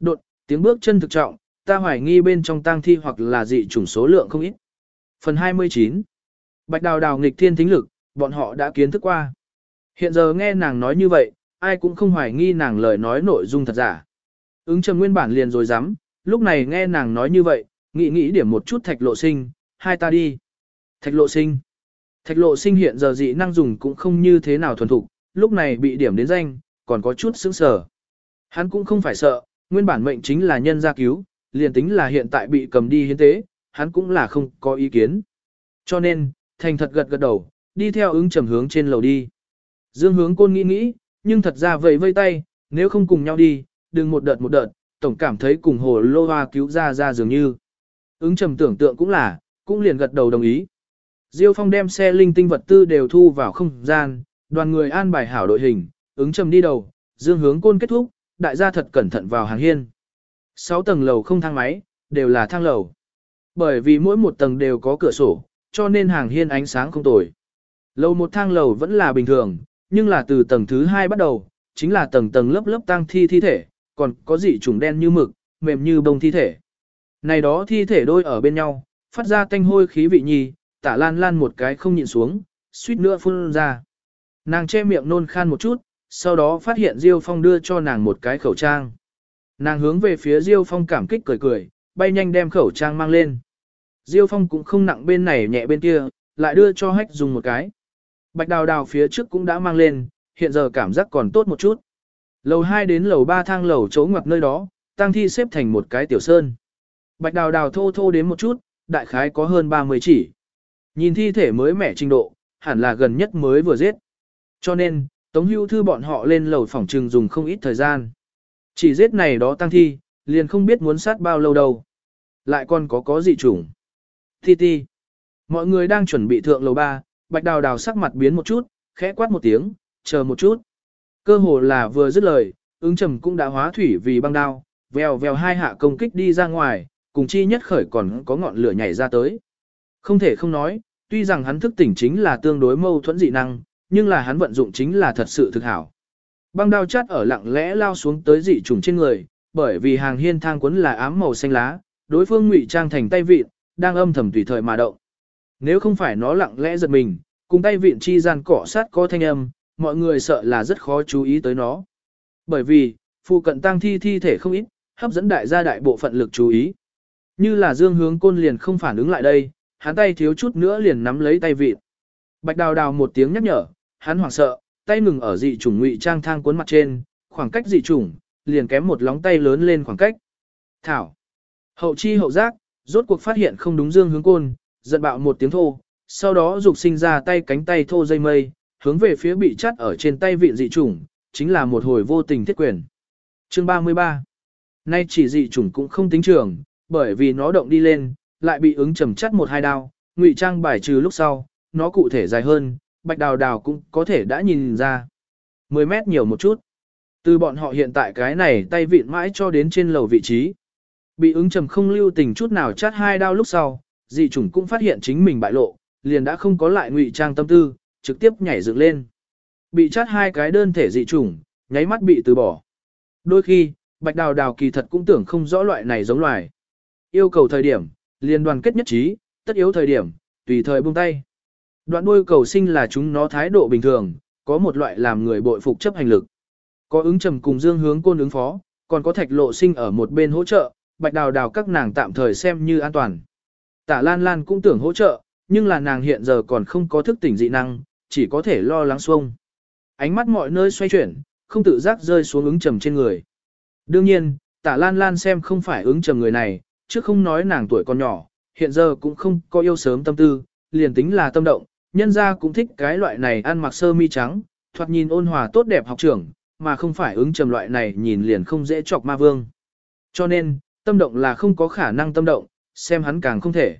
Đột, tiếng bước chân thực trọng, ta hoài nghi bên trong tang thi hoặc là dị chủng số lượng không ít. Phần 29 Bạch đào đào nghịch thiên thính lực, bọn họ đã kiến thức qua. Hiện giờ nghe nàng nói như vậy, ai cũng không hoài nghi nàng lời nói nội dung thật giả. Ứng trầm nguyên bản liền rồi dám, lúc này nghe nàng nói như vậy, nghĩ nghĩ điểm một chút thạch lộ sinh, hai ta đi. Thạch lộ sinh. Thạch lộ sinh hiện giờ dị năng dùng cũng không như thế nào thuần thục, lúc này bị điểm đến danh, còn có chút sững sờ. Hắn cũng không phải sợ, nguyên bản mệnh chính là nhân gia cứu, liền tính là hiện tại bị cầm đi hiến tế, hắn cũng là không có ý kiến. Cho nên, thành thật gật gật đầu, đi theo ứng trầm hướng trên lầu đi. Dương hướng côn nghĩ nghĩ, nhưng thật ra vậy vây tay, nếu không cùng nhau đi, đừng một đợt một đợt, tổng cảm thấy cùng hồ lô hoa cứu ra ra dường như. Ứng trầm tưởng tượng cũng là, cũng liền gật đầu đồng ý. Diêu Phong đem xe linh tinh vật tư đều thu vào không gian, đoàn người an bài hảo đội hình, ứng trầm đi đầu, dương hướng côn kết thúc, đại gia thật cẩn thận vào hàng hiên. 6 tầng lầu không thang máy, đều là thang lầu. Bởi vì mỗi một tầng đều có cửa sổ, cho nên hàng hiên ánh sáng không tồi. Lầu một thang lầu vẫn là bình thường, nhưng là từ tầng thứ hai bắt đầu, chính là tầng tầng lớp lớp tăng thi thi thể, còn có dị trùng đen như mực, mềm như bông thi thể. Này đó thi thể đôi ở bên nhau, phát ra tanh hôi khí vị nhì. tả lan lan một cái không nhịn xuống, suýt nữa phun ra. Nàng che miệng nôn khan một chút, sau đó phát hiện Diêu Phong đưa cho nàng một cái khẩu trang. Nàng hướng về phía Diêu Phong cảm kích cười cười, bay nhanh đem khẩu trang mang lên. Diêu Phong cũng không nặng bên này nhẹ bên kia, lại đưa cho hách dùng một cái. Bạch đào đào phía trước cũng đã mang lên, hiện giờ cảm giác còn tốt một chút. Lầu 2 đến lầu 3 thang lầu chỗ ngoặc nơi đó, tăng thi xếp thành một cái tiểu sơn. Bạch đào đào thô thô đến một chút, đại khái có hơn 30 chỉ. Nhìn thi thể mới mẻ trình độ, hẳn là gần nhất mới vừa giết. Cho nên, Tống Hưu Thư bọn họ lên lầu phòng trừng dùng không ít thời gian. Chỉ giết này đó tăng thi, liền không biết muốn sát bao lâu đâu. Lại còn có có gì chủng. Thi ti. Mọi người đang chuẩn bị thượng lầu 3, bạch đào đào sắc mặt biến một chút, khẽ quát một tiếng, chờ một chút. Cơ hồ là vừa dứt lời, ứng trầm cũng đã hóa thủy vì băng đao, vèo vèo hai hạ công kích đi ra ngoài, cùng chi nhất khởi còn có ngọn lửa nhảy ra tới. Không thể không nói, tuy rằng hắn thức tỉnh chính là tương đối mâu thuẫn dị năng, nhưng là hắn vận dụng chính là thật sự thực hảo. Băng đao chát ở lặng lẽ lao xuống tới dị trùng trên người, bởi vì hàng hiên thang quấn là ám màu xanh lá, đối phương ngụy trang thành tay vịn, đang âm thầm tùy thời mà động. Nếu không phải nó lặng lẽ giật mình, cùng tay vịn chi gian cỏ sát có thanh âm, mọi người sợ là rất khó chú ý tới nó. Bởi vì, phụ cận tăng thi thi thể không ít, hấp dẫn đại gia đại bộ phận lực chú ý. Như là dương hướng côn liền không phản ứng lại đây, hắn tay thiếu chút nữa liền nắm lấy tay vịt. Bạch đào đào một tiếng nhắc nhở, hắn hoảng sợ, tay ngừng ở dị chủng ngụy trang thang cuốn mặt trên, khoảng cách dị chủng, liền kém một lóng tay lớn lên khoảng cách. Thảo. Hậu chi hậu giác, rốt cuộc phát hiện không đúng dương hướng côn, giận bạo một tiếng thô, sau đó dục sinh ra tay cánh tay thô dây mây, hướng về phía bị chắt ở trên tay vịn dị chủng, chính là một hồi vô tình thiết quyền. Chương 33 Nay chỉ dị chủng cũng không tính trường, bởi vì nó động đi lên, lại bị ứng trầm chắt một hai đao, ngụy trang bài trừ lúc sau, nó cụ thể dài hơn, bạch đào đào cũng có thể đã nhìn ra. 10 mét nhiều một chút. Từ bọn họ hiện tại cái này tay vịn mãi cho đến trên lầu vị trí. Bị ứng trầm không lưu tình chút nào chát hai đao lúc sau, dị chủng cũng phát hiện chính mình bại lộ, liền đã không có lại ngụy trang tâm tư, trực tiếp nhảy dựng lên. Bị chát hai cái đơn thể dị chủng, nháy mắt bị từ bỏ. Đôi khi, bạch đào đào kỳ thật cũng tưởng không rõ loại này giống loài. Yêu cầu thời điểm, liền đoàn kết nhất trí, tất yếu thời điểm, tùy thời buông tay. Đoạn đuôi cầu sinh là chúng nó thái độ bình thường, có một loại làm người bội phục chấp hành lực. Có ứng trầm cùng dương hướng côn ứng phó, còn có thạch lộ sinh ở một bên hỗ trợ, bạch đào đào các nàng tạm thời xem như an toàn. Tả Lan Lan cũng tưởng hỗ trợ, nhưng là nàng hiện giờ còn không có thức tỉnh dị năng, chỉ có thể lo lắng xuông. Ánh mắt mọi nơi xoay chuyển, không tự giác rơi xuống ứng trầm trên người. Đương nhiên, tả Lan Lan xem không phải ứng trầm người này, chứ không nói nàng tuổi còn nhỏ, hiện giờ cũng không có yêu sớm tâm tư, liền tính là tâm động, nhân gia cũng thích cái loại này ăn mặc sơ mi trắng, thoạt nhìn ôn hòa tốt đẹp học trưởng, mà không phải ứng trầm loại này nhìn liền không dễ chọc ma vương. Cho nên, tâm động là không có khả năng tâm động, xem hắn càng không thể.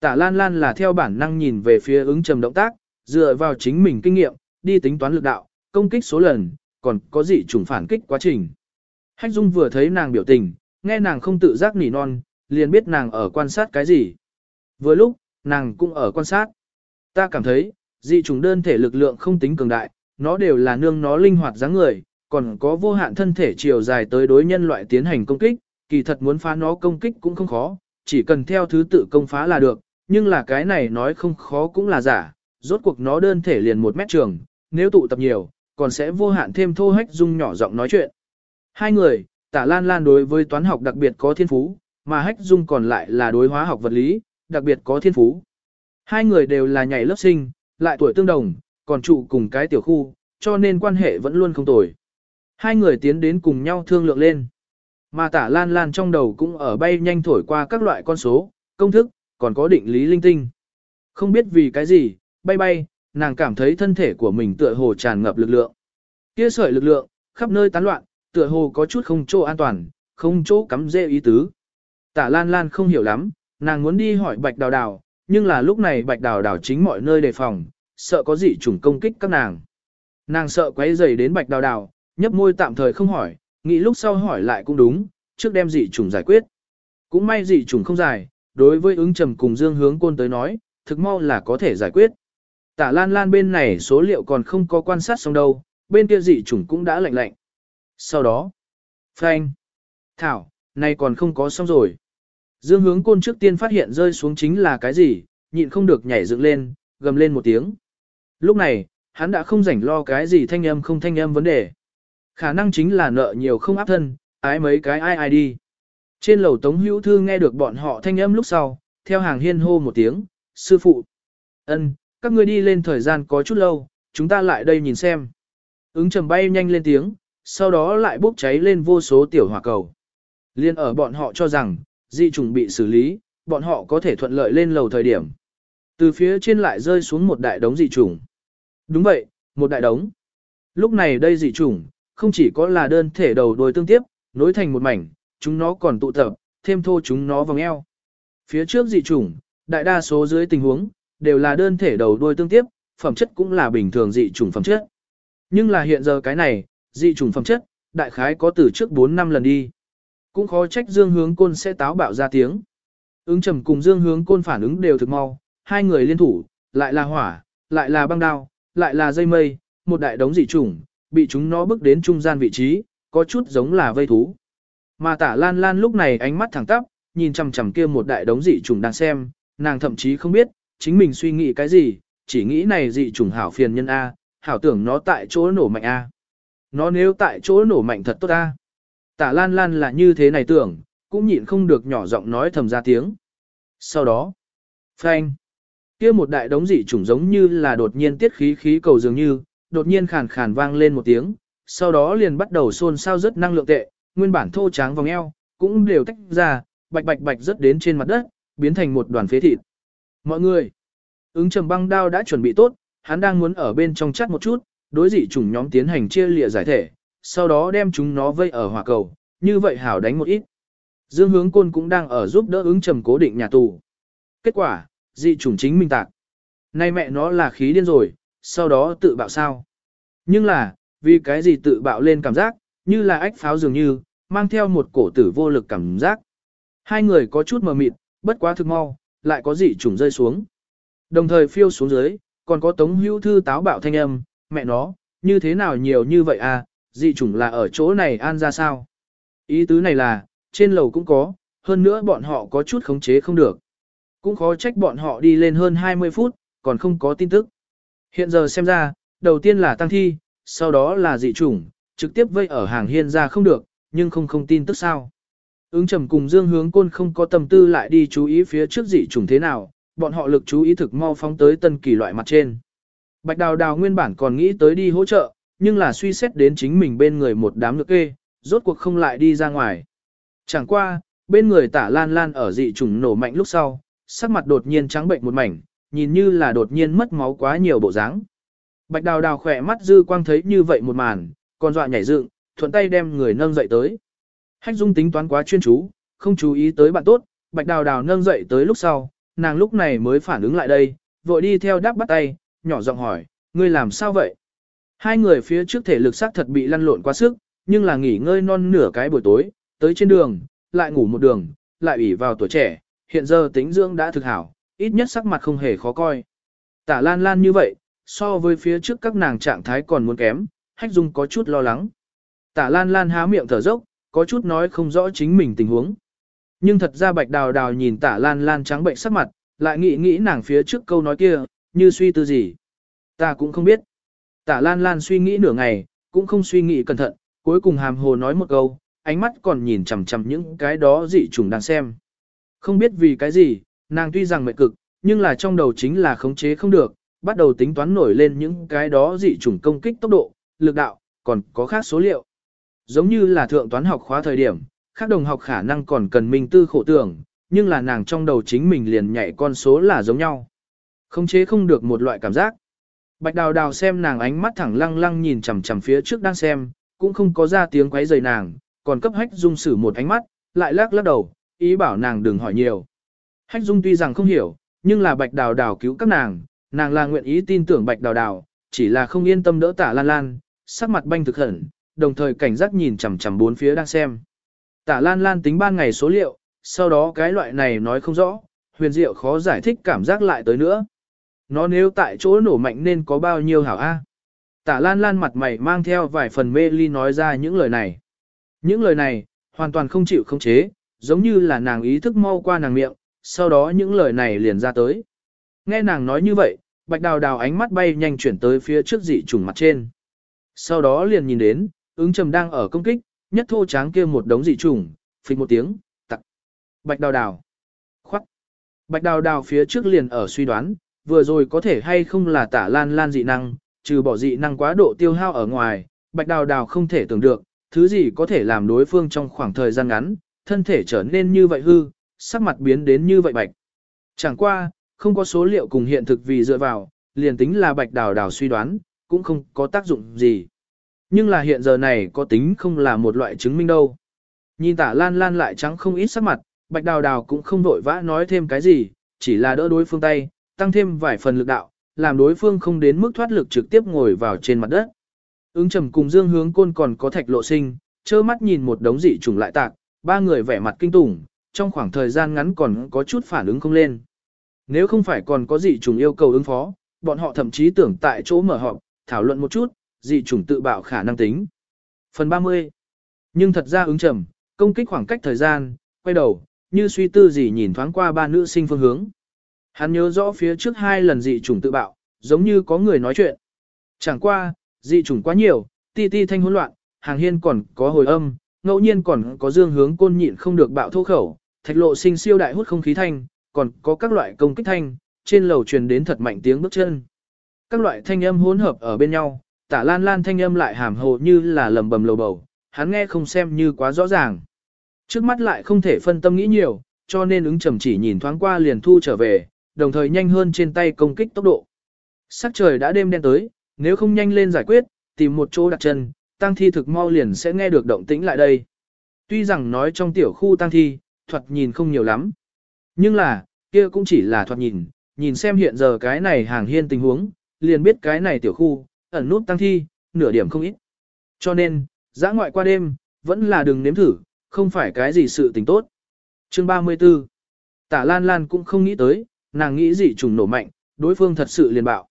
Tả Lan Lan là theo bản năng nhìn về phía ứng trầm động tác, dựa vào chính mình kinh nghiệm, đi tính toán lực đạo, công kích số lần, còn có gì trùng phản kích quá trình. Hách Dung vừa thấy nàng biểu tình, nghe nàng không tự giác nỉ non, liền biết nàng ở quan sát cái gì. Vừa lúc, nàng cũng ở quan sát. Ta cảm thấy, dị trùng đơn thể lực lượng không tính cường đại, nó đều là nương nó linh hoạt dáng người, còn có vô hạn thân thể chiều dài tới đối nhân loại tiến hành công kích, kỳ thật muốn phá nó công kích cũng không khó, chỉ cần theo thứ tự công phá là được, nhưng là cái này nói không khó cũng là giả, rốt cuộc nó đơn thể liền một mét trường, nếu tụ tập nhiều, còn sẽ vô hạn thêm thô hách dung nhỏ giọng nói chuyện. Hai người, tả lan lan đối với toán học đặc biệt có thiên phú, mà hách dung còn lại là đối hóa học vật lý, đặc biệt có thiên phú. Hai người đều là nhảy lớp sinh, lại tuổi tương đồng, còn trụ cùng cái tiểu khu, cho nên quan hệ vẫn luôn không tồi. Hai người tiến đến cùng nhau thương lượng lên. Mà tả lan lan trong đầu cũng ở bay nhanh thổi qua các loại con số, công thức, còn có định lý linh tinh. Không biết vì cái gì, bay bay, nàng cảm thấy thân thể của mình tựa hồ tràn ngập lực lượng. Kia sợi lực lượng, khắp nơi tán loạn, tựa hồ có chút không chỗ an toàn, không chỗ cắm dễ ý tứ. Tả Lan Lan không hiểu lắm, nàng muốn đi hỏi Bạch Đào Đào, nhưng là lúc này Bạch Đào Đào chính mọi nơi đề phòng, sợ có dị chủng công kích các nàng. Nàng sợ quấy rầy đến Bạch Đào Đào, nhấp môi tạm thời không hỏi, nghĩ lúc sau hỏi lại cũng đúng, trước đem dị chủng giải quyết. Cũng may dị chủng không dài, đối với ứng trầm cùng Dương hướng côn tới nói, thực mau là có thể giải quyết. Tả Lan Lan bên này số liệu còn không có quan sát xong đâu, bên kia dị chủng cũng đã lạnh lạnh. Sau đó, phanh, thảo, này còn không có xong rồi. Dương hướng côn trước tiên phát hiện rơi xuống chính là cái gì, nhịn không được nhảy dựng lên, gầm lên một tiếng. Lúc này, hắn đã không rảnh lo cái gì thanh âm không thanh âm vấn đề. Khả năng chính là nợ nhiều không áp thân, ái mấy cái ai ai đi. Trên lầu Tống Hữu Thư nghe được bọn họ thanh âm lúc sau, theo hàng hiên hô một tiếng, sư phụ. ân, các ngươi đi lên thời gian có chút lâu, chúng ta lại đây nhìn xem. Ứng trầm bay nhanh lên tiếng, sau đó lại bốc cháy lên vô số tiểu hỏa cầu. Liên ở bọn họ cho rằng, dị trùng bị xử lý, bọn họ có thể thuận lợi lên lầu thời điểm. Từ phía trên lại rơi xuống một đại đống dị trùng. Đúng vậy, một đại đống. Lúc này đây dị trùng, không chỉ có là đơn thể đầu đuôi tương tiếp, nối thành một mảnh, chúng nó còn tụ tập, thêm thô chúng nó vòng eo. Phía trước dị trùng, đại đa số dưới tình huống, đều là đơn thể đầu đuôi tương tiếp, phẩm chất cũng là bình thường dị trùng phẩm chất. Nhưng là hiện giờ cái này, dị trùng phẩm chất, đại khái có từ trước 4 năm lần đi. Cũng khó trách Dương Hướng Côn sẽ táo bạo ra tiếng. Ứng trầm cùng Dương Hướng Côn phản ứng đều thực mau, hai người liên thủ, lại là hỏa, lại là băng đao, lại là dây mây, một đại đống dị trùng, bị chúng nó bước đến trung gian vị trí, có chút giống là vây thú. Mà tả lan lan lúc này ánh mắt thẳng tắp, nhìn chằm chằm kia một đại đống dị trùng đang xem, nàng thậm chí không biết, chính mình suy nghĩ cái gì, chỉ nghĩ này dị trùng hảo phiền nhân A, hảo tưởng nó tại chỗ nổ mạnh A. Nó nếu tại chỗ nổ mạnh thật tốt A. Tả lan lan là như thế này tưởng, cũng nhịn không được nhỏ giọng nói thầm ra tiếng. Sau đó, phanh, kia một đại đống dị trùng giống như là đột nhiên tiết khí khí cầu dường như, đột nhiên khàn khàn vang lên một tiếng, sau đó liền bắt đầu xôn xao rất năng lượng tệ, nguyên bản thô tráng vòng eo, cũng đều tách ra, bạch bạch bạch rất đến trên mặt đất, biến thành một đoàn phế thịt. Mọi người, ứng trầm băng đao đã chuẩn bị tốt, hắn đang muốn ở bên trong chắt một chút, đối dị chủng nhóm tiến hành chia lịa giải thể, sau đó đem chúng nó vây ở hỏa cầu, như vậy hảo đánh một ít. Dương hướng côn cũng đang ở giúp đỡ ứng trầm cố định nhà tù. Kết quả, dị chủng chính minh tạc. Nay mẹ nó là khí điên rồi, sau đó tự bạo sao. Nhưng là, vì cái gì tự bạo lên cảm giác, như là ách pháo dường như, mang theo một cổ tử vô lực cảm giác. Hai người có chút mờ mịt, bất quá thực mau, lại có dị trùng rơi xuống. Đồng thời phiêu xuống dưới, còn có tống hữu thư táo bạo thanh âm, mẹ nó, như thế nào nhiều như vậy à, dị trùng là ở chỗ này an ra sao? Ý tứ này là, trên lầu cũng có, hơn nữa bọn họ có chút khống chế không được. Cũng khó trách bọn họ đi lên hơn 20 phút, còn không có tin tức. Hiện giờ xem ra, đầu tiên là tăng thi, sau đó là dị trùng, trực tiếp vây ở hàng hiên ra không được, nhưng không không tin tức sao. Ứng trầm cùng dương hướng côn không có tâm tư lại đi chú ý phía trước dị trùng thế nào, bọn họ lực chú ý thực mau phóng tới tân kỳ loại mặt trên. Bạch đào đào nguyên bản còn nghĩ tới đi hỗ trợ, nhưng là suy xét đến chính mình bên người một đám nước kê, rốt cuộc không lại đi ra ngoài. Chẳng qua, bên người tả lan lan ở dị trùng nổ mạnh lúc sau, sắc mặt đột nhiên trắng bệnh một mảnh, nhìn như là đột nhiên mất máu quá nhiều bộ dáng. Bạch đào đào khỏe mắt dư quang thấy như vậy một màn, còn dọa nhảy dựng, thuận tay đem người nâng dậy tới. Hách dung tính toán quá chuyên chú, không chú ý tới bạn tốt, bạch đào đào nâng dậy tới lúc sau, nàng lúc này mới phản ứng lại đây, vội đi theo đáp bắt tay, nhỏ giọng hỏi, ngươi làm sao vậy? Hai người phía trước thể lực xác thật bị lăn lộn quá sức, nhưng là nghỉ ngơi non nửa cái buổi tối, tới trên đường, lại ngủ một đường, lại ủy vào tuổi trẻ, hiện giờ tính dưỡng đã thực hảo, ít nhất sắc mặt không hề khó coi. Tả lan lan như vậy, so với phía trước các nàng trạng thái còn muốn kém, hách dung có chút lo lắng. Tả Lan Lan há miệng thở dốc, có chút nói không rõ chính mình tình huống. Nhưng thật ra Bạch Đào Đào nhìn Tả Lan Lan trắng bệnh sắc mặt, lại nghĩ nghĩ nàng phía trước câu nói kia, như suy tư gì. Ta cũng không biết. Tả Lan Lan suy nghĩ nửa ngày, cũng không suy nghĩ cẩn thận, cuối cùng hàm hồ nói một câu, ánh mắt còn nhìn chằm chằm những cái đó dị trùng đang xem. Không biết vì cái gì, nàng tuy rằng mệt cực, nhưng là trong đầu chính là khống chế không được, bắt đầu tính toán nổi lên những cái đó dị trùng công kích tốc độ, lực đạo, còn có khác số liệu. Giống như là thượng toán học khóa thời điểm, khác đồng học khả năng còn cần minh tư khổ tưởng, nhưng là nàng trong đầu chính mình liền nhảy con số là giống nhau. Khống chế không được một loại cảm giác. Bạch đào đào xem nàng ánh mắt thẳng lăng lăng nhìn chằm chằm phía trước đang xem, cũng không có ra tiếng quấy rầy nàng, còn cấp hách dung sử một ánh mắt, lại lắc lắc đầu, ý bảo nàng đừng hỏi nhiều. Hách dung tuy rằng không hiểu, nhưng là bạch đào đào cứu các nàng, nàng là nguyện ý tin tưởng bạch đào đào, chỉ là không yên tâm đỡ tả lan lan, sắc mặt banh thực hẩn, đồng thời cảnh giác nhìn chằm chằm bốn phía đang xem. Tả lan lan tính ban ngày số liệu, sau đó cái loại này nói không rõ, huyền diệu khó giải thích cảm giác lại tới nữa. Nó nếu tại chỗ nổ mạnh nên có bao nhiêu hảo A. Tả lan lan mặt mày mang theo vài phần mê ly nói ra những lời này. Những lời này, hoàn toàn không chịu khống chế, giống như là nàng ý thức mau qua nàng miệng, sau đó những lời này liền ra tới. Nghe nàng nói như vậy, bạch đào đào ánh mắt bay nhanh chuyển tới phía trước dị trùng mặt trên. Sau đó liền nhìn đến, ứng trầm đang ở công kích, nhất thô tráng kia một đống dị trùng, phịch một tiếng, tặc. Bạch đào đào. Khoắc. Bạch đào đào phía trước liền ở suy đoán, vừa rồi có thể hay không là tả lan lan dị năng, trừ bỏ dị năng quá độ tiêu hao ở ngoài, bạch đào đào không thể tưởng được, thứ gì có thể làm đối phương trong khoảng thời gian ngắn, thân thể trở nên như vậy hư, sắc mặt biến đến như vậy bạch. Chẳng qua, không có số liệu cùng hiện thực vì dựa vào, liền tính là bạch đào đào suy đoán, cũng không có tác dụng gì. Nhưng là hiện giờ này có tính không là một loại chứng minh đâu. Nhìn tả lan lan lại trắng không ít sắc mặt, bạch đào đào cũng không vội vã nói thêm cái gì, chỉ là đỡ đối phương tay, tăng thêm vài phần lực đạo, làm đối phương không đến mức thoát lực trực tiếp ngồi vào trên mặt đất. Ứng trầm cùng dương hướng côn còn có thạch lộ sinh, trơ mắt nhìn một đống dị trùng lại tạc, ba người vẻ mặt kinh tủng, trong khoảng thời gian ngắn còn có chút phản ứng không lên. Nếu không phải còn có dị trùng yêu cầu ứng phó, bọn họ thậm chí tưởng tại chỗ mở họp, thảo luận một chút, dị trùng tự bạo khả năng tính. Phần 30. Nhưng thật ra ứng trầm, công kích khoảng cách thời gian, quay đầu, như suy tư gì nhìn thoáng qua ba nữ sinh phương hướng. Hắn nhớ rõ phía trước hai lần dị trùng tự bạo, giống như có người nói chuyện. Chẳng qua, dị trùng quá nhiều, ti ti thanh hỗn loạn, hàng hiên còn có hồi âm, ngẫu nhiên còn có dương hướng côn nhịn không được bạo thô khẩu, thạch lộ sinh siêu đại hút không khí thanh, còn có các loại công kích thanh, trên lầu truyền đến thật mạnh tiếng bước chân. Các loại thanh âm hỗn hợp ở bên nhau, tả lan lan thanh âm lại hàm hồ như là lầm bầm lầu bầu, hắn nghe không xem như quá rõ ràng. Trước mắt lại không thể phân tâm nghĩ nhiều, cho nên ứng trầm chỉ nhìn thoáng qua liền thu trở về, đồng thời nhanh hơn trên tay công kích tốc độ. Sắc trời đã đêm đen tới, nếu không nhanh lên giải quyết, tìm một chỗ đặt chân, tăng thi thực mau liền sẽ nghe được động tĩnh lại đây. Tuy rằng nói trong tiểu khu tăng thi, thuật nhìn không nhiều lắm. Nhưng là, kia cũng chỉ là thuật nhìn, nhìn xem hiện giờ cái này hàng hiên tình huống, liền biết cái này tiểu khu, ẩn nút tăng thi, nửa điểm không ít. Cho nên, giã ngoại qua đêm, vẫn là đừng nếm thử, không phải cái gì sự tình tốt. Chương 34 Tả Lan Lan cũng không nghĩ tới, nàng nghĩ dị trùng nổ mạnh, đối phương thật sự liền bạo.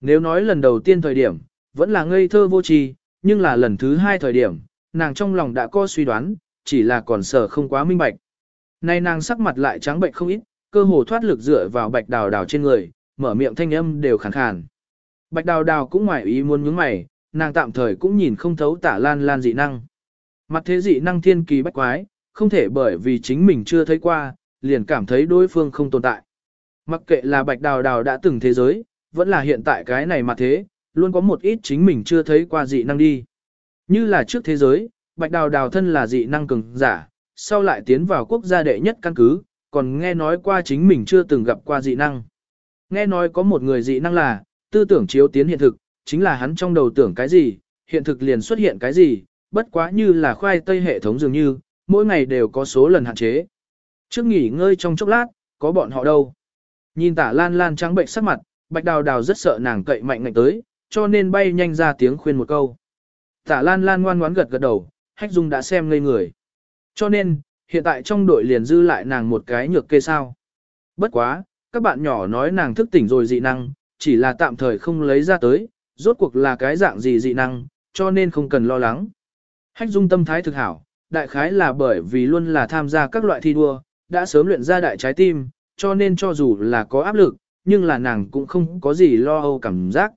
Nếu nói lần đầu tiên thời điểm, vẫn là ngây thơ vô tri, nhưng là lần thứ hai thời điểm, nàng trong lòng đã có suy đoán, chỉ là còn sợ không quá minh bạch. Nay nàng sắc mặt lại trắng bệnh không ít, cơ hồ thoát lực dựa vào bạch đào đào trên người, mở miệng thanh âm đều khàn khàn. Bạch đào đào cũng ngoài ý muốn nhướng mày, nàng tạm thời cũng nhìn không thấu tả lan lan dị năng. Mặt thế dị năng thiên kỳ bách quái, không thể bởi vì chính mình chưa thấy qua, liền cảm thấy đối phương không tồn tại. Mặc kệ là bạch đào đào đã từng thế giới, vẫn là hiện tại cái này mà thế, luôn có một ít chính mình chưa thấy qua dị năng đi. Như là trước thế giới, bạch đào đào thân là dị năng cường giả, sau lại tiến vào quốc gia đệ nhất căn cứ, còn nghe nói qua chính mình chưa từng gặp qua dị năng. Nghe nói có một người dị năng là, tư tưởng chiếu tiến hiện thực, chính là hắn trong đầu tưởng cái gì, hiện thực liền xuất hiện cái gì, bất quá như là khoai tây hệ thống dường như, mỗi ngày đều có số lần hạn chế. Trước nghỉ ngơi trong chốc lát, có bọn họ đâu. Nhìn tả lan lan trắng bệnh sắc mặt, bạch đào đào rất sợ nàng cậy mạnh ngạnh tới, cho nên bay nhanh ra tiếng khuyên một câu. Tả lan lan ngoan ngoãn gật gật đầu, hách dung đã xem ngây người. Cho nên, hiện tại trong đội liền dư lại nàng một cái nhược kê sao. Bất quá, các bạn nhỏ nói nàng thức tỉnh rồi dị năng, chỉ là tạm thời không lấy ra tới, rốt cuộc là cái dạng gì dị năng, cho nên không cần lo lắng. Hách dung tâm thái thực hảo, đại khái là bởi vì luôn là tham gia các loại thi đua, đã sớm luyện ra đại trái tim, cho nên cho dù là có áp lực, nhưng là nàng cũng không có gì lo âu cảm giác.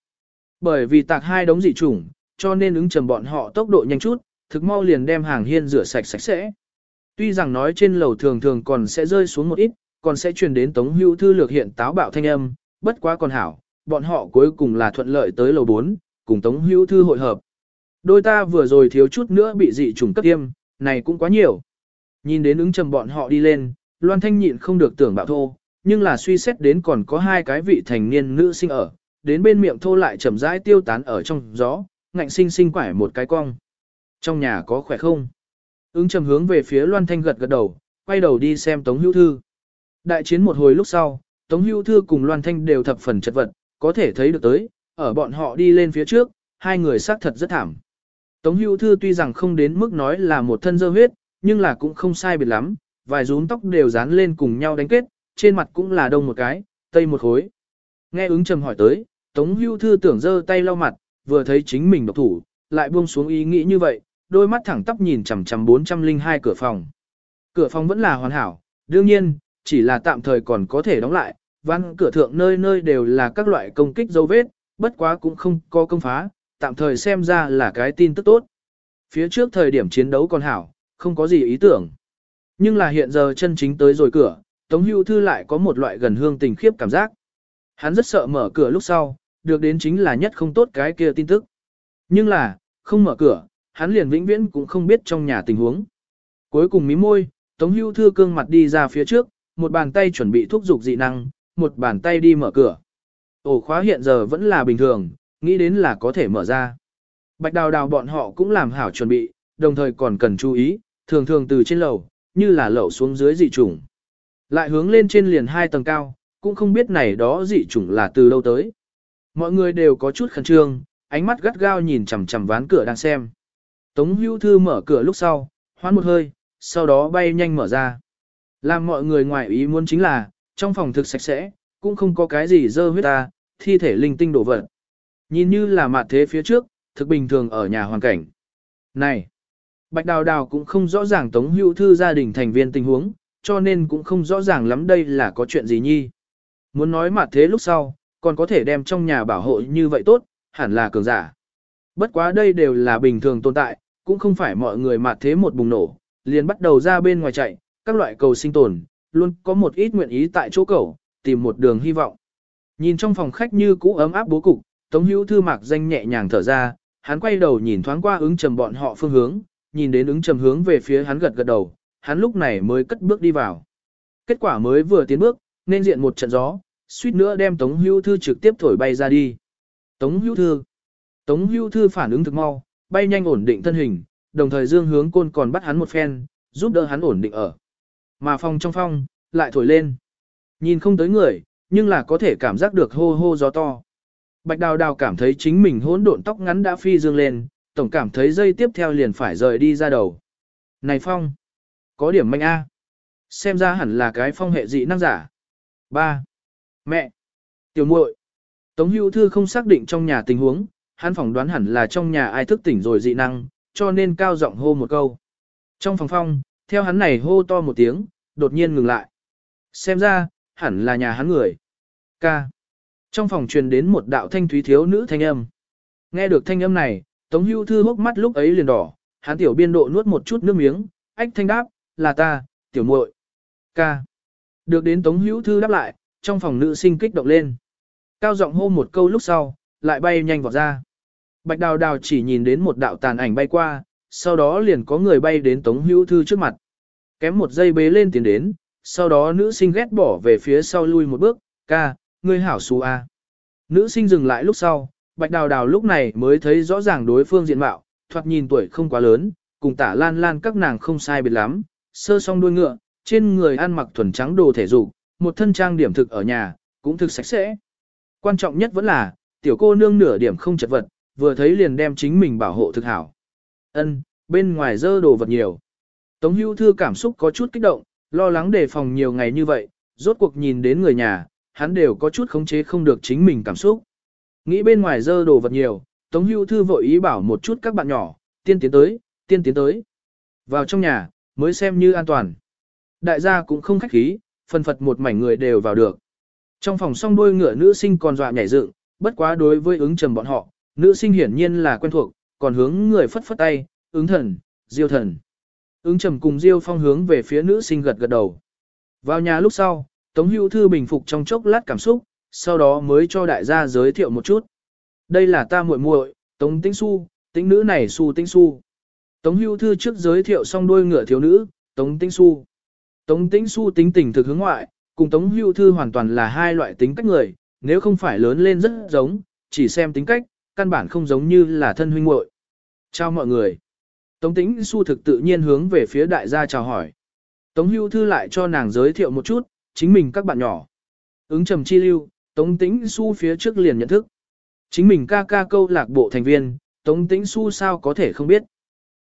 Bởi vì tạc hai đống dị chủng, cho nên ứng trầm bọn họ tốc độ nhanh chút, thực mau liền đem hàng hiên rửa sạch sạch sẽ. Tuy rằng nói trên lầu thường thường còn sẽ rơi xuống một ít, còn sẽ truyền đến Tống Hưu Thư lược hiện táo bạo thanh âm, bất quá còn hảo, bọn họ cuối cùng là thuận lợi tới lầu 4, cùng Tống Hưu Thư hội hợp. Đôi ta vừa rồi thiếu chút nữa bị dị trùng cấp tiêm, này cũng quá nhiều. Nhìn đến ứng trầm bọn họ đi lên, Loan Thanh nhịn không được tưởng bạo thô, nhưng là suy xét đến còn có hai cái vị thành niên nữ sinh ở, đến bên miệng thô lại chậm rãi tiêu tán ở trong gió, ngạnh sinh sinh quải một cái cong. Trong nhà có khỏe không? Ứng trầm hướng về phía Loan Thanh gật gật đầu, quay đầu đi xem Tống Hữu Thư. Đại chiến một hồi lúc sau, Tống Hữu Thư cùng Loan Thanh đều thập phần chật vật, có thể thấy được tới, ở bọn họ đi lên phía trước, hai người xác thật rất thảm. Tống Hữu Thư tuy rằng không đến mức nói là một thân dơ huyết, nhưng là cũng không sai biệt lắm, vài rúm tóc đều dán lên cùng nhau đánh kết, trên mặt cũng là đông một cái, tây một khối. Nghe ứng trầm hỏi tới, Tống Hưu Thư tưởng dơ tay lau mặt, vừa thấy chính mình độc thủ, lại buông xuống ý nghĩ như vậy, đôi mắt thẳng tắp nhìn chằm chằm 402 cửa phòng. Cửa phòng vẫn là hoàn hảo, đương nhiên, chỉ là tạm thời còn có thể đóng lại, văn cửa thượng nơi nơi đều là các loại công kích dấu vết, bất quá cũng không có công phá, tạm thời xem ra là cái tin tức tốt. Phía trước thời điểm chiến đấu còn hảo, không có gì ý tưởng. Nhưng là hiện giờ chân chính tới rồi cửa, Tống Hưu Thư lại có một loại gần hương tình khiếp cảm giác. Hắn rất sợ mở cửa lúc sau, được đến chính là nhất không tốt cái kia tin tức. Nhưng là, không mở cửa, hắn liền vĩnh viễn cũng không biết trong nhà tình huống. Cuối cùng mí môi, Tống Hưu Thư cương mặt đi ra phía trước, một bàn tay chuẩn bị thúc dục dị năng, một bàn tay đi mở cửa. Ổ khóa hiện giờ vẫn là bình thường, nghĩ đến là có thể mở ra. Bạch đào đào bọn họ cũng làm hảo chuẩn bị, đồng thời còn cần chú ý, thường thường từ trên lầu, như là lậu xuống dưới dị chủng. Lại hướng lên trên liền hai tầng cao, cũng không biết này đó dị chủng là từ đâu tới. Mọi người đều có chút khẩn trương, ánh mắt gắt gao nhìn chằm chằm ván cửa đang xem. Tống hưu thư mở cửa lúc sau, hoán một hơi, sau đó bay nhanh mở ra. Làm mọi người ngoài ý muốn chính là, trong phòng thực sạch sẽ, cũng không có cái gì dơ huyết ta, thi thể linh tinh đổ vật. Nhìn như là mặt thế phía trước, thực bình thường ở nhà hoàn cảnh. Này! Bạch Đào Đào cũng không rõ ràng Tống Hữu Thư gia đình thành viên tình huống, cho nên cũng không rõ ràng lắm đây là có chuyện gì nhi. Muốn nói mặt thế lúc sau, còn có thể đem trong nhà bảo hộ như vậy tốt, hẳn là cường giả. Bất quá đây đều là bình thường tồn tại, cũng không phải mọi người mặt thế một bùng nổ, liền bắt đầu ra bên ngoài chạy, các loại cầu sinh tồn, luôn có một ít nguyện ý tại chỗ cầu, tìm một đường hy vọng. Nhìn trong phòng khách như cũ ấm áp bố cục, Tống Hữu Thư mạc danh nhẹ nhàng thở ra, hắn quay đầu nhìn thoáng qua ứng trầm bọn họ phương hướng, nhìn đến ứng trầm hướng về phía hắn gật gật đầu, hắn lúc này mới cất bước đi vào. Kết quả mới vừa tiến bước, nên diện một trận gió, suýt nữa đem Tống Hưu Thư trực tiếp thổi bay ra đi. Tống Hưu Thư Tống Hưu Thư phản ứng thực mau, bay nhanh ổn định thân hình, đồng thời dương hướng côn còn bắt hắn một phen, giúp đỡ hắn ổn định ở. Mà phong trong phong, lại thổi lên. Nhìn không tới người, nhưng là có thể cảm giác được hô hô gió to. Bạch đào đào cảm thấy chính mình hỗn độn tóc ngắn đã phi dương lên, tổng cảm thấy dây tiếp theo liền phải rời đi ra đầu. Này phong, có điểm manh A. Xem ra hẳn là cái phong hệ dị năng giả. ba Mẹ. Tiểu muội. Tống hữu thư không xác định trong nhà tình huống, hắn phỏng đoán hẳn là trong nhà ai thức tỉnh rồi dị năng, cho nên cao giọng hô một câu. Trong phòng phong, theo hắn này hô to một tiếng, đột nhiên ngừng lại. Xem ra, hẳn là nhà hắn người. Ca. Trong phòng truyền đến một đạo thanh thúy thiếu nữ thanh âm. Nghe được thanh âm này, Tống Hưu Thư hốc mắt lúc ấy liền đỏ, hắn tiểu biên độ nuốt một chút nước miếng, ách thanh đáp, là ta, tiểu muội. Ca. Được đến Tống Hữu Thư đáp lại, trong phòng nữ sinh kích động lên. Cao giọng hô một câu lúc sau, lại bay nhanh vọt ra. Bạch Đào Đào chỉ nhìn đến một đạo tàn ảnh bay qua, sau đó liền có người bay đến Tống Hữu Thư trước mặt. Kém một giây bế lên tiến đến, sau đó nữ sinh ghét bỏ về phía sau lui một bước, ca, ngươi hảo xù a. À. Nữ sinh dừng lại lúc sau, Bạch Đào Đào lúc này mới thấy rõ ràng đối phương diện mạo, thoạt nhìn tuổi không quá lớn, cùng tả lan lan các nàng không sai biệt lắm, sơ song đuôi ngựa, trên người ăn mặc thuần trắng đồ thể dục, một thân trang điểm thực ở nhà, cũng thực sạch sẽ. Quan trọng nhất vẫn là, tiểu cô nương nửa điểm không chật vật, vừa thấy liền đem chính mình bảo hộ thực hảo. Ân, bên ngoài dơ đồ vật nhiều. Tống hưu thư cảm xúc có chút kích động, lo lắng đề phòng nhiều ngày như vậy, rốt cuộc nhìn đến người nhà, hắn đều có chút khống chế không được chính mình cảm xúc. Nghĩ bên ngoài dơ đồ vật nhiều, Tống hưu thư vội ý bảo một chút các bạn nhỏ, tiên tiến tới, tiên tiến tới. Vào trong nhà, mới xem như an toàn. Đại gia cũng không khách khí, phần phật một mảnh người đều vào được. Trong phòng song đôi ngựa nữ sinh còn dọa nhảy dựng, bất quá đối với ứng trầm bọn họ, nữ sinh hiển nhiên là quen thuộc, còn hướng người phất phất tay, ứng thần, diêu thần. Ứng trầm cùng diêu phong hướng về phía nữ sinh gật gật đầu. Vào nhà lúc sau, Tống Hữu Thư bình phục trong chốc lát cảm xúc, sau đó mới cho đại gia giới thiệu một chút. Đây là ta muội muội, Tống Tĩnh Xu, tính nữ này Xu Tĩnh Xu. Tống hưu Thư trước giới thiệu xong đôi ngựa thiếu nữ, Tống Tĩnh Xu. Tống Tĩnh Xu tính tình thực hướng ngoại, cùng Tống hưu Thư hoàn toàn là hai loại tính cách người, nếu không phải lớn lên rất giống, chỉ xem tính cách, căn bản không giống như là thân huynh muội. Chào mọi người. Tống Tĩnh Xu thực tự nhiên hướng về phía đại gia chào hỏi. Tống hưu Thư lại cho nàng giới thiệu một chút, chính mình các bạn nhỏ. Ứng trầm chi lưu, Tống Tĩnh Xu phía trước liền nhận thức. Chính mình ca ca câu lạc bộ thành viên, Tống Tĩnh Xu sao có thể không biết.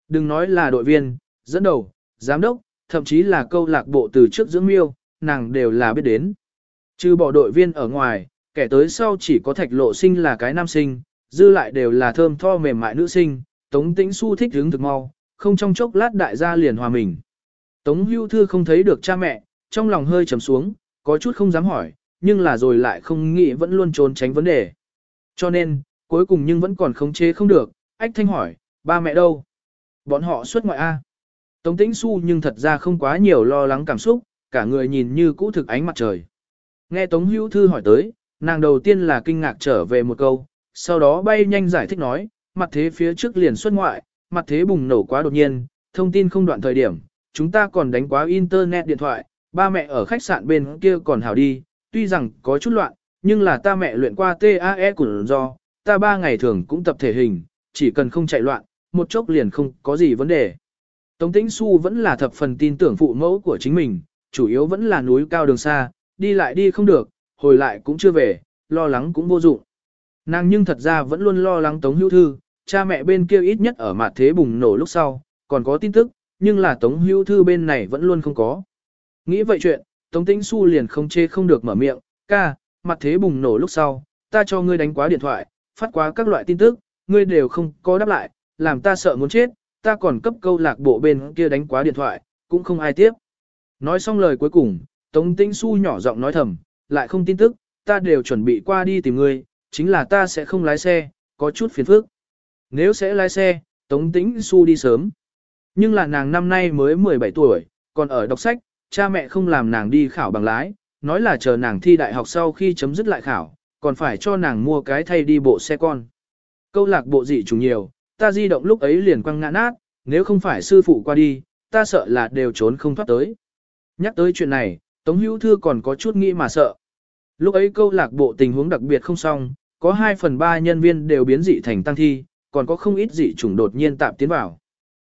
Đừng nói là đội viên, dẫn đầu, giám đốc, thậm chí là câu lạc bộ từ trước dưỡng miêu, nàng đều là biết đến. Trừ bỏ đội viên ở ngoài, kẻ tới sau chỉ có thạch lộ sinh là cái nam sinh, dư lại đều là thơm tho mềm mại nữ sinh, Tống Tĩnh Xu thích hướng thực mau, không trong chốc lát đại gia liền hòa mình. Tống Hưu Thư không thấy được cha mẹ, trong lòng hơi trầm xuống, có chút không dám hỏi, nhưng là rồi lại không nghĩ vẫn luôn trốn tránh vấn đề. Cho nên, cuối cùng nhưng vẫn còn khống chế không được, ách thanh hỏi, ba mẹ đâu? Bọn họ xuất ngoại A. Tống tĩnh su nhưng thật ra không quá nhiều lo lắng cảm xúc, cả người nhìn như cũ thực ánh mặt trời. Nghe Tống Hữu Thư hỏi tới, nàng đầu tiên là kinh ngạc trở về một câu, sau đó bay nhanh giải thích nói, mặt thế phía trước liền xuất ngoại, mặt thế bùng nổ quá đột nhiên, thông tin không đoạn thời điểm, chúng ta còn đánh quá internet điện thoại, ba mẹ ở khách sạn bên kia còn hảo đi, tuy rằng có chút loạn, nhưng là ta mẹ luyện qua TAE của do, ta ba ngày thường cũng tập thể hình, chỉ cần không chạy loạn, một chốc liền không có gì vấn đề. Tống Tĩnh Xu vẫn là thập phần tin tưởng phụ mẫu của chính mình, chủ yếu vẫn là núi cao đường xa, đi lại đi không được, hồi lại cũng chưa về, lo lắng cũng vô dụng. Nàng nhưng thật ra vẫn luôn lo lắng Tống Hữu Thư, cha mẹ bên kia ít nhất ở mặt thế bùng nổ lúc sau, còn có tin tức, nhưng là Tống Hữu Thư bên này vẫn luôn không có. Nghĩ vậy chuyện, Tống Tĩnh Xu liền không chê không được mở miệng, ca, mặt thế bùng nổ lúc sau, ta cho ngươi đánh quá điện thoại, phát quá các loại tin tức, ngươi đều không có đáp lại, làm ta sợ muốn chết, ta còn cấp câu lạc bộ bên kia đánh quá điện thoại, cũng không ai tiếp. Nói xong lời cuối cùng, Tống Tĩnh Xu nhỏ giọng nói thầm, lại không tin tức, ta đều chuẩn bị qua đi tìm ngươi, chính là ta sẽ không lái xe, có chút phiền phức. Nếu sẽ lái xe, Tống Tĩnh Xu đi sớm. Nhưng là nàng năm nay mới 17 tuổi, còn ở đọc sách, cha mẹ không làm nàng đi khảo bằng lái, nói là chờ nàng thi đại học sau khi chấm dứt lại khảo, còn phải cho nàng mua cái thay đi bộ xe con. Câu lạc bộ dị trùng nhiều, ta di động lúc ấy liền quăng ngã nát, nếu không phải sư phụ qua đi, ta sợ là đều trốn không thoát tới. Nhắc tới chuyện này, Tống Hữu Thư còn có chút nghĩ mà sợ. Lúc ấy câu lạc bộ tình huống đặc biệt không xong, có 2 phần 3 nhân viên đều biến dị thành tăng thi, còn có không ít dị chủng đột nhiên tạm tiến vào.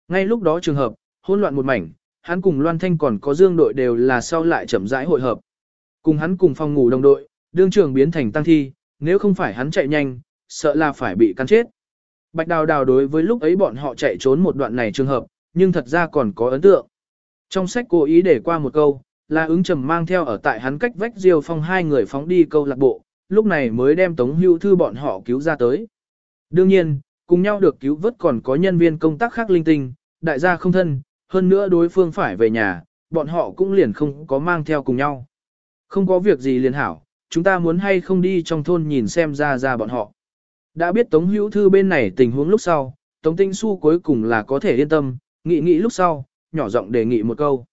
Ngay lúc đó trường hợp, hỗn loạn một mảnh, hắn cùng Loan Thanh còn có Dương đội đều là sau lại chậm rãi hội hợp. Cùng hắn cùng phòng ngủ đồng đội, đương trường biến thành tăng thi, nếu không phải hắn chạy nhanh, sợ là phải bị cắn chết. Bạch Đào Đào đối với lúc ấy bọn họ chạy trốn một đoạn này trường hợp, nhưng thật ra còn có ấn tượng. Trong sách cố ý để qua một câu, là ứng trầm mang theo ở tại hắn cách vách diêu phong hai người phóng đi câu lạc bộ, lúc này mới đem Tống Hưu Thư bọn họ cứu ra tới. Đương nhiên, cùng nhau được cứu vớt còn có nhân viên công tác khác linh tinh, đại gia không thân, hơn nữa đối phương phải về nhà, bọn họ cũng liền không có mang theo cùng nhau. Không có việc gì liền hảo, chúng ta muốn hay không đi trong thôn nhìn xem ra ra bọn họ. Đã biết Tống Hữu Thư bên này tình huống lúc sau, Tống Tinh Xu cuối cùng là có thể yên tâm, nghị nghị lúc sau, nhỏ giọng đề nghị một câu.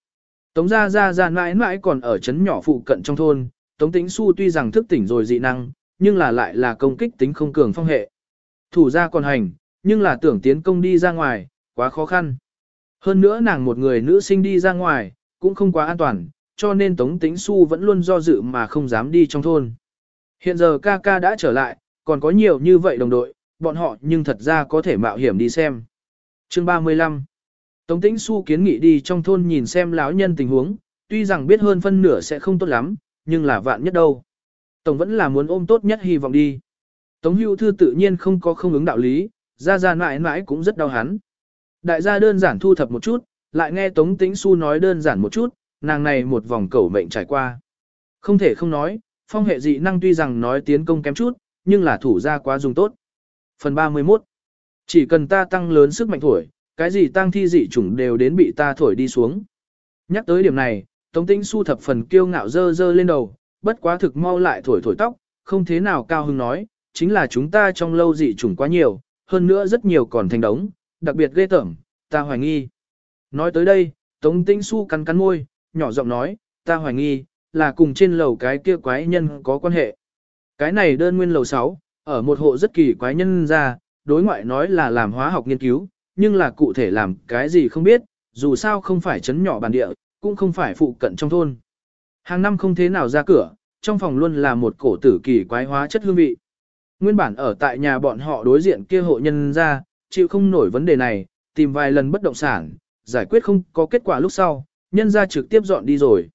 Tống Gia Gia Gia mãi mãi còn ở chấn nhỏ phụ cận trong thôn, Tống Tĩnh Xu tuy rằng thức tỉnh rồi dị năng, nhưng là lại là công kích tính không cường phong hệ. Thủ gia còn hành, nhưng là tưởng tiến công đi ra ngoài, quá khó khăn. Hơn nữa nàng một người nữ sinh đi ra ngoài, cũng không quá an toàn, cho nên Tống Tĩnh Xu vẫn luôn do dự mà không dám đi trong thôn. Hiện giờ ca ca đã trở lại, còn có nhiều như vậy đồng đội, bọn họ nhưng thật ra có thể mạo hiểm đi xem. Chương 35 Tống Tĩnh Xu kiến nghị đi trong thôn nhìn xem lão nhân tình huống, tuy rằng biết hơn phân nửa sẽ không tốt lắm, nhưng là vạn nhất đâu. Tổng vẫn là muốn ôm tốt nhất hy vọng đi. Tống Hưu Thư tự nhiên không có không ứng đạo lý, ra ra mãi mãi cũng rất đau hắn. Đại gia đơn giản thu thập một chút, lại nghe Tống Tĩnh Xu nói đơn giản một chút, nàng này một vòng cẩu mệnh trải qua. Không thể không nói, phong hệ dị năng tuy rằng nói tiến công kém chút, nhưng là thủ ra quá dùng tốt. Phần 31 Chỉ cần ta tăng lớn sức mạnh thổi, cái gì tăng thi dị chủng đều đến bị ta thổi đi xuống. Nhắc tới điểm này, Tống Tĩnh Xu thập phần kiêu ngạo dơ dơ lên đầu, bất quá thực mau lại thổi thổi tóc, không thế nào cao hứng nói, chính là chúng ta trong lâu dị chủng quá nhiều, hơn nữa rất nhiều còn thành đống, đặc biệt ghê tởm, ta hoài nghi. Nói tới đây, Tống Tĩnh Xu cắn cắn môi, nhỏ giọng nói, ta hoài nghi, là cùng trên lầu cái kia quái nhân có quan hệ. Cái này đơn nguyên lầu 6, ở một hộ rất kỳ quái nhân ra, đối ngoại nói là làm hóa học nghiên cứu, nhưng là cụ thể làm cái gì không biết, dù sao không phải chấn nhỏ bản địa, cũng không phải phụ cận trong thôn. Hàng năm không thế nào ra cửa, trong phòng luôn là một cổ tử kỳ quái hóa chất hương vị. Nguyên bản ở tại nhà bọn họ đối diện kia hộ nhân ra, chịu không nổi vấn đề này, tìm vài lần bất động sản, giải quyết không có kết quả lúc sau, nhân ra trực tiếp dọn đi rồi.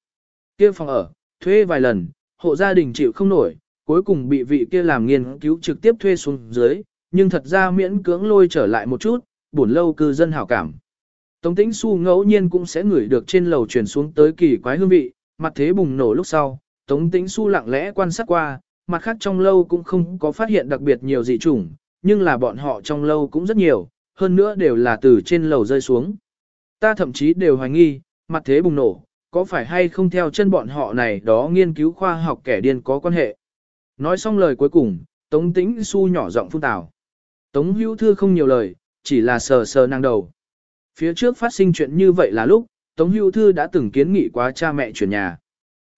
Kia phòng ở, thuê vài lần, hộ gia đình chịu không nổi, cuối cùng bị vị kia làm nghiên cứu trực tiếp thuê xuống dưới, nhưng thật ra miễn cưỡng lôi trở lại một chút, buồn lâu cư dân hảo cảm. Tống tĩnh su ngẫu nhiên cũng sẽ ngửi được trên lầu truyền xuống tới kỳ quái hương vị, mặt thế bùng nổ lúc sau, Tống tĩnh su lặng lẽ quan sát qua, mặt khác trong lâu cũng không có phát hiện đặc biệt nhiều dị chủng, nhưng là bọn họ trong lâu cũng rất nhiều, hơn nữa đều là từ trên lầu rơi xuống. Ta thậm chí đều hoài nghi, mặt thế bùng nổ, có phải hay không theo chân bọn họ này đó nghiên cứu khoa học kẻ điên có quan hệ. Nói xong lời cuối cùng, Tống Tĩnh Xu nhỏ giọng phun tào. Tống Hữu Thư không nhiều lời, chỉ là sờ sờ năng đầu. Phía trước phát sinh chuyện như vậy là lúc, Tống Hữu Thư đã từng kiến nghị quá cha mẹ chuyển nhà.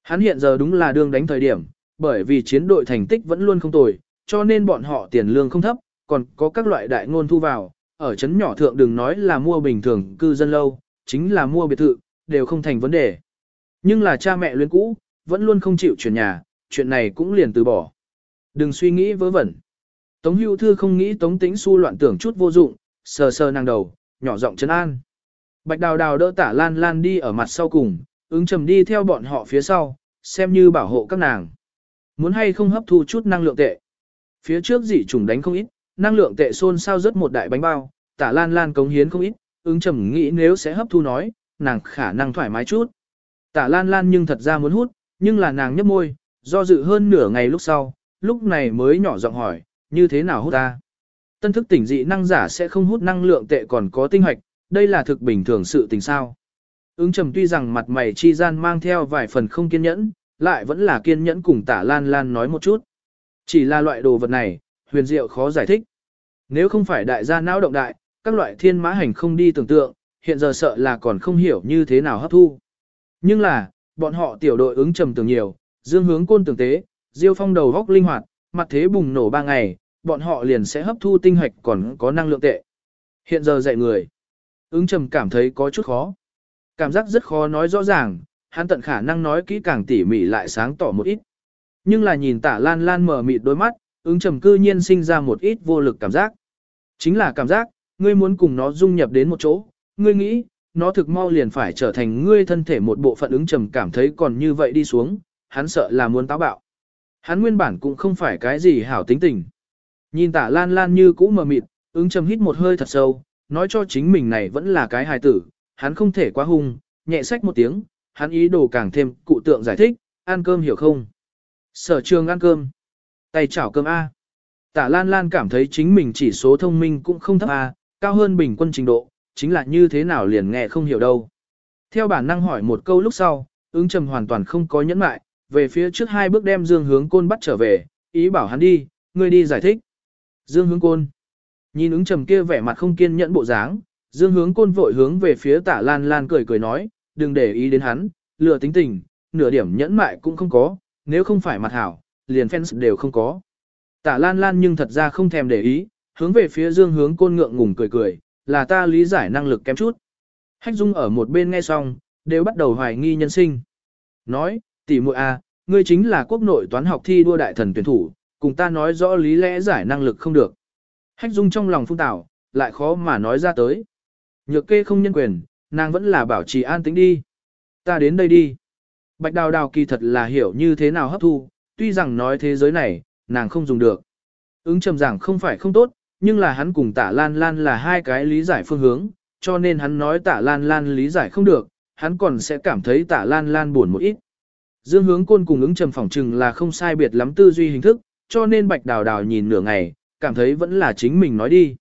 Hắn hiện giờ đúng là đương đánh thời điểm, bởi vì chiến đội thành tích vẫn luôn không tồi, cho nên bọn họ tiền lương không thấp, còn có các loại đại ngôn thu vào, ở chấn nhỏ thượng đừng nói là mua bình thường cư dân lâu, chính là mua biệt thự, đều không thành vấn đề. Nhưng là cha mẹ luyến cũ, vẫn luôn không chịu chuyển nhà, chuyện này cũng liền từ bỏ. Đừng suy nghĩ vớ vẩn. Tống hưu thư không nghĩ tống tĩnh su loạn tưởng chút vô dụng, sờ sờ nàng đầu, nhỏ giọng chân an. Bạch đào đào đỡ tả lan lan đi ở mặt sau cùng, ứng trầm đi theo bọn họ phía sau, xem như bảo hộ các nàng. Muốn hay không hấp thu chút năng lượng tệ. Phía trước dị trùng đánh không ít, năng lượng tệ xôn sao rất một đại bánh bao, tả lan lan cống hiến không ít, ứng trầm nghĩ nếu sẽ hấp thu nói, nàng khả năng thoải mái chút. Tả lan lan nhưng thật ra muốn hút, nhưng là nàng nhấp môi, do dự hơn nửa ngày lúc sau, lúc này mới nhỏ giọng hỏi, như thế nào hút ta? Tân thức tỉnh dị năng giả sẽ không hút năng lượng tệ còn có tinh hoạch, đây là thực bình thường sự tình sao. Ứng trầm tuy rằng mặt mày chi gian mang theo vài phần không kiên nhẫn, lại vẫn là kiên nhẫn cùng tả lan lan nói một chút. Chỉ là loại đồ vật này, huyền diệu khó giải thích. Nếu không phải đại gia não động đại, các loại thiên mã hành không đi tưởng tượng, hiện giờ sợ là còn không hiểu như thế nào hấp thu. Nhưng là, bọn họ tiểu đội ứng trầm tưởng nhiều, dương hướng côn tưởng tế, diêu phong đầu góc linh hoạt, mặt thế bùng nổ ba ngày, bọn họ liền sẽ hấp thu tinh hoạch còn có năng lượng tệ. Hiện giờ dạy người, ứng trầm cảm thấy có chút khó. Cảm giác rất khó nói rõ ràng, hắn tận khả năng nói kỹ càng tỉ mỉ lại sáng tỏ một ít. Nhưng là nhìn tả lan lan mở mịt đôi mắt, ứng trầm cư nhiên sinh ra một ít vô lực cảm giác. Chính là cảm giác, ngươi muốn cùng nó dung nhập đến một chỗ, ngươi nghĩ, nó thực mau liền phải trở thành ngươi thân thể một bộ phận ứng trầm cảm thấy còn như vậy đi xuống, hắn sợ là muốn táo bạo. Hắn nguyên bản cũng không phải cái gì hảo tính tình. Nhìn tả lan lan như cũ mờ mịt, ứng trầm hít một hơi thật sâu, nói cho chính mình này vẫn là cái hài tử, hắn không thể quá hung, nhẹ sách một tiếng, hắn ý đồ càng thêm cụ tượng giải thích, ăn cơm hiểu không? Sở trường ăn cơm. Tay chảo cơm A. Tả Lan Lan cảm thấy chính mình chỉ số thông minh cũng không thấp A, cao hơn bình quân trình độ, chính là như thế nào liền nghe không hiểu đâu. Theo bản năng hỏi một câu lúc sau, ứng trầm hoàn toàn không có nhẫn mại, về phía trước hai bước đem Dương Hướng Côn bắt trở về, ý bảo hắn đi, ngươi đi giải thích. Dương Hướng Côn. Nhìn ứng trầm kia vẻ mặt không kiên nhẫn bộ dáng, Dương Hướng Côn vội hướng về phía Tả Lan Lan cười cười nói, đừng để ý đến hắn, lừa tính tình, nửa điểm nhẫn mại cũng không có, nếu không phải mặt hảo, liền fans đều không có. Tả Lan Lan nhưng thật ra không thèm để ý, hướng về phía Dương Hướng Côn ngượng ngùng cười cười, là ta lý giải năng lực kém chút. Hách Dung ở một bên nghe xong, đều bắt đầu hoài nghi nhân sinh. Nói, tỷ muội a, à, ngươi chính là quốc nội toán học thi đua đại thần tuyển thủ, cùng ta nói rõ lý lẽ giải năng lực không được. Hách Dung trong lòng phung tảo, lại khó mà nói ra tới. Nhược kê không nhân quyền, nàng vẫn là bảo trì an tĩnh đi. Ta đến đây đi. Bạch đào đào kỳ thật là hiểu như thế nào hấp thu, tuy rằng nói thế giới này, nàng không dùng được. Ứng trầm giảng không phải không tốt, nhưng là hắn cùng tả lan lan là hai cái lý giải phương hướng, cho nên hắn nói tả lan lan lý giải không được, hắn còn sẽ cảm thấy tả lan lan buồn một ít. Dương hướng côn cùng ứng trầm phỏng trừng là không sai biệt lắm tư duy hình thức, cho nên bạch đào đào nhìn nửa ngày, cảm thấy vẫn là chính mình nói đi.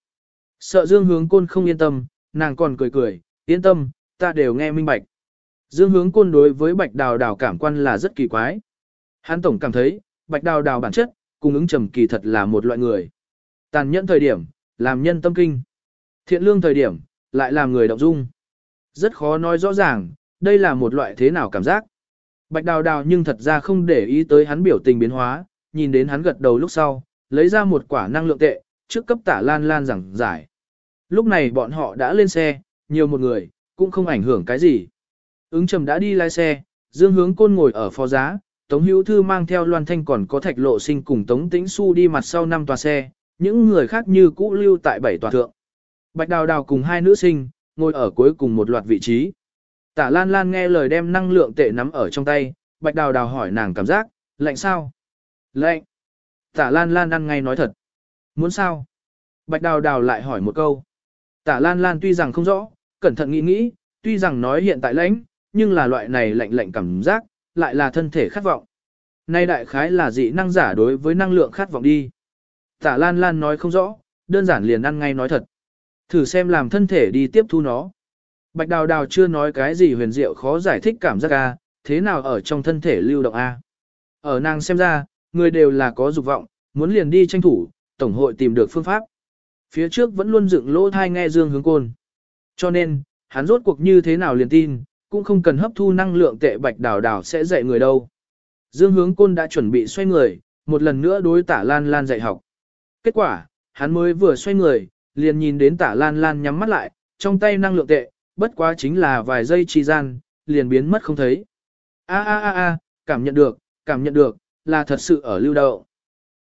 Sợ dương hướng côn không yên tâm, nàng còn cười cười, yên tâm, ta đều nghe minh bạch. Dương hướng côn đối với bạch đào đào cảm quan là rất kỳ quái. Hắn tổng cảm thấy, bạch đào đào bản chất, cùng ứng trầm kỳ thật là một loại người. Tàn nhẫn thời điểm, làm nhân tâm kinh. Thiện lương thời điểm, lại làm người động dung. Rất khó nói rõ ràng, đây là một loại thế nào cảm giác. Bạch đào đào nhưng thật ra không để ý tới hắn biểu tình biến hóa, nhìn đến hắn gật đầu lúc sau, lấy ra một quả năng lượng tệ, trước cấp tả lan lan giảng giải. Lúc này bọn họ đã lên xe, nhiều một người, cũng không ảnh hưởng cái gì. Ứng trầm đã đi lái xe, dương hướng côn ngồi ở phó giá, Tống Hữu Thư mang theo Loan Thanh còn có thạch lộ sinh cùng Tống Tĩnh Xu đi mặt sau năm tòa xe, những người khác như cũ lưu tại bảy tòa thượng. Bạch Đào Đào cùng hai nữ sinh, ngồi ở cuối cùng một loạt vị trí. Tả Lan Lan nghe lời đem năng lượng tệ nắm ở trong tay, Bạch Đào Đào hỏi nàng cảm giác, lạnh sao? Lạnh. Tả Lan Lan ăn ngay nói thật. Muốn sao? Bạch Đào Đào lại hỏi một câu. Tả Lan Lan tuy rằng không rõ, cẩn thận nghĩ nghĩ, tuy rằng nói hiện tại lãnh, nhưng là loại này lạnh lạnh cảm giác, lại là thân thể khát vọng. Nay đại khái là dị năng giả đối với năng lượng khát vọng đi. Tả Lan Lan nói không rõ, đơn giản liền ăn ngay nói thật. Thử xem làm thân thể đi tiếp thu nó. Bạch Đào Đào chưa nói cái gì huyền diệu khó giải thích cảm giác a, thế nào ở trong thân thể lưu động a. Ở nàng xem ra, người đều là có dục vọng, muốn liền đi tranh thủ, tổng hội tìm được phương pháp. Phía trước vẫn luôn dựng lỗ thai nghe Dương hướng côn. Cho nên, hắn rốt cuộc như thế nào liền tin, cũng không cần hấp thu năng lượng tệ bạch đào đào sẽ dạy người đâu. Dương hướng côn đã chuẩn bị xoay người, một lần nữa đối tả lan lan dạy học. Kết quả, hắn mới vừa xoay người, liền nhìn đến tả lan lan nhắm mắt lại, trong tay năng lượng tệ, bất quá chính là vài giây trì gian, liền biến mất không thấy. A a a a, cảm nhận được, cảm nhận được, là thật sự ở lưu đậu.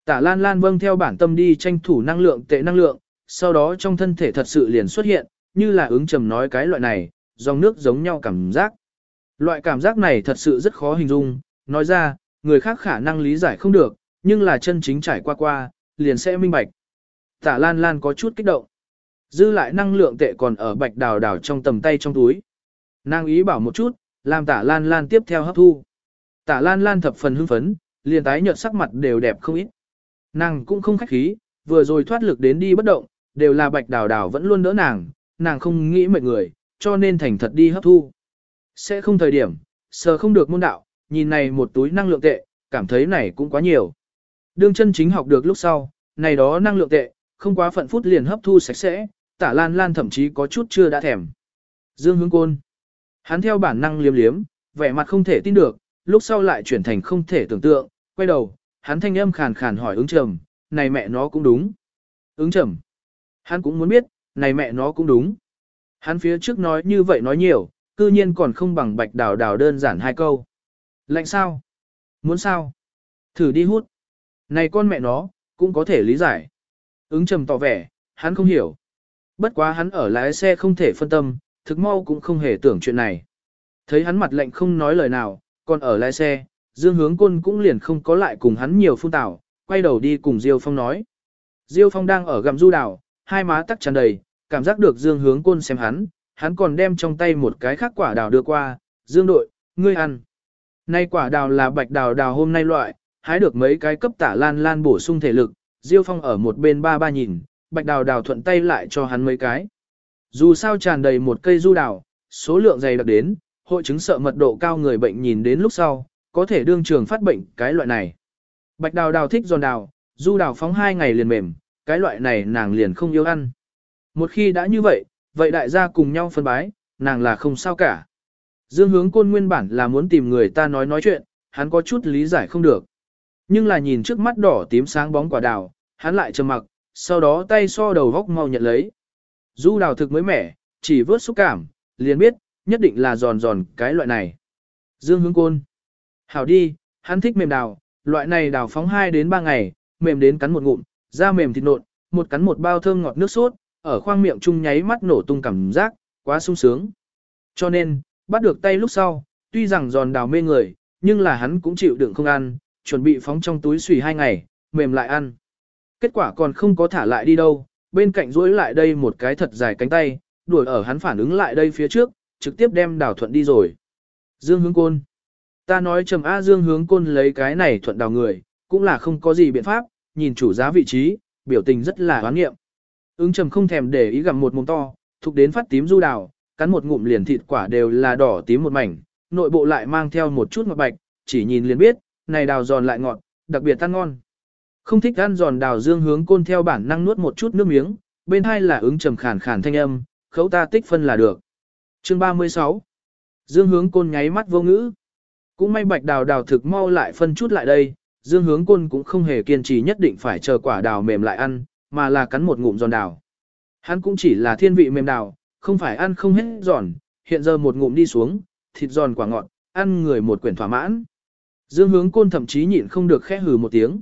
Tả lan lan vâng theo bản tâm đi tranh thủ năng lượng tệ năng lượng, sau đó trong thân thể thật sự liền xuất hiện, như là ứng trầm nói cái loại này, dòng nước giống nhau cảm giác. Loại cảm giác này thật sự rất khó hình dung, nói ra, người khác khả năng lý giải không được, nhưng là chân chính trải qua qua, liền sẽ minh bạch. Tả Lan Lan có chút kích động. Dư lại năng lượng tệ còn ở bạch đào đào trong tầm tay trong túi. Nàng ý bảo một chút, làm tả Lan Lan tiếp theo hấp thu. Tả Lan Lan thập phần hưng phấn, liền tái nhợt sắc mặt đều đẹp không ít. Nàng cũng không khách khí, vừa rồi thoát lực đến đi bất động, đều là bạch đào đào vẫn luôn đỡ nàng, nàng không nghĩ mệt người, cho nên thành thật đi hấp thu. Sẽ không thời điểm, sờ không được môn đạo, nhìn này một túi năng lượng tệ, cảm thấy này cũng quá nhiều. Đương chân chính học được lúc sau, này đó năng lượng tệ, không quá phận phút liền hấp thu sạch sẽ, tả lan lan thậm chí có chút chưa đã thèm. Dương hướng côn. Hắn theo bản năng liếm liếm, vẻ mặt không thể tin được, lúc sau lại chuyển thành không thể tưởng tượng, quay đầu, hắn thanh âm khàn khàn hỏi ứng trầm, này mẹ nó cũng đúng. Ứng trầm. Hắn cũng muốn biết, này mẹ nó cũng đúng. Hắn phía trước nói như vậy nói nhiều, cư nhiên còn không bằng bạch đào đào đơn giản hai câu. Lạnh sao? Muốn sao? Thử đi hút. Này con mẹ nó, cũng có thể lý giải. Ứng trầm tỏ vẻ, hắn không hiểu. Bất quá hắn ở lái xe không thể phân tâm, thực mau cũng không hề tưởng chuyện này. Thấy hắn mặt lạnh không nói lời nào, còn ở lái xe, Dương Hướng Quân cũng liền không có lại cùng hắn nhiều phun tảo, quay đầu đi cùng Diêu Phong nói. Diêu Phong đang ở gầm du đảo, hai má tắc tràn đầy, cảm giác được Dương Hướng côn xem hắn, hắn còn đem trong tay một cái khác quả đào đưa qua, Dương đội, ngươi ăn. Nay quả đào là bạch đào đào hôm nay loại, hái được mấy cái cấp tả lan lan bổ sung thể lực, Diêu Phong ở một bên ba ba nhìn, bạch đào đào thuận tay lại cho hắn mấy cái. Dù sao tràn đầy một cây du đào, số lượng dày đặc đến, hội chứng sợ mật độ cao người bệnh nhìn đến lúc sau, có thể đương trường phát bệnh cái loại này. Bạch đào đào thích giòn đào, du đào phóng hai ngày liền mềm, cái loại này nàng liền không yêu ăn. Một khi đã như vậy, vậy đại gia cùng nhau phân bái, nàng là không sao cả. Dương hướng côn nguyên bản là muốn tìm người ta nói nói chuyện, hắn có chút lý giải không được. Nhưng là nhìn trước mắt đỏ tím sáng bóng quả đào, hắn lại trầm mặc, sau đó tay so đầu góc mau nhận lấy. Du đào thực mới mẻ, chỉ vớt xúc cảm, liền biết, nhất định là giòn giòn cái loại này. Dương hướng côn. Hảo đi, hắn thích mềm đào, loại này đào phóng 2 đến 3 ngày, mềm đến cắn một ngụm, da mềm thịt nộn, một cắn một bao thơm ngọt nước sốt, ở khoang miệng chung nháy mắt nổ tung cảm giác, quá sung sướng. Cho nên, bắt được tay lúc sau, tuy rằng giòn đào mê người, nhưng là hắn cũng chịu đựng không ăn, chuẩn bị phóng trong túi xùy hai ngày, mềm lại ăn. Kết quả còn không có thả lại đi đâu, bên cạnh duỗi lại đây một cái thật dài cánh tay, đuổi ở hắn phản ứng lại đây phía trước, trực tiếp đem đào thuận đi rồi. Dương hướng côn. Ta nói trầm A Dương hướng côn lấy cái này thuận đào người, cũng là không có gì biện pháp, nhìn chủ giá vị trí, biểu tình rất là hoán nghiệm. Ứng trầm không thèm để ý gặm một mồm to, thuộc đến phát tím du đào, cắn một ngụm liền thịt quả đều là đỏ tím một mảnh, nội bộ lại mang theo một chút ngọt bạch, chỉ nhìn liền biết, này đào giòn lại ngọt, đặc biệt ăn ngon. Không thích ăn giòn đào dương hướng côn theo bản năng nuốt một chút nước miếng, bên hai là ứng trầm khàn khàn thanh âm, khấu ta tích phân là được. Chương 36 Dương hướng côn nháy mắt vô ngữ. Cũng may bạch đào đào thực mau lại phân chút lại đây, dương hướng côn cũng không hề kiên trì nhất định phải chờ quả đào mềm lại ăn, mà là cắn một ngụm giòn đào. Hắn cũng chỉ là thiên vị mềm đào, không phải ăn không hết giòn, hiện giờ một ngụm đi xuống, thịt giòn quả ngọt, ăn người một quyển thỏa mãn. Dương hướng côn thậm chí nhịn không được khẽ hừ một tiếng.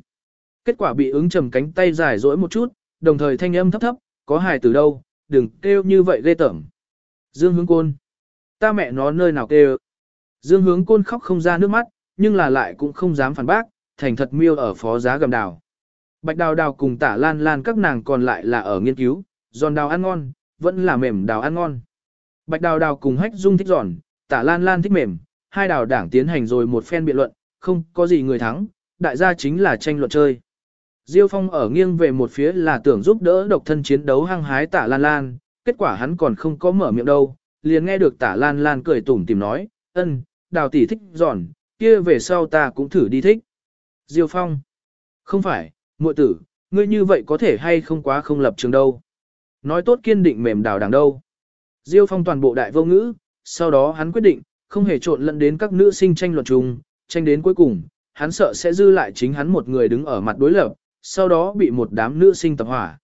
Kết quả bị ứng trầm cánh tay dài dỗi một chút, đồng thời thanh âm thấp thấp, có hài từ đâu, đừng kêu như vậy ghê tởm. Dương hướng côn. Ta mẹ nó nơi nào kêu. Dương hướng côn khóc không ra nước mắt, nhưng là lại cũng không dám phản bác, thành thật miêu ở phó giá gầm đào. Bạch đào đào cùng tả lan lan các nàng còn lại là ở nghiên cứu, giòn đào ăn ngon, vẫn là mềm đào ăn ngon. Bạch đào đào cùng hách dung thích giòn, tả lan lan thích mềm, hai đào đảng tiến hành rồi một phen biện luận, không có gì người thắng, đại gia chính là tranh luận chơi. Diêu Phong ở nghiêng về một phía là tưởng giúp đỡ độc thân chiến đấu hăng hái tả lan lan, kết quả hắn còn không có mở miệng đâu, liền nghe được tả lan lan cười tủm tìm nói, ân, đào tỷ thích giòn, kia về sau ta cũng thử đi thích. Diêu Phong, không phải, muội tử, ngươi như vậy có thể hay không quá không lập trường đâu. Nói tốt kiên định mềm đào đằng đâu. Diêu Phong toàn bộ đại vô ngữ, sau đó hắn quyết định, không hề trộn lẫn đến các nữ sinh tranh luận chung, tranh đến cuối cùng, hắn sợ sẽ dư lại chính hắn một người đứng ở mặt đối lập, sau đó bị một đám nữ sinh tập hỏa.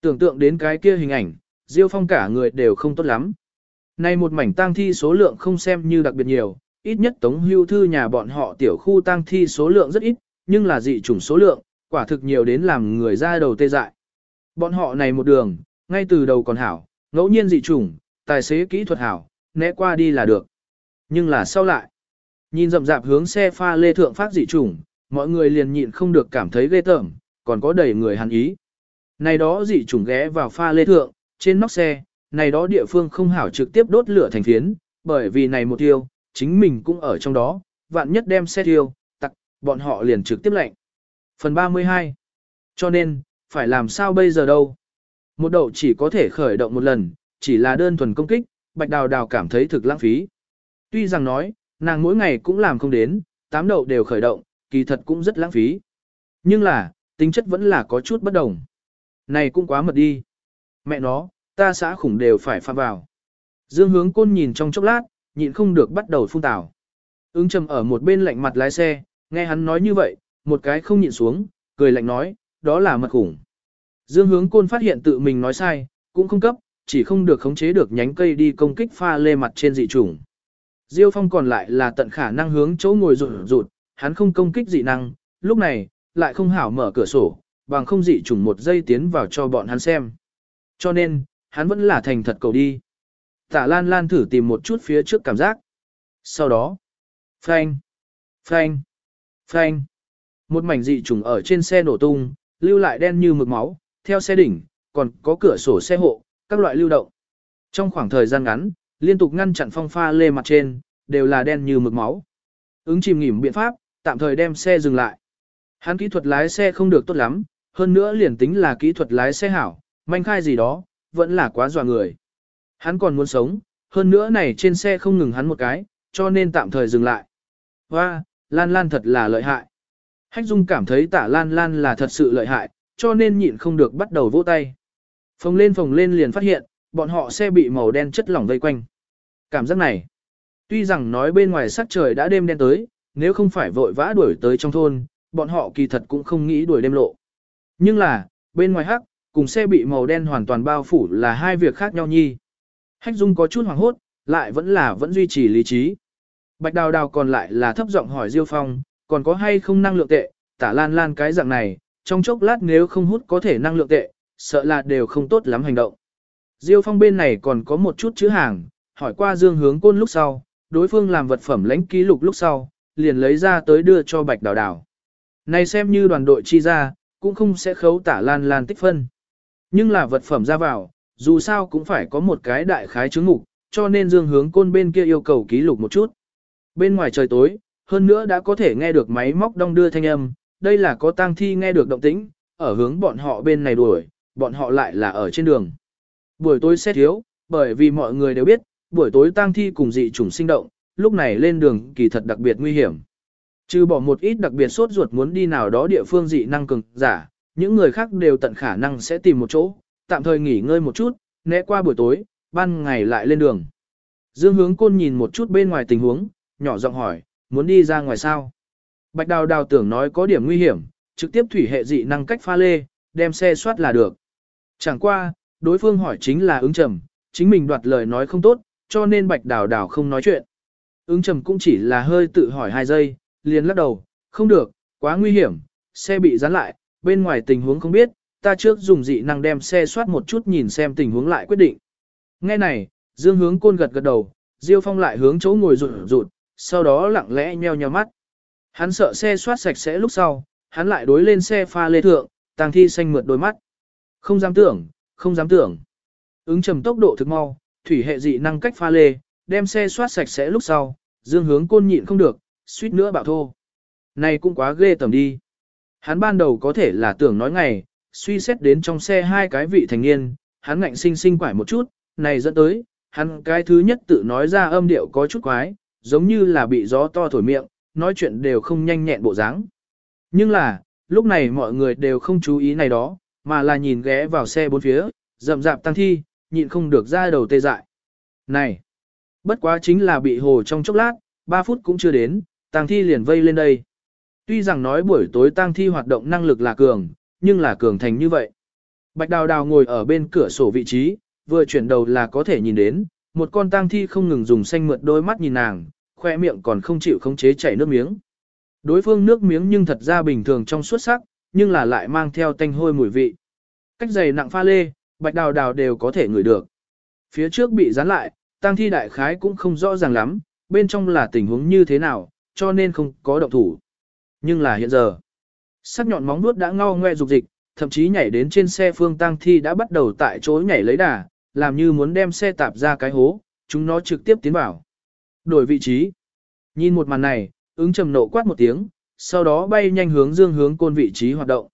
Tưởng tượng đến cái kia hình ảnh, Diêu Phong cả người đều không tốt lắm. Nay một mảnh tang thi số lượng không xem như đặc biệt nhiều, ít nhất tống hưu thư nhà bọn họ tiểu khu tang thi số lượng rất ít, nhưng là dị chủng số lượng, quả thực nhiều đến làm người ra đầu tê dại. Bọn họ này một đường, ngay từ đầu còn hảo, ngẫu nhiên dị chủng, tài xế kỹ thuật hảo, né qua đi là được. Nhưng là sau lại, nhìn rậm rạp hướng xe pha lê thượng phát dị chủng, mọi người liền nhịn không được cảm thấy ghê tởm, còn có đầy người hắn ý. Này đó dị chủng ghé vào pha lê thượng, trên nóc xe, này đó địa phương không hảo trực tiếp đốt lửa thành phiến, bởi vì này một tiêu, chính mình cũng ở trong đó, vạn nhất đem xe tiêu, tặc, bọn họ liền trực tiếp lệnh. Phần 32 Cho nên, phải làm sao bây giờ đâu? Một đậu chỉ có thể khởi động một lần, chỉ là đơn thuần công kích, bạch đào đào cảm thấy thực lãng phí. Tuy rằng nói, nàng mỗi ngày cũng làm không đến, tám đậu đều khởi động, kỳ thật cũng rất lãng phí. Nhưng là, tính chất vẫn là có chút bất đồng. Này cũng quá mật đi. Mẹ nó, ta xã khủng đều phải pha vào. Dương hướng côn nhìn trong chốc lát, nhịn không được bắt đầu phun tảo. Ứng trầm ở một bên lạnh mặt lái xe, nghe hắn nói như vậy, một cái không nhịn xuống, cười lạnh nói, đó là mật khủng. Dương hướng côn phát hiện tự mình nói sai, cũng không cấp, chỉ không được khống chế được nhánh cây đi công kích pha lê mặt trên dị trùng. Diêu phong còn lại là tận khả năng hướng chỗ ngồi rụt rụt, hắn không công kích dị năng, lúc này, lại không hảo mở cửa sổ, bằng không dị trùng một giây tiến vào cho bọn hắn xem. Cho nên, hắn vẫn là thành thật cầu đi. Tả Lan Lan thử tìm một chút phía trước cảm giác. Sau đó, phanh, phanh, phanh. Một mảnh dị trùng ở trên xe nổ tung, lưu lại đen như mực máu, theo xe đỉnh, còn có cửa sổ xe hộ, các loại lưu động. Trong khoảng thời gian ngắn, liên tục ngăn chặn phong pha lê mặt trên, đều là đen như mực máu. Ứng chìm nghỉm biện pháp, tạm thời đem xe dừng lại. Hắn kỹ thuật lái xe không được tốt lắm, hơn nữa liền tính là kỹ thuật lái xe hảo, manh khai gì đó, vẫn là quá dọa người. Hắn còn muốn sống, hơn nữa này trên xe không ngừng hắn một cái, cho nên tạm thời dừng lại. Hoa, Lan Lan thật là lợi hại. Hách Dung cảm thấy tả Lan Lan là thật sự lợi hại, cho nên nhịn không được bắt đầu vỗ tay. Phồng lên phồng lên liền phát hiện, bọn họ xe bị màu đen chất lỏng vây quanh. Cảm giác này, tuy rằng nói bên ngoài sắc trời đã đêm đen tới, nếu không phải vội vã đuổi tới trong thôn, bọn họ kỳ thật cũng không nghĩ đuổi đêm lộ. Nhưng là, bên ngoài hắc, cùng xe bị màu đen hoàn toàn bao phủ là hai việc khác nhau nhi. Hách Dung có chút hoảng hốt, lại vẫn là vẫn duy trì lý trí. Bạch Đào Đào còn lại là thấp giọng hỏi Diêu Phong, còn có hay không năng lượng tệ, tả lan lan cái dạng này, trong chốc lát nếu không hút có thể năng lượng tệ, sợ là đều không tốt lắm hành động. Diêu Phong bên này còn có một chút chữ hàng, hỏi qua Dương Hướng Côn lúc sau, đối phương làm vật phẩm lãnh ký lục lúc sau, liền lấy ra tới đưa cho Bạch Đào Đào. Này xem như đoàn đội chi ra, cũng không sẽ khấu tả lan lan tích phân. Nhưng là vật phẩm ra vào, dù sao cũng phải có một cái đại khái chứng mục, cho nên dương hướng côn bên kia yêu cầu ký lục một chút. Bên ngoài trời tối, hơn nữa đã có thể nghe được máy móc đong đưa thanh âm, đây là có tang thi nghe được động tĩnh, ở hướng bọn họ bên này đuổi, bọn họ lại là ở trên đường. Buổi tối xét thiếu, bởi vì mọi người đều biết, buổi tối tang thi cùng dị chủng sinh động, lúc này lên đường kỳ thật đặc biệt nguy hiểm. Trừ bỏ một ít đặc biệt sốt ruột muốn đi nào đó địa phương dị năng cường giả, những người khác đều tận khả năng sẽ tìm một chỗ, tạm thời nghỉ ngơi một chút, né qua buổi tối, ban ngày lại lên đường. Dương hướng côn nhìn một chút bên ngoài tình huống, nhỏ giọng hỏi, muốn đi ra ngoài sao? Bạch đào đào tưởng nói có điểm nguy hiểm, trực tiếp thủy hệ dị năng cách pha lê, đem xe soát là được. Chẳng qua, đối phương hỏi chính là ứng trầm, chính mình đoạt lời nói không tốt, cho nên bạch đào đào không nói chuyện. Ứng trầm cũng chỉ là hơi tự hỏi hai giây, liền lắc đầu, không được, quá nguy hiểm, xe bị dán lại, bên ngoài tình huống không biết, ta trước dùng dị năng đem xe soát một chút nhìn xem tình huống lại quyết định. Nghe này, Dương hướng côn gật gật đầu, Diêu Phong lại hướng chỗ ngồi rụt rụt, sau đó lặng lẽ nheo nheo mắt. Hắn sợ xe soát sạch sẽ lúc sau, hắn lại đối lên xe pha lê thượng, tàng thi xanh mượt đôi mắt. Không dám tưởng, không dám tưởng. Ứng trầm tốc độ thực mau, thủy hệ dị năng cách pha lê, đem xe soát sạch sẽ lúc sau, dương hướng côn nhịn không được, suýt nữa bạo thô. Này cũng quá ghê tầm đi. Hắn ban đầu có thể là tưởng nói ngày, suy xét đến trong xe hai cái vị thành niên, hắn ngạnh sinh sinh quải một chút, này dẫn tới, hắn cái thứ nhất tự nói ra âm điệu có chút quái, giống như là bị gió to thổi miệng, nói chuyện đều không nhanh nhẹn bộ dáng. Nhưng là, lúc này mọi người đều không chú ý này đó, mà là nhìn ghé vào xe bốn phía, rậm rạp tăng thi, nhịn không được ra đầu tê dại. Này, bất quá chính là bị hồ trong chốc lát, 3 phút cũng chưa đến, tăng thi liền vây lên đây. Tuy rằng nói buổi tối tăng thi hoạt động năng lực là cường, nhưng là cường thành như vậy. Bạch Đào Đào ngồi ở bên cửa sổ vị trí, vừa chuyển đầu là có thể nhìn đến, một con tang thi không ngừng dùng xanh mượt đôi mắt nhìn nàng, khoe miệng còn không chịu khống chế chảy nước miếng. Đối phương nước miếng nhưng thật ra bình thường trong suốt sắc, nhưng là lại mang theo tanh hôi mùi vị. Cách dày nặng pha lê, bạch đào đào đều có thể ngửi được. Phía trước bị dán lại, tang thi đại khái cũng không rõ ràng lắm, bên trong là tình huống như thế nào, cho nên không có động thủ. Nhưng là hiện giờ, sắc nhọn móng vuốt đã ngao ngoe dục dịch, thậm chí nhảy đến trên xe phương tang thi đã bắt đầu tại chỗ nhảy lấy đà, làm như muốn đem xe tạp ra cái hố, chúng nó trực tiếp tiến vào. Đổi vị trí. Nhìn một màn này, ứng trầm nộ quát một tiếng, sau đó bay nhanh hướng dương hướng côn vị trí hoạt động.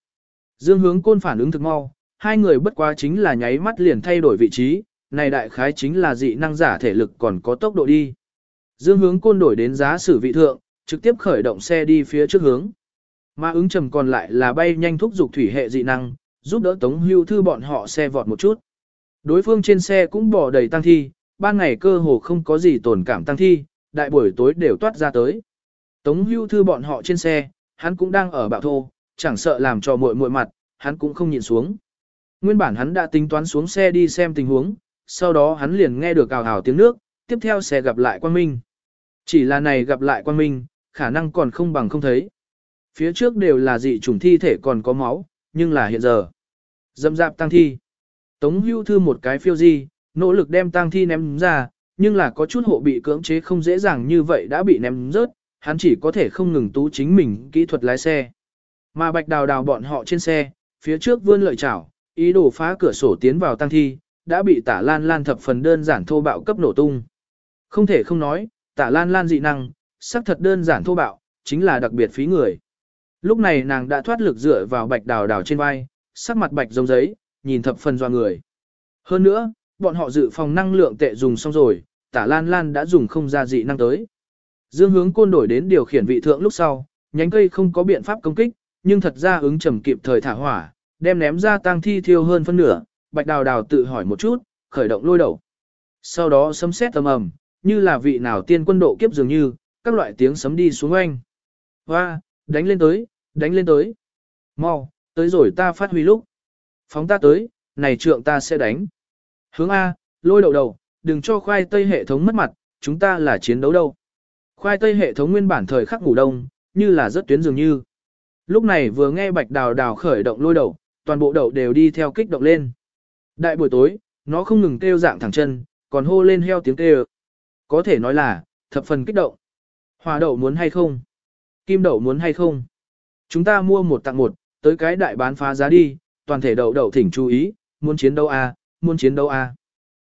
Dương hướng côn phản ứng thực mau, hai người bất quá chính là nháy mắt liền thay đổi vị trí, này đại khái chính là dị năng giả thể lực còn có tốc độ đi. Dương hướng côn đổi đến giá sử vị thượng, trực tiếp khởi động xe đi phía trước hướng. Mà ứng trầm còn lại là bay nhanh thúc dục thủy hệ dị năng, giúp đỡ tống hưu thư bọn họ xe vọt một chút. Đối phương trên xe cũng bỏ đầy tăng thi, ban ngày cơ hồ không có gì tổn cảm tăng thi, đại buổi tối đều toát ra tới. Tống hưu thư bọn họ trên xe, hắn cũng đang ở bạo thô, chẳng sợ làm cho muội muội mặt, hắn cũng không nhìn xuống. Nguyên bản hắn đã tính toán xuống xe đi xem tình huống, sau đó hắn liền nghe được ào ào tiếng nước, tiếp theo xe gặp lại Quang Minh. Chỉ là này gặp lại Quang Minh, khả năng còn không bằng không thấy. Phía trước đều là dị chủng thi thể còn có máu, nhưng là hiện giờ. Dâm dạp tăng thi. Tống hưu thư một cái phiêu di, nỗ lực đem tang thi ném ra, nhưng là có chút hộ bị cưỡng chế không dễ dàng như vậy đã bị ném rớt, hắn chỉ có thể không ngừng tú chính mình kỹ thuật lái xe. Mà bạch đào đào bọn họ trên xe, phía trước vươn lợi chảo, ý đồ phá cửa sổ tiến vào tăng thi, đã bị tả lan lan thập phần đơn giản thô bạo cấp nổ tung. Không thể không nói, tả lan lan dị năng, sắc thật đơn giản thô bạo, chính là đặc biệt phí người. Lúc này nàng đã thoát lực dựa vào bạch đào đào trên vai, sắc mặt bạch giống giấy, nhìn thập phần doa người. Hơn nữa, bọn họ dự phòng năng lượng tệ dùng xong rồi, tả lan lan đã dùng không ra dị năng tới. Dương hướng côn đổi đến điều khiển vị thượng lúc sau, nhánh cây không có biện pháp công kích, nhưng thật ra ứng trầm kịp thời thả hỏa, đem ném ra tang thi thiêu hơn phân nửa, bạch đào đào tự hỏi một chút, khởi động lôi đầu. Sau đó sấm sét tầm ầm, như là vị nào tiên quân độ kiếp dường như, các loại tiếng sấm đi xuống oanh. Hoa, đánh lên tới, đánh lên tới. Mau, tới rồi ta phát huy lúc. Phóng ta tới, này trượng ta sẽ đánh. Hướng A, lôi đầu đầu, đừng cho khoai tây hệ thống mất mặt, chúng ta là chiến đấu đâu. Khoai tây hệ thống nguyên bản thời khắc ngủ đông, như là rất tuyến dường như. Lúc này vừa nghe bạch đào đào khởi động lôi đầu, toàn bộ đầu đều đi theo kích động lên. Đại buổi tối, nó không ngừng kêu dạng thẳng chân, còn hô lên heo tiếng kêu. Có thể nói là, thập phần kích động. Hòa đậu muốn hay không? Kim đậu muốn hay không? Chúng ta mua một tặng một, tới cái đại bán phá giá đi, toàn thể đậu đậu thỉnh chú ý, muốn chiến đấu à, muốn chiến đấu à.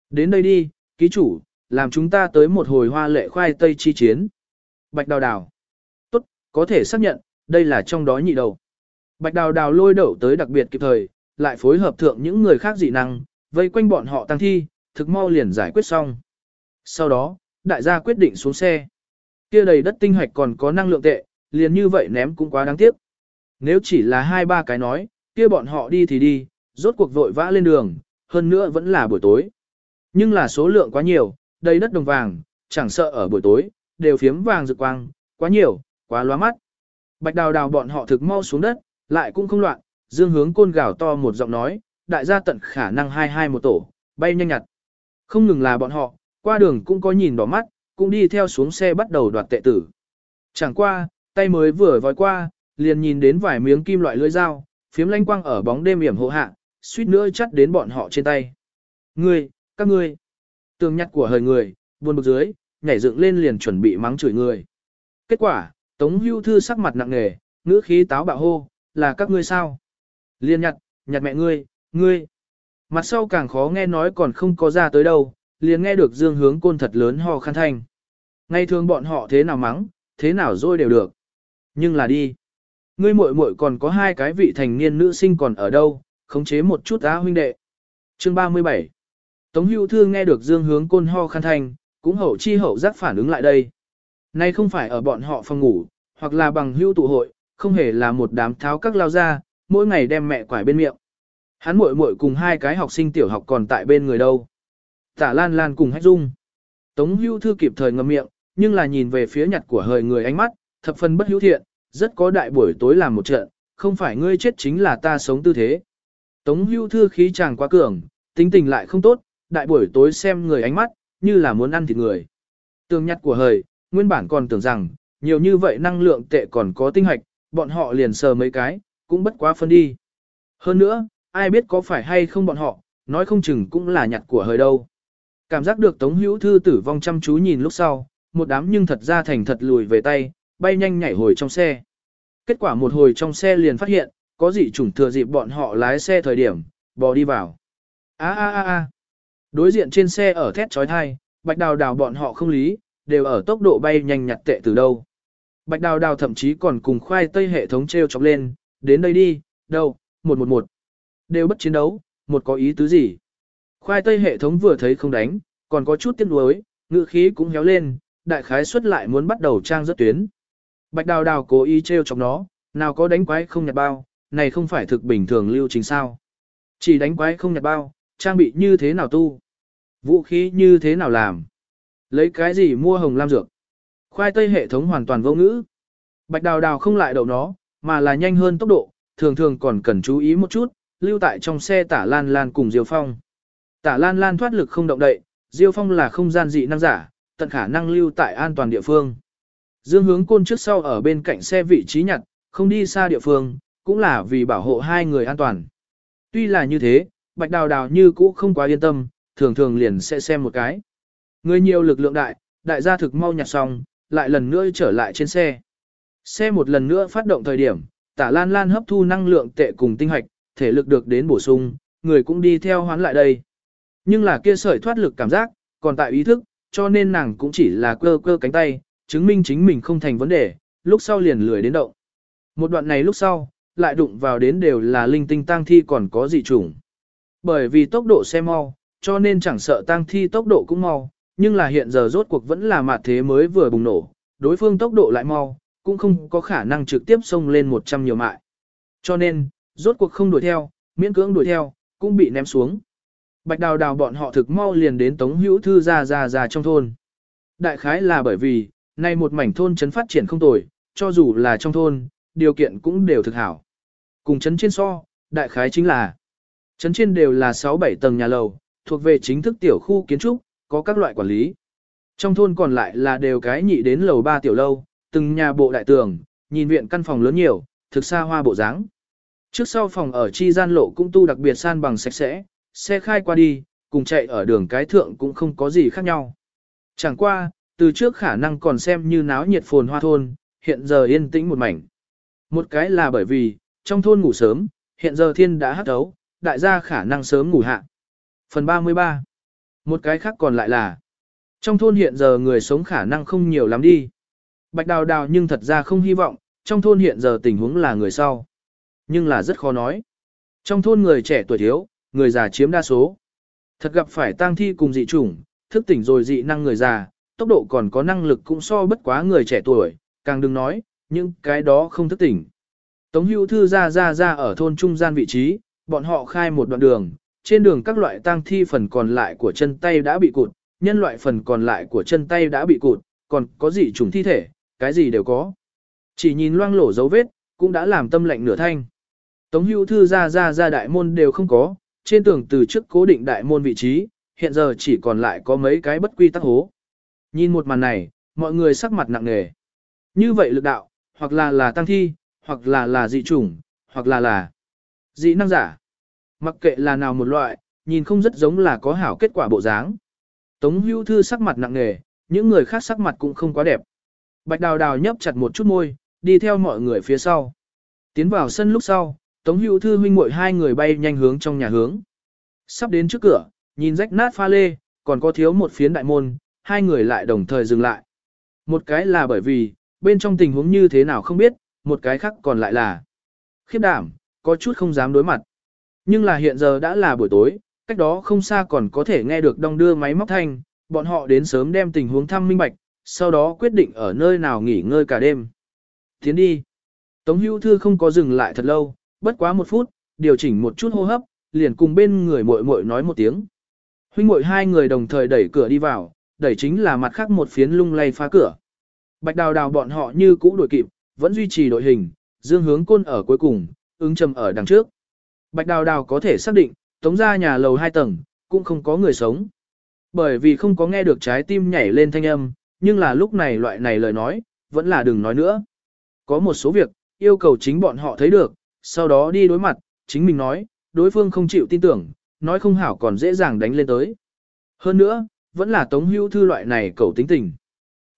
Đến đây đi, ký chủ, làm chúng ta tới một hồi hoa lệ khoai tây chi chiến. Bạch đào đào. Tốt, có thể xác nhận, đây là trong đó nhị đầu. Bạch đào đào lôi đậu tới đặc biệt kịp thời, lại phối hợp thượng những người khác dị năng, vây quanh bọn họ tăng thi, thực mau liền giải quyết xong. Sau đó, đại gia quyết định xuống xe. Kia đầy đất tinh hoạch còn có năng lượng tệ, liền như vậy ném cũng quá đáng tiếc. Nếu chỉ là hai ba cái nói, kia bọn họ đi thì đi, rốt cuộc vội vã lên đường, hơn nữa vẫn là buổi tối. Nhưng là số lượng quá nhiều, đầy đất đồng vàng, chẳng sợ ở buổi tối, đều phiếm vàng rực quang, quá nhiều, quá loa mắt. Bạch đào đào bọn họ thực mau xuống đất, lại cũng không loạn, dương hướng côn gào to một giọng nói, đại gia tận khả năng hai hai một tổ, bay nhanh nhặt. Không ngừng là bọn họ, qua đường cũng có nhìn đỏ mắt, cũng đi theo xuống xe bắt đầu đoạt tệ tử. Chẳng qua, tay mới vừa vòi qua, liền nhìn đến vài miếng kim loại lưỡi dao, phiếm lanh quang ở bóng đêm hiểm hộ hạ, suýt nữa chắt đến bọn họ trên tay. Ngươi, các ngươi, tường nhặt của hời người, buồn bực dưới, nhảy dựng lên liền chuẩn bị mắng chửi người. Kết quả, Tống Hưu Thư sắc mặt nặng nề, ngữ khí táo bạo hô, là các ngươi sao? Liên nhặt, nhặt mẹ ngươi, ngươi. Mặt sau càng khó nghe nói còn không có ra tới đâu, liền nghe được dương hướng côn thật lớn ho khăn thanh. Ngay thường bọn họ thế nào mắng, thế nào rồi đều được. Nhưng là đi. Ngươi muội muội còn có hai cái vị thành niên nữ sinh còn ở đâu, khống chế một chút á huynh đệ. Chương 37 Tống hưu thư nghe được dương hướng côn ho khăn thanh, cũng hậu chi hậu giác phản ứng lại đây. Nay không phải ở bọn họ phòng ngủ, hoặc là bằng hưu tụ hội, không hề là một đám tháo các lao ra, mỗi ngày đem mẹ quải bên miệng. Hắn muội muội cùng hai cái học sinh tiểu học còn tại bên người đâu. Tả Lan Lan cùng Hách Dung. Tống hưu thư kịp thời ngậm miệng, nhưng là nhìn về phía nhặt của hời người ánh mắt, thập phần bất hữu thiện, rất có đại buổi tối làm một trận, không phải ngươi chết chính là ta sống tư thế. Tống hưu thư khí chàng quá cường, tính tình lại không tốt, đại buổi tối xem người ánh mắt, như là muốn ăn thịt người. Tường nhặt của hời, nguyên bản còn tưởng rằng, nhiều như vậy năng lượng tệ còn có tinh hạch, bọn họ liền sờ mấy cái, cũng bất quá phân đi. Hơn nữa, ai biết có phải hay không bọn họ, nói không chừng cũng là nhặt của hời đâu. Cảm giác được Tống Hữu Thư tử vong chăm chú nhìn lúc sau, một đám nhưng thật ra thành thật lùi về tay, bay nhanh nhảy hồi trong xe. Kết quả một hồi trong xe liền phát hiện, có dị chủng thừa dịp bọn họ lái xe thời điểm, bò đi vào. A a a a. Đối diện trên xe ở thét chói tai, Bạch Đào Đào bọn họ không lý, đều ở tốc độ bay nhanh nhặt tệ từ đâu. Bạch Đào Đào thậm chí còn cùng khoai tây hệ thống treo chọc lên, đến đây đi, đâu, một một một. Đều bất chiến đấu, một có ý tứ gì. Khoai tây hệ thống vừa thấy không đánh, còn có chút tiếc nuối, ngự khí cũng héo lên, đại khái xuất lại muốn bắt đầu trang rất tuyến. Bạch đào đào cố ý treo chọc nó, nào có đánh quái không nhặt bao, này không phải thực bình thường lưu trình sao. Chỉ đánh quái không nhặt bao, trang bị như thế nào tu, vũ khí như thế nào làm, lấy cái gì mua hồng lam dược. Khoai tây hệ thống hoàn toàn vô ngữ. Bạch đào đào không lại đậu nó, mà là nhanh hơn tốc độ, thường thường còn cần chú ý một chút, lưu tại trong xe tả lan lan cùng Diêu Phong. Tả lan lan thoát lực không động đậy, Diêu Phong là không gian dị năng giả, tận khả năng lưu tại an toàn địa phương. Dương hướng côn trước sau ở bên cạnh xe vị trí nhặt, không đi xa địa phương, cũng là vì bảo hộ hai người an toàn. Tuy là như thế, bạch đào đào như cũ không quá yên tâm, thường thường liền sẽ xem một cái. Người nhiều lực lượng đại, đại gia thực mau nhặt xong, lại lần nữa trở lại trên xe. Xe một lần nữa phát động thời điểm, tả lan lan hấp thu năng lượng tệ cùng tinh hoạch, thể lực được đến bổ sung, người cũng đi theo hoán lại đây. Nhưng là kia sợi thoát lực cảm giác, còn tại ý thức, cho nên nàng cũng chỉ là cơ cơ cánh tay, chứng minh chính mình không thành vấn đề, lúc sau liền lười đến động. Một đoạn này lúc sau, lại đụng vào đến đều là linh tinh tang thi còn có dị chủng. Bởi vì tốc độ xe mau, cho nên chẳng sợ tang thi tốc độ cũng mau, nhưng là hiện giờ rốt cuộc vẫn là mặt thế mới vừa bùng nổ, đối phương tốc độ lại mau, cũng không có khả năng trực tiếp xông lên 100 nhiều mại. Cho nên, rốt cuộc không đuổi theo, miễn cưỡng đuổi theo, cũng bị ném xuống. Bạch đào đào bọn họ thực mau liền đến Tống Hữu Thư ra ra ra trong thôn. Đại khái là bởi vì, nay một mảnh thôn trấn phát triển không tồi, cho dù là trong thôn, điều kiện cũng đều thực hảo. Cùng trấn trên so, đại khái chính là trấn trên đều là 6-7 tầng nhà lầu, thuộc về chính thức tiểu khu kiến trúc, có các loại quản lý. Trong thôn còn lại là đều cái nhị đến lầu 3 tiểu lâu, từng nhà bộ đại tường, nhìn viện căn phòng lớn nhiều, thực xa hoa bộ dáng. Trước sau phòng ở chi gian lộ cũng tu đặc biệt san bằng sạch sẽ, xe khai qua đi, cùng chạy ở đường cái thượng cũng không có gì khác nhau. Chẳng qua, từ trước khả năng còn xem như náo nhiệt phồn hoa thôn, hiện giờ yên tĩnh một mảnh. Một cái là bởi vì, trong thôn ngủ sớm, hiện giờ thiên đã hắt ấu, đại gia khả năng sớm ngủ hạ. Phần 33 Một cái khác còn lại là, trong thôn hiện giờ người sống khả năng không nhiều lắm đi. Bạch đào đào nhưng thật ra không hy vọng, trong thôn hiện giờ tình huống là người sau. Nhưng là rất khó nói. Trong thôn người trẻ tuổi thiếu, người già chiếm đa số. Thật gặp phải tang thi cùng dị chủng, thức tỉnh rồi dị năng người già, tốc độ còn có năng lực cũng so bất quá người trẻ tuổi, càng đừng nói, những cái đó không thức tỉnh. Tống hữu thư ra ra ra ở thôn trung gian vị trí, bọn họ khai một đoạn đường, trên đường các loại tang thi phần còn lại của chân tay đã bị cụt, nhân loại phần còn lại của chân tay đã bị cụt, còn có gì trùng thi thể, cái gì đều có. Chỉ nhìn loang lổ dấu vết, cũng đã làm tâm lệnh nửa thanh. Tống hữu thư ra ra ra đại môn đều không có, trên tường từ trước cố định đại môn vị trí, hiện giờ chỉ còn lại có mấy cái bất quy tắc hố. Nhìn một màn này, mọi người sắc mặt nặng nề. Như vậy lực đạo, hoặc là là tăng thi, hoặc là là dị chủng, hoặc là là dị năng giả. Mặc kệ là nào một loại, nhìn không rất giống là có hảo kết quả bộ dáng. Tống hưu thư sắc mặt nặng nề, những người khác sắc mặt cũng không quá đẹp. Bạch đào đào nhấp chặt một chút môi, đi theo mọi người phía sau. Tiến vào sân lúc sau, Tống hưu thư huynh muội hai người bay nhanh hướng trong nhà hướng. Sắp đến trước cửa, nhìn rách nát pha lê, còn có thiếu một phiến đại môn, hai người lại đồng thời dừng lại. Một cái là bởi vì, bên trong tình huống như thế nào không biết, một cái khác còn lại là khiếp đảm, có chút không dám đối mặt. Nhưng là hiện giờ đã là buổi tối, cách đó không xa còn có thể nghe được đong đưa máy móc thanh, bọn họ đến sớm đem tình huống thăm minh bạch, sau đó quyết định ở nơi nào nghỉ ngơi cả đêm. Tiến đi. Tống hữu thư không có dừng lại thật lâu, bất quá một phút, điều chỉnh một chút hô hấp, liền cùng bên người muội muội nói một tiếng. Huynh muội hai người đồng thời đẩy cửa đi vào, đẩy chính là mặt khác một phiến lung lay phá cửa. Bạch đào đào bọn họ như cũ đuổi kịp, vẫn duy trì đội hình, dương hướng côn ở cuối cùng, ứng trầm ở đằng trước. Bạch đào đào có thể xác định, tống ra nhà lầu hai tầng, cũng không có người sống. Bởi vì không có nghe được trái tim nhảy lên thanh âm, nhưng là lúc này loại này lời nói, vẫn là đừng nói nữa. Có một số việc, yêu cầu chính bọn họ thấy được, sau đó đi đối mặt, chính mình nói, đối phương không chịu tin tưởng, nói không hảo còn dễ dàng đánh lên tới. Hơn nữa, vẫn là tống hữu thư loại này cầu tính tình.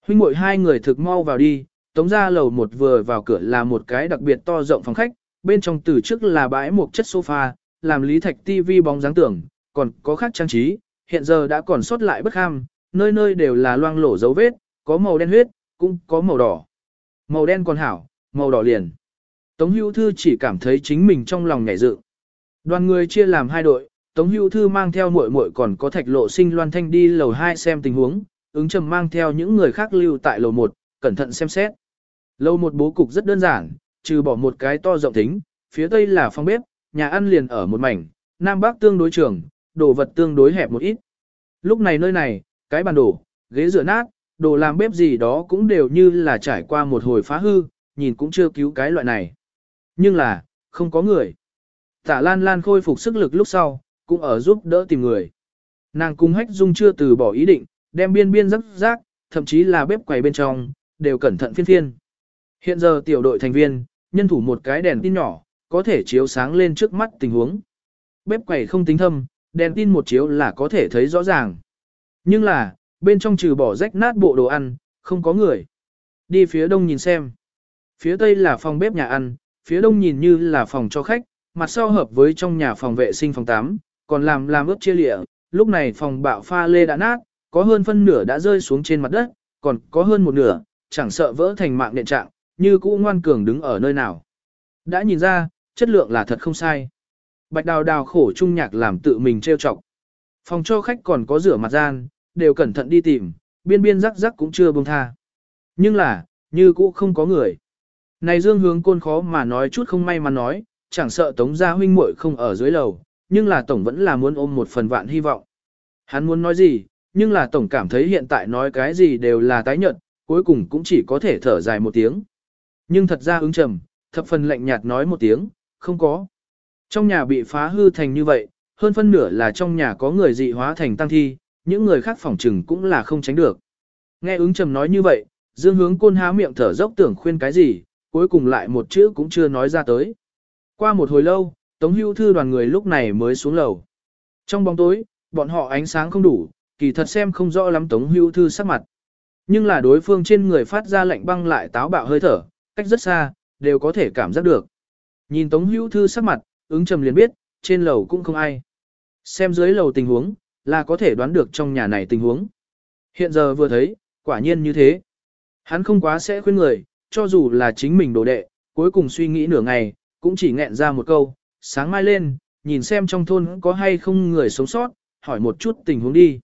Huynh muội hai người thực mau vào đi, tống ra lầu một vừa vào cửa là một cái đặc biệt to rộng phòng khách, bên trong từ trước là bãi một chất sofa, làm lý thạch tivi bóng dáng tưởng, còn có khác trang trí, hiện giờ đã còn sót lại bất ham, nơi nơi đều là loang lổ dấu vết, có màu đen huyết, cũng có màu đỏ. Màu đen còn hảo, màu đỏ liền. Tống hữu thư chỉ cảm thấy chính mình trong lòng nhảy dựng. Đoàn người chia làm hai đội, Tống hữu thư mang theo muội muội còn có thạch lộ sinh loan thanh đi lầu 2 xem tình huống, ứng trầm mang theo những người khác lưu tại lầu 1, cẩn thận xem xét. Lầu một bố cục rất đơn giản, trừ bỏ một cái to rộng thính, phía tây là phòng bếp, nhà ăn liền ở một mảnh, nam bắc tương đối trường, đồ vật tương đối hẹp một ít. Lúc này nơi này, cái bàn đổ, ghế rửa nát, đồ làm bếp gì đó cũng đều như là trải qua một hồi phá hư, nhìn cũng chưa cứu cái loại này. Nhưng là, không có người. Tả Lan Lan khôi phục sức lực lúc sau, cũng ở giúp đỡ tìm người. Nàng cung hách dung chưa từ bỏ ý định, đem biên biên rắc rác, thậm chí là bếp quầy bên trong, đều cẩn thận phiên phiên. Hiện giờ tiểu đội thành viên, nhân thủ một cái đèn tin nhỏ, có thể chiếu sáng lên trước mắt tình huống. Bếp quầy không tính thâm, đèn tin một chiếu là có thể thấy rõ ràng. Nhưng là, bên trong trừ bỏ rách nát bộ đồ ăn, không có người. Đi phía đông nhìn xem. Phía tây là phòng bếp nhà ăn, phía đông nhìn như là phòng cho khách, mặt sau hợp với trong nhà phòng vệ sinh phòng 8, còn làm làm ướp chia lịa. Lúc này phòng bạo pha lê đã nát, có hơn phân nửa đã rơi xuống trên mặt đất, còn có hơn một nửa, chẳng sợ vỡ thành mạng điện trạng, như cũ ngoan cường đứng ở nơi nào. Đã nhìn ra, chất lượng là thật không sai. Bạch đào đào khổ trung nhạc làm tự mình trêu chọc. Phòng cho khách còn có rửa mặt gian, đều cẩn thận đi tìm, biên biên rắc rắc cũng chưa buông tha. Nhưng là, như cũ không có người. Này dương hướng côn khó mà nói chút không may mà nói, chẳng sợ tống gia huynh muội không ở dưới lầu, nhưng là tổng vẫn là muốn ôm một phần vạn hy vọng. Hắn muốn nói gì, nhưng là tổng cảm thấy hiện tại nói cái gì đều là tái nhận, cuối cùng cũng chỉ có thể thở dài một tiếng. Nhưng thật ra ứng trầm, thập phần lạnh nhạt nói một tiếng, không có. Trong nhà bị phá hư thành như vậy, hơn phân nửa là trong nhà có người dị hóa thành tăng thi, những người khác phỏng trừng cũng là không tránh được. Nghe ứng trầm nói như vậy, dương hướng côn há miệng thở dốc tưởng khuyên cái gì, cuối cùng lại một chữ cũng chưa nói ra tới. Qua một hồi lâu, Tống Hưu Thư đoàn người lúc này mới xuống lầu. Trong bóng tối, bọn họ ánh sáng không đủ, kỳ thật xem không rõ lắm Tống Hưu Thư sắc mặt. Nhưng là đối phương trên người phát ra lạnh băng lại táo bạo hơi thở, cách rất xa, đều có thể cảm giác được. Nhìn Tống Hưu Thư sắc mặt, ứng trầm liền biết, trên lầu cũng không ai. Xem dưới lầu tình huống, là có thể đoán được trong nhà này tình huống. Hiện giờ vừa thấy, quả nhiên như thế. Hắn không quá sẽ khuyên người, cho dù là chính mình đồ đệ, cuối cùng suy nghĩ nửa ngày, cũng chỉ nghẹn ra một câu, sáng mai lên, nhìn xem trong thôn có hay không người sống sót, hỏi một chút tình huống đi.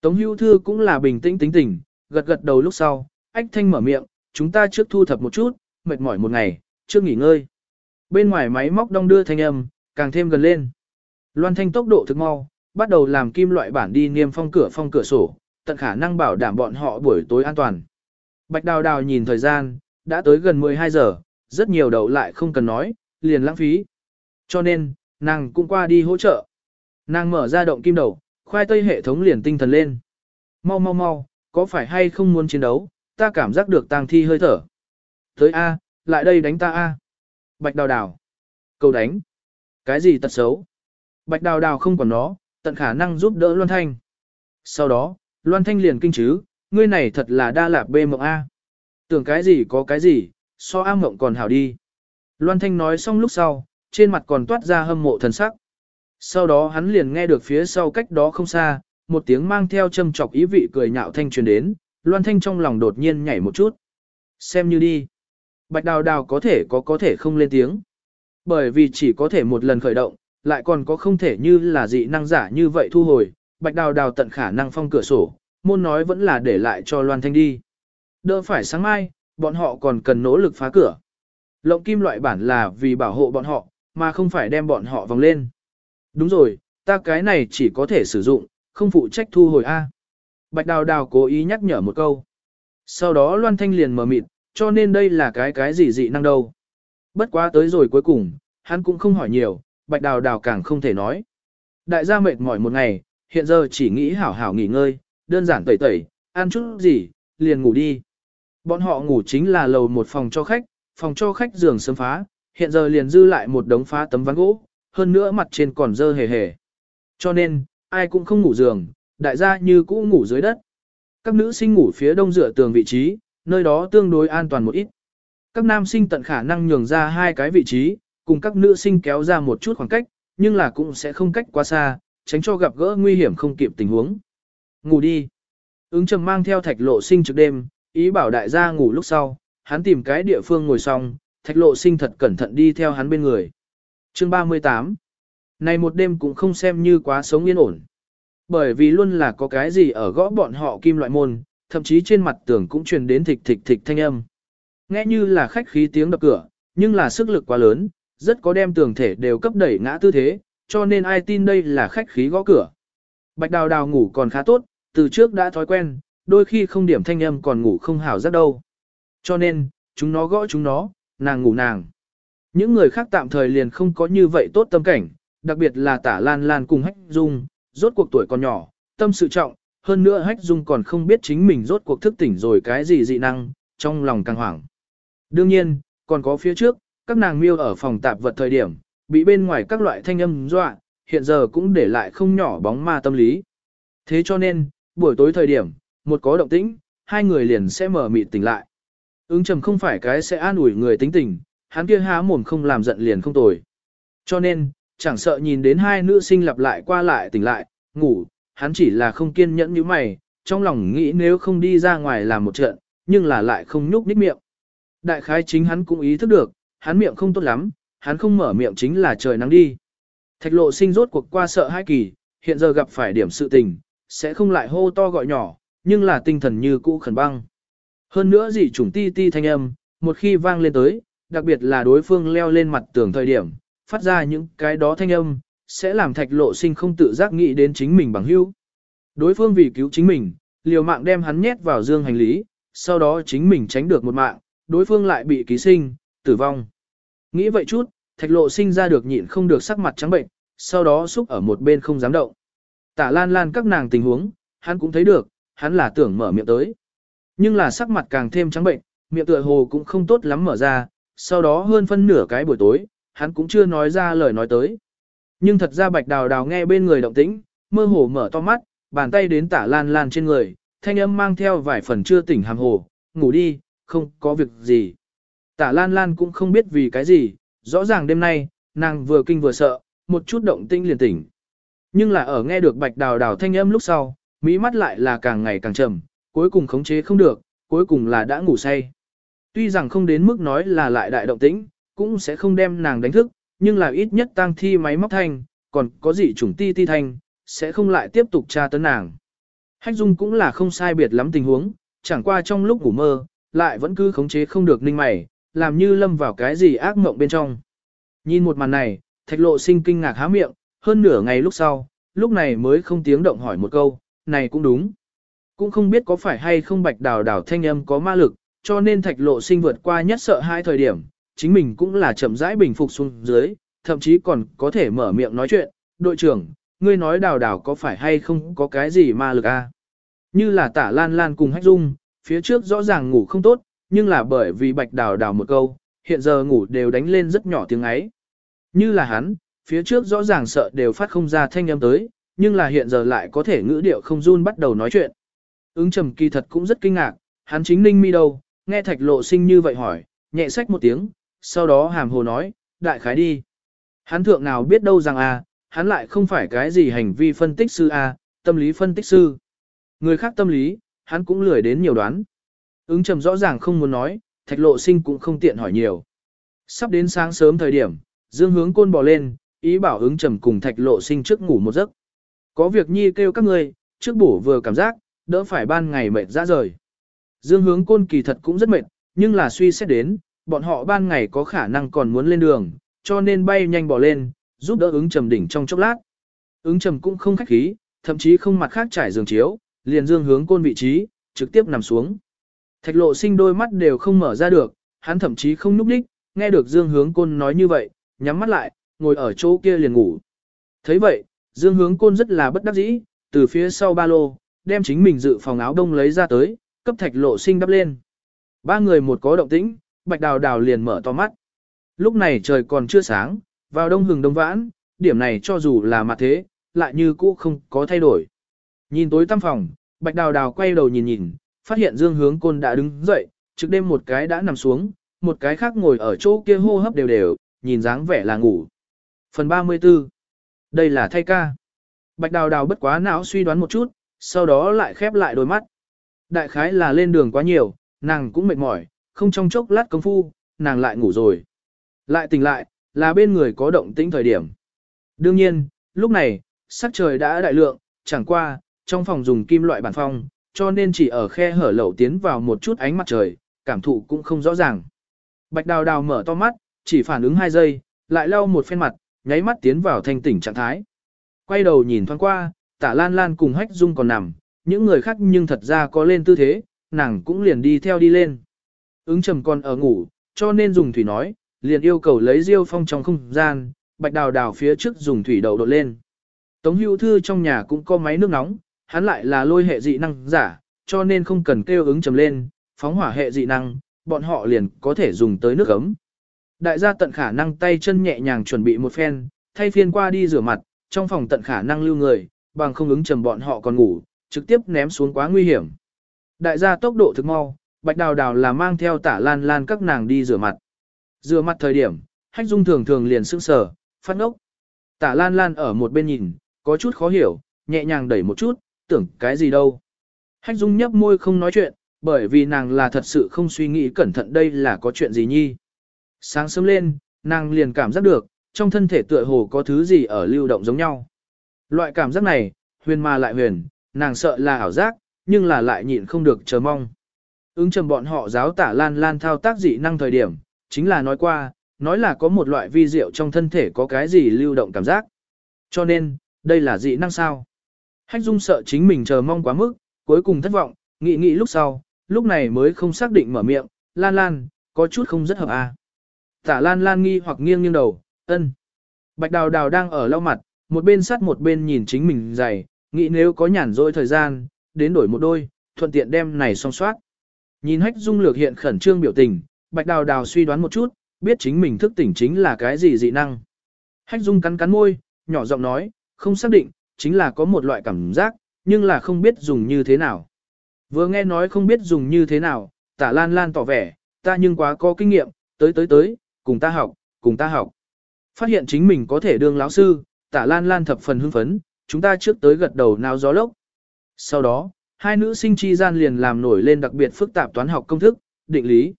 Tống Hưu thư cũng là bình tĩnh tính tình, gật gật đầu lúc sau, ách thanh mở miệng, chúng ta trước thu thập một chút, mệt mỏi một ngày, trước nghỉ ngơi. Bên ngoài máy móc đong đưa thanh âm, càng thêm gần lên. Loan thanh tốc độ thực mau, bắt đầu làm kim loại bản đi niêm phong cửa phong cửa sổ, tận khả năng bảo đảm bọn họ buổi tối an toàn. Bạch đào đào nhìn thời gian, đã tới gần 12 giờ, rất nhiều đậu lại không cần nói, liền lãng phí. Cho nên, nàng cũng qua đi hỗ trợ. Nàng mở ra động kim đầu, khoai tây hệ thống liền tinh thần lên. Mau mau mau, có phải hay không muốn chiến đấu, ta cảm giác được tang thi hơi thở. Tới A, lại đây đánh ta A. Bạch đào đào. Cầu đánh. Cái gì tật xấu? Bạch đào đào không còn nó, tận khả năng giúp đỡ Loan Thanh. Sau đó, Loan Thanh liền kinh chứ, ngươi này thật là đa lạp bê mộng A. Tưởng cái gì có cái gì, so A mộng còn hảo đi. Loan Thanh nói xong lúc sau, trên mặt còn toát ra hâm mộ thần sắc. Sau đó hắn liền nghe được phía sau cách đó không xa, một tiếng mang theo châm chọc ý vị cười nhạo thanh truyền đến, Loan Thanh trong lòng đột nhiên nhảy một chút. Xem như đi. Bạch đào đào có thể có có thể không lên tiếng. Bởi vì chỉ có thể một lần khởi động, lại còn có không thể như là dị năng giả như vậy thu hồi, bạch đào đào tận khả năng phong cửa sổ, môn nói vẫn là để lại cho Loan Thanh đi. Đỡ phải sáng mai, bọn họ còn cần nỗ lực phá cửa. Lộng kim loại bản là vì bảo hộ bọn họ, mà không phải đem bọn họ vòng lên. Đúng rồi, ta cái này chỉ có thể sử dụng, không phụ trách thu hồi A. Bạch đào đào cố ý nhắc nhở một câu. Sau đó Loan Thanh liền mở mịt, cho nên đây là cái cái gì dị năng đâu. Bất quá tới rồi cuối cùng, hắn cũng không hỏi nhiều, bạch đào đào càng không thể nói. Đại gia mệt mỏi một ngày, hiện giờ chỉ nghĩ hảo hảo nghỉ ngơi, đơn giản tẩy tẩy, ăn chút gì, liền ngủ đi. Bọn họ ngủ chính là lầu một phòng cho khách, phòng cho khách giường sớm phá, hiện giờ liền dư lại một đống phá tấm ván gỗ, hơn nữa mặt trên còn dơ hề hề. Cho nên, ai cũng không ngủ giường, đại gia như cũ ngủ dưới đất. Các nữ sinh ngủ phía đông dựa tường vị trí, nơi đó tương đối an toàn một ít. Các nam sinh tận khả năng nhường ra hai cái vị trí, cùng các nữ sinh kéo ra một chút khoảng cách, nhưng là cũng sẽ không cách quá xa, tránh cho gặp gỡ nguy hiểm không kịp tình huống. Ngủ đi. Ứng trầm mang theo thạch lộ sinh trực đêm, ý bảo đại gia ngủ lúc sau, hắn tìm cái địa phương ngồi xong, thạch lộ sinh thật cẩn thận đi theo hắn bên người. Chương 38 Này một đêm cũng không xem như quá sống yên ổn. Bởi vì luôn là có cái gì ở gõ bọn họ kim loại môn, thậm chí trên mặt tường cũng truyền đến thịch thịch thịch thanh âm. Nghe như là khách khí tiếng đập cửa, nhưng là sức lực quá lớn, rất có đem tường thể đều cấp đẩy ngã tư thế, cho nên ai tin đây là khách khí gõ cửa. Bạch đào đào ngủ còn khá tốt, từ trước đã thói quen, đôi khi không điểm thanh âm còn ngủ không hảo rất đâu. Cho nên, chúng nó gõ chúng nó, nàng ngủ nàng. Những người khác tạm thời liền không có như vậy tốt tâm cảnh, đặc biệt là tả lan lan cùng hách dung, rốt cuộc tuổi còn nhỏ, tâm sự trọng, hơn nữa hách dung còn không biết chính mình rốt cuộc thức tỉnh rồi cái gì dị năng, trong lòng càng hoảng. Đương nhiên, còn có phía trước, các nàng miêu ở phòng tạp vật thời điểm, bị bên ngoài các loại thanh âm dọa, hiện giờ cũng để lại không nhỏ bóng ma tâm lý. Thế cho nên, buổi tối thời điểm, một có động tĩnh, hai người liền sẽ mở mịt tỉnh lại. Ứng trầm không phải cái sẽ an ủi người tính tình, hắn kia há mồm không làm giận liền không tồi. Cho nên, chẳng sợ nhìn đến hai nữ sinh lặp lại qua lại tỉnh lại, ngủ, hắn chỉ là không kiên nhẫn như mày, trong lòng nghĩ nếu không đi ra ngoài làm một trận, nhưng là lại không nhúc nít miệng. Đại khái chính hắn cũng ý thức được, hắn miệng không tốt lắm, hắn không mở miệng chính là trời nắng đi. Thạch lộ sinh rốt cuộc qua sợ hai kỳ, hiện giờ gặp phải điểm sự tình, sẽ không lại hô to gọi nhỏ, nhưng là tinh thần như cũ khẩn băng. Hơn nữa dị chủng ti ti thanh âm, một khi vang lên tới, đặc biệt là đối phương leo lên mặt tường thời điểm, phát ra những cái đó thanh âm, sẽ làm thạch lộ sinh không tự giác nghĩ đến chính mình bằng hữu. Đối phương vì cứu chính mình, liều mạng đem hắn nhét vào dương hành lý, sau đó chính mình tránh được một mạng, đối phương lại bị ký sinh, tử vong. Nghĩ vậy chút, thạch lộ sinh ra được nhịn không được sắc mặt trắng bệnh, sau đó xúc ở một bên không dám động. Tả lan lan các nàng tình huống, hắn cũng thấy được, hắn là tưởng mở miệng tới. Nhưng là sắc mặt càng thêm trắng bệnh, miệng tựa hồ cũng không tốt lắm mở ra, sau đó hơn phân nửa cái buổi tối, hắn cũng chưa nói ra lời nói tới. Nhưng thật ra bạch đào đào nghe bên người động tĩnh, mơ hồ mở to mắt, bàn tay đến tả lan lan trên người, thanh âm mang theo vài phần chưa tỉnh hàm hồ, ngủ đi, không có việc gì. Tả lan lan cũng không biết vì cái gì, rõ ràng đêm nay, nàng vừa kinh vừa sợ, một chút động tĩnh liền tỉnh. Nhưng là ở nghe được bạch đào đào thanh âm lúc sau, mỹ mắt lại là càng ngày càng trầm, cuối cùng khống chế không được, cuối cùng là đã ngủ say. Tuy rằng không đến mức nói là lại đại động tĩnh, cũng sẽ không đem nàng đánh thức, nhưng là ít nhất tang thi máy móc thanh, còn có gì chủng ti ti thanh, sẽ không lại tiếp tục tra tấn nàng. Hách Dung cũng là không sai biệt lắm tình huống, chẳng qua trong lúc ngủ mơ, lại vẫn cứ khống chế không được ninh mày, làm như lâm vào cái gì ác mộng bên trong. Nhìn một màn này, thạch lộ sinh kinh ngạc há miệng, hơn nửa ngày lúc sau, lúc này mới không tiếng động hỏi một câu, này cũng đúng. Cũng không biết có phải hay không bạch đào đào thanh âm có ma lực, cho nên thạch lộ sinh vượt qua nhất sợ hai thời điểm, chính mình cũng là chậm rãi bình phục xuống dưới, thậm chí còn có thể mở miệng nói chuyện, đội trưởng, ngươi nói đào đào có phải hay không có cái gì ma lực a? À? Như là tả lan lan cùng hách dung, phía trước rõ ràng ngủ không tốt, nhưng là bởi vì bạch đào đào một câu, hiện giờ ngủ đều đánh lên rất nhỏ tiếng ấy. Như là hắn, phía trước rõ ràng sợ đều phát không ra thanh âm tới, nhưng là hiện giờ lại có thể ngữ điệu không run bắt đầu nói chuyện. Ứng trầm kỳ thật cũng rất kinh ngạc, hắn chính ninh mi đâu, nghe thạch lộ sinh như vậy hỏi, nhẹ sách một tiếng, sau đó hàm hồ nói, đại khái đi. Hắn thượng nào biết đâu rằng a, hắn lại không phải cái gì hành vi phân tích sư a, tâm lý phân tích sư. Người khác tâm lý, hắn cũng lười đến nhiều đoán. Ứng trầm rõ ràng không muốn nói, thạch lộ sinh cũng không tiện hỏi nhiều. Sắp đến sáng sớm thời điểm, dương hướng côn bò lên, ý bảo ứng trầm cùng thạch lộ sinh trước ngủ một giấc. Có việc nhi kêu các ngươi, trước bổ vừa cảm giác, đỡ phải ban ngày mệt ra rời. Dương hướng côn kỳ thật cũng rất mệt, nhưng là suy xét đến, bọn họ ban ngày có khả năng còn muốn lên đường, cho nên bay nhanh bỏ lên, giúp đỡ ứng trầm đỉnh trong chốc lát. Ứng trầm cũng không khách khí, thậm chí không mặt khác trải giường chiếu, liền dương hướng côn vị trí, trực tiếp nằm xuống. Thạch lộ sinh đôi mắt đều không mở ra được, hắn thậm chí không núp đích, nghe được dương hướng côn nói như vậy, nhắm mắt lại, ngồi ở chỗ kia liền ngủ. thấy vậy, dương hướng côn rất là bất đắc dĩ, từ phía sau ba lô, đem chính mình dự phòng áo đông lấy ra tới, cấp thạch lộ sinh đắp lên. Ba người một có động tĩnh, bạch đào đào liền mở to mắt. Lúc này trời còn chưa sáng, vào đông hừng đông vãn, điểm này cho dù là mặt thế, lại như cũ không có thay đổi. Nhìn tối tăm phòng, bạch đào đào quay đầu nhìn nhìn, phát hiện dương hướng côn đã đứng dậy, trước đêm một cái đã nằm xuống, một cái khác ngồi ở chỗ kia hô hấp đều đều, nhìn dáng vẻ là ngủ. Phần 34 Đây là thay ca. Bạch đào đào bất quá não suy đoán một chút, sau đó lại khép lại đôi mắt. Đại khái là lên đường quá nhiều, nàng cũng mệt mỏi, không trong chốc lát công phu, nàng lại ngủ rồi. Lại tỉnh lại, là bên người có động tĩnh thời điểm. Đương nhiên, lúc này, sắc trời đã đại lượng, chẳng qua, trong phòng dùng kim loại bản phong, cho nên chỉ ở khe hở lẩu tiến vào một chút ánh mặt trời, cảm thụ cũng không rõ ràng. Bạch đào đào mở to mắt, chỉ phản ứng 2 giây, lại lau một phen mặt, nháy mắt tiến vào thanh tỉnh trạng thái. Quay đầu nhìn thoáng qua, tả lan lan cùng hách dung còn nằm, những người khác nhưng thật ra có lên tư thế, nàng cũng liền đi theo đi lên. Ứng trầm còn ở ngủ, cho nên dùng thủy nói, liền yêu cầu lấy diêu phong trong không gian, bạch đào đào phía trước dùng thủy đầu đột lên. Tống hữu thư trong nhà cũng có máy nước nóng, hắn lại là lôi hệ dị năng giả, cho nên không cần kêu ứng trầm lên, phóng hỏa hệ dị năng, bọn họ liền có thể dùng tới nước ấm. Đại gia tận khả năng tay chân nhẹ nhàng chuẩn bị một phen, thay phiên qua đi rửa mặt, trong phòng tận khả năng lưu người, bằng không ứng trầm bọn họ còn ngủ, trực tiếp ném xuống quá nguy hiểm. Đại gia tốc độ thực mau, bạch đào đào là mang theo tả lan lan các nàng đi rửa mặt. Rửa mặt thời điểm, hách dung thường thường liền sững sờ, phát ngốc. Tả lan lan ở một bên nhìn, có chút khó hiểu, nhẹ nhàng đẩy một chút, tưởng cái gì đâu. Hách dung nhấp môi không nói chuyện, bởi vì nàng là thật sự không suy nghĩ cẩn thận đây là có chuyện gì nhi. Sáng sớm lên, nàng liền cảm giác được, trong thân thể tựa hồ có thứ gì ở lưu động giống nhau. Loại cảm giác này, huyền mà lại huyền, nàng sợ là ảo giác, nhưng là lại nhịn không được chờ mong. Ứng trầm bọn họ giáo tả lan lan thao tác dị năng thời điểm, chính là nói qua, nói là có một loại vi diệu trong thân thể có cái gì lưu động cảm giác. Cho nên, đây là dị năng sao? Hách Dung sợ chính mình chờ mong quá mức, cuối cùng thất vọng, nghĩ nghĩ lúc sau, lúc này mới không xác định mở miệng, Lan Lan, có chút không rất hợp à. Tả Lan Lan nghi hoặc nghiêng nghiêng đầu, ân. Bạch Đào Đào đang ở lau mặt, một bên sắt một bên nhìn chính mình giày, nghĩ nếu có nhàn rỗi thời gian, đến đổi một đôi, thuận tiện đem này song soát. Nhìn Hách Dung lược hiện khẩn trương biểu tình, Bạch Đào Đào suy đoán một chút, biết chính mình thức tỉnh chính là cái gì dị năng. Hách Dung cắn cắn môi, nhỏ giọng nói, không xác định, chính là có một loại cảm giác, nhưng là không biết dùng như thế nào. Vừa nghe nói không biết dùng như thế nào, tả lan lan tỏ vẻ, ta nhưng quá có kinh nghiệm, tới tới tới, cùng ta học, cùng ta học. Phát hiện chính mình có thể đương lão sư, tả lan lan thập phần hưng phấn, chúng ta trước tới gật đầu nào gió lốc. Sau đó, hai nữ sinh chi gian liền làm nổi lên đặc biệt phức tạp toán học công thức, định lý.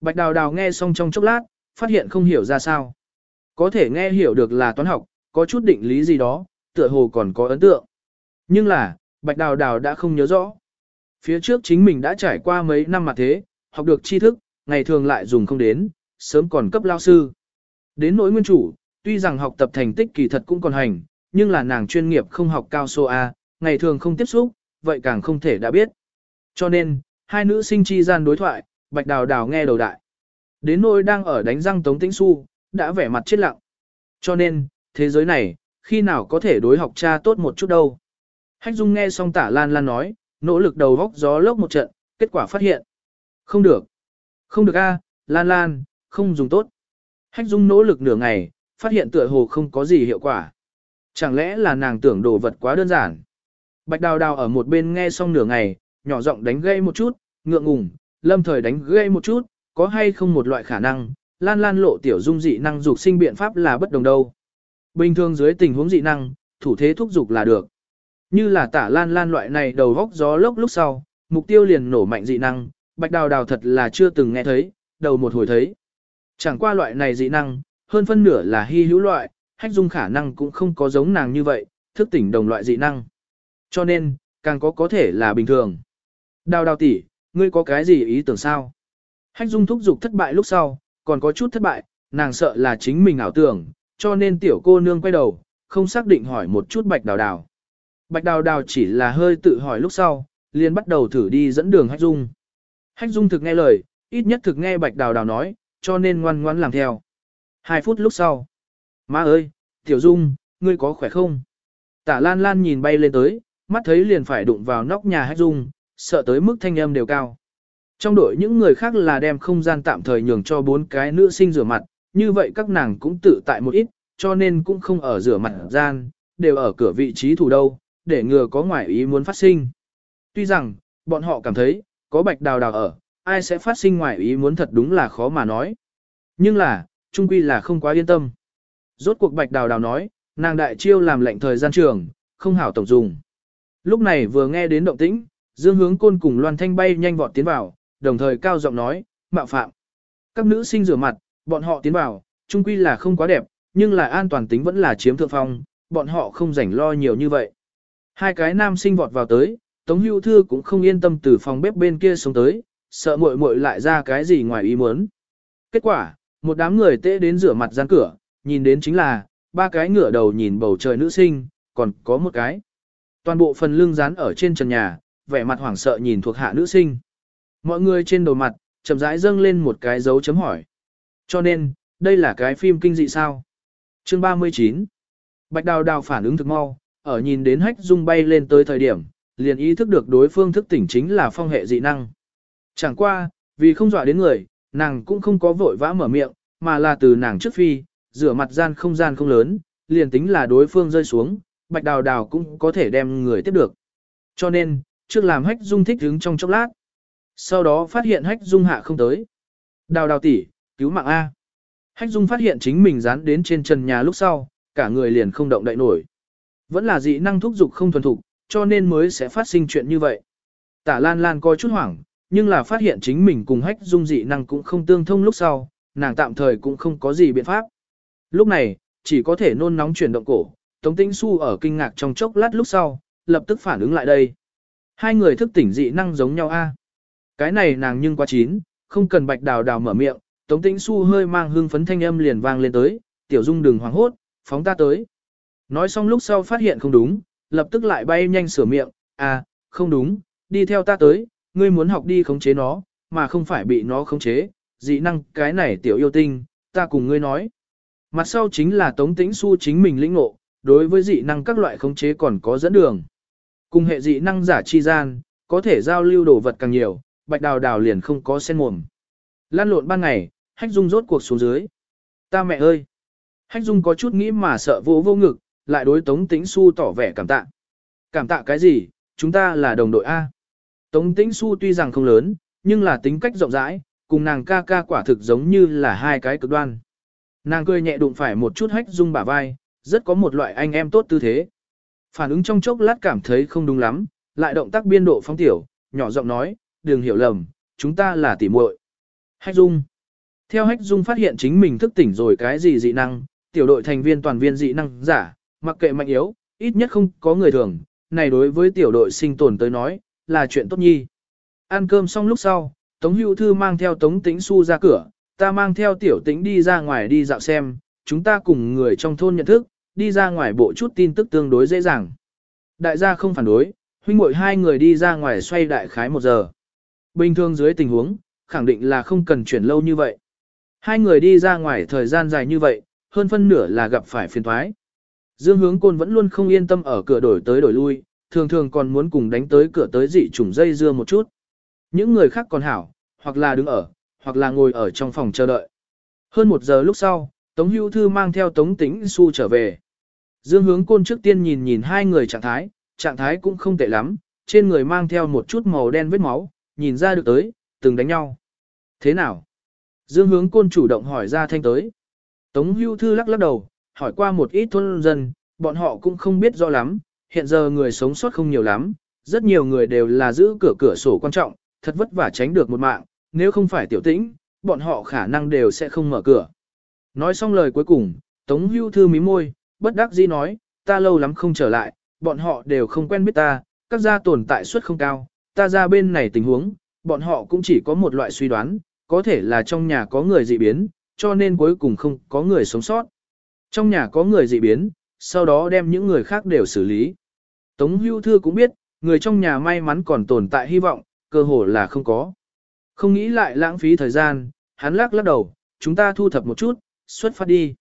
Bạch đào đào nghe xong trong chốc lát, phát hiện không hiểu ra sao. Có thể nghe hiểu được là toán học, có chút định lý gì đó, tựa hồ còn có ấn tượng. Nhưng là, Bạch Đào Đào đã không nhớ rõ. Phía trước chính mình đã trải qua mấy năm mà thế, học được tri thức, ngày thường lại dùng không đến, sớm còn cấp lao sư. Đến nỗi nguyên chủ, tuy rằng học tập thành tích kỳ thật cũng còn hành, nhưng là nàng chuyên nghiệp không học cao số A, ngày thường không tiếp xúc, vậy càng không thể đã biết. Cho nên, hai nữ sinh chi gian đối thoại, Bạch Đào Đào nghe đầu đại. Đến nỗi đang ở đánh răng Tống Tĩnh Xu, đã vẻ mặt chết lặng. Cho nên, thế giới này, khi nào có thể đối học cha tốt một chút đâu. Hách Dung nghe xong tả Lan Lan nói, nỗ lực đầu vóc gió lốc một trận, kết quả phát hiện. Không được. Không được a, Lan Lan, không dùng tốt. Hách Dung nỗ lực nửa ngày, phát hiện tựa hồ không có gì hiệu quả. Chẳng lẽ là nàng tưởng đồ vật quá đơn giản. Bạch Đào Đào ở một bên nghe xong nửa ngày, nhỏ giọng đánh gây một chút, ngượng ngùng, lâm thời đánh gây một chút, có hay không một loại khả năng, Lan Lan lộ tiểu dung dị năng dục sinh biện pháp là bất đồng đâu. Bình thường dưới tình huống dị năng, thủ thế thúc dục là được. Như là tả Lan Lan loại này đầu góc gió lốc lúc sau, mục tiêu liền nổ mạnh dị năng, Bạch Đào Đào thật là chưa từng nghe thấy, đầu một hồi thấy. Chẳng qua loại này dị năng, hơn phân nửa là hy hữu loại, hách dung khả năng cũng không có giống nàng như vậy, thức tỉnh đồng loại dị năng. Cho nên, càng có có thể là bình thường. Đào đào tỷ, ngươi có cái gì ý tưởng sao? Hách dung thúc giục thất bại lúc sau, còn có chút thất bại, nàng sợ là chính mình ảo tưởng, cho nên tiểu cô nương quay đầu, không xác định hỏi một chút bạch đào đào. Bạch đào đào chỉ là hơi tự hỏi lúc sau, liền bắt đầu thử đi dẫn đường hách dung. Hách dung thực nghe lời, ít nhất thực nghe bạch đào đào nói, cho nên ngoan ngoãn làm theo. Hai phút lúc sau. Má ơi, tiểu dung, ngươi có khỏe không? Tả lan lan nhìn bay lên tới, mắt thấy liền phải đụng vào nóc nhà hách dung, sợ tới mức thanh âm đều cao. Trong đội những người khác là đem không gian tạm thời nhường cho bốn cái nữ sinh rửa mặt, như vậy các nàng cũng tự tại một ít, cho nên cũng không ở rửa mặt gian, đều ở cửa vị trí thủ đâu, để ngừa có ngoại ý muốn phát sinh. Tuy rằng, bọn họ cảm thấy, có bạch đào đào ở, ai sẽ phát sinh ngoại ý muốn thật đúng là khó mà nói. Nhưng là, trung quy là không quá yên tâm. Rốt cuộc bạch đào đào nói, nàng đại chiêu làm lệnh thời gian trường, không hảo tổng dùng. Lúc này vừa nghe đến động tĩnh, Dương hướng côn cùng Loan Thanh bay nhanh vọt tiến vào, đồng thời cao giọng nói, mạo phạm. Các nữ sinh rửa mặt, bọn họ tiến vào, trung quy là không quá đẹp, nhưng là an toàn tính vẫn là chiếm thượng phong, bọn họ không rảnh lo nhiều như vậy. Hai cái nam sinh vọt vào tới, Tống Hưu Thư cũng không yên tâm từ phòng bếp bên kia xuống tới, sợ muội muội lại ra cái gì ngoài ý muốn. Kết quả, một đám người tê đến rửa mặt gian cửa, nhìn đến chính là, ba cái ngửa đầu nhìn bầu trời nữ sinh, còn có một cái. Toàn bộ phần lưng dán ở trên trần nhà, vẻ mặt hoảng sợ nhìn thuộc hạ nữ sinh. Mọi người trên đầu mặt, chậm rãi dâng lên một cái dấu chấm hỏi. Cho nên, đây là cái phim kinh dị sao? Chương 39 Bạch Đào Đào phản ứng thực mau, ở nhìn đến hách dung bay lên tới thời điểm, liền ý thức được đối phương thức tỉnh chính là phong hệ dị năng. Chẳng qua, vì không dọa đến người, nàng cũng không có vội vã mở miệng, mà là từ nàng trước phi, rửa mặt gian không gian không lớn, liền tính là đối phương rơi xuống, bạch đào đào cũng có thể đem người tiếp được. Cho nên, trước làm hách dung thích đứng trong chốc lát. Sau đó phát hiện hách dung hạ không tới. Đào đào tỷ, cứu mạng A. Hách dung phát hiện chính mình dán đến trên trần nhà lúc sau, cả người liền không động đậy nổi. Vẫn là dị năng thúc dục không thuần thục, cho nên mới sẽ phát sinh chuyện như vậy. Tả Lan Lan coi chút hoảng, nhưng là phát hiện chính mình cùng hách dung dị năng cũng không tương thông lúc sau, nàng tạm thời cũng không có gì biện pháp. Lúc này, chỉ có thể nôn nóng chuyển động cổ, Tống Tĩnh Xu ở kinh ngạc trong chốc lát lúc sau, lập tức phản ứng lại đây. Hai người thức tỉnh dị năng giống nhau a. Cái này nàng nhưng quá chín, không cần bạch đào đào mở miệng, Tống Tĩnh Xu hơi mang hương phấn thanh âm liền vang lên tới, tiểu dung đừng hoảng hốt, phóng ta tới. Nói xong lúc sau phát hiện không đúng, lập tức lại bay nhanh sửa miệng, à, không đúng, đi theo ta tới, ngươi muốn học đi khống chế nó, mà không phải bị nó khống chế, dị năng cái này tiểu yêu tinh, ta cùng ngươi nói. Mặt sau chính là Tống Tĩnh Xu chính mình lĩnh ngộ, đối với dị năng các loại khống chế còn có dẫn đường. Cùng hệ dị năng giả chi gian, có thể giao lưu đồ vật càng nhiều, bạch đào đào liền không có sen mồm. Lan lộn ban ngày, hách dung rốt cuộc xuống dưới. Ta mẹ ơi! Hách dung có chút nghĩ mà sợ vô vô ngực, lại đối Tống Tĩnh Xu tỏ vẻ cảm tạ. Cảm tạ cái gì, chúng ta là đồng đội A. Tống Tĩnh Xu tuy rằng không lớn, nhưng là tính cách rộng rãi, cùng nàng ca ca quả thực giống như là hai cái cực đoan. Nàng cười nhẹ đụng phải một chút hách dung bả vai, rất có một loại anh em tốt tư thế. Phản ứng trong chốc lát cảm thấy không đúng lắm, lại động tác biên độ phóng tiểu, nhỏ giọng nói, đừng hiểu lầm, chúng ta là tỉ muội. Hách dung. Theo hách dung phát hiện chính mình thức tỉnh rồi cái gì dị năng, tiểu đội thành viên toàn viên dị năng giả, mặc kệ mạnh yếu, ít nhất không có người thường, này đối với tiểu đội sinh tồn tới nói, là chuyện tốt nhi. Ăn cơm xong lúc sau, Tống Hữu Thư mang theo Tống Tĩnh Xu ra cửa, ta mang theo tiểu tĩnh đi ra ngoài đi dạo xem, chúng ta cùng người trong thôn nhận thức, đi ra ngoài bộ chút tin tức tương đối dễ dàng. Đại gia không phản đối, huynh muội hai người đi ra ngoài xoay đại khái một giờ. Bình thường dưới tình huống, khẳng định là không cần chuyển lâu như vậy. Hai người đi ra ngoài thời gian dài như vậy, hơn phân nửa là gặp phải phiền thoái. Dương hướng côn vẫn luôn không yên tâm ở cửa đổi tới đổi lui, thường thường còn muốn cùng đánh tới cửa tới dị trùng dây dưa một chút. Những người khác còn hảo, hoặc là đứng ở, hoặc là ngồi ở trong phòng chờ đợi. Hơn một giờ lúc sau, Tống Hữu Thư mang theo Tống Tĩnh Xu trở về. Dương hướng côn trước tiên nhìn nhìn hai người trạng thái, trạng thái cũng không tệ lắm, trên người mang theo một chút màu đen vết máu, nhìn ra được tới, từng đánh nhau. Thế nào? Dương hướng côn chủ động hỏi ra thanh tới. Tống Hữu Thư lắc lắc đầu, hỏi qua một ít thôn dân, bọn họ cũng không biết rõ lắm, hiện giờ người sống sót không nhiều lắm, rất nhiều người đều là giữ cửa cửa sổ quan trọng, thật vất vả tránh được một mạng, nếu không phải tiểu tĩnh, bọn họ khả năng đều sẽ không mở cửa. Nói xong lời cuối cùng, Tống Hưu Thư mí môi, bất đắc dĩ nói, ta lâu lắm không trở lại, bọn họ đều không quen biết ta, các gia tồn tại suất không cao, ta ra bên này tình huống, bọn họ cũng chỉ có một loại suy đoán, có thể là trong nhà có người dị biến, cho nên cuối cùng không có người sống sót. Trong nhà có người dị biến, sau đó đem những người khác đều xử lý. Tống Hưu Thư cũng biết, người trong nhà may mắn còn tồn tại hy vọng, cơ hồ là không có. Không nghĩ lại lãng phí thời gian, hắn lắc lắc đầu, chúng ta thu thập một chút, xuất phát đi.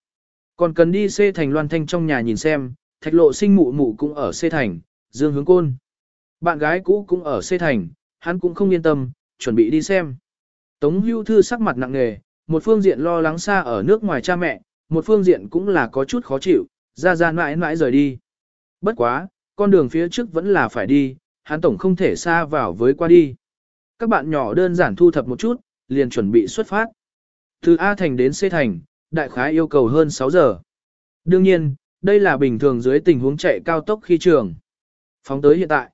Còn cần đi xê thành loan thanh trong nhà nhìn xem, thạch lộ sinh mụ mụ cũng ở xê thành, dương hướng côn. Bạn gái cũ cũng ở xê thành, hắn cũng không yên tâm, chuẩn bị đi xem. Tống hưu thư sắc mặt nặng nề, một phương diện lo lắng xa ở nước ngoài cha mẹ, một phương diện cũng là có chút khó chịu, ra ra mãi mãi rời đi. Bất quá, con đường phía trước vẫn là phải đi, hắn tổng không thể xa vào với qua đi. Các bạn nhỏ đơn giản thu thập một chút, liền chuẩn bị xuất phát. Từ A thành đến C thành, đại khái yêu cầu hơn 6 giờ. Đương nhiên, đây là bình thường dưới tình huống chạy cao tốc khi trường. Phóng tới hiện tại,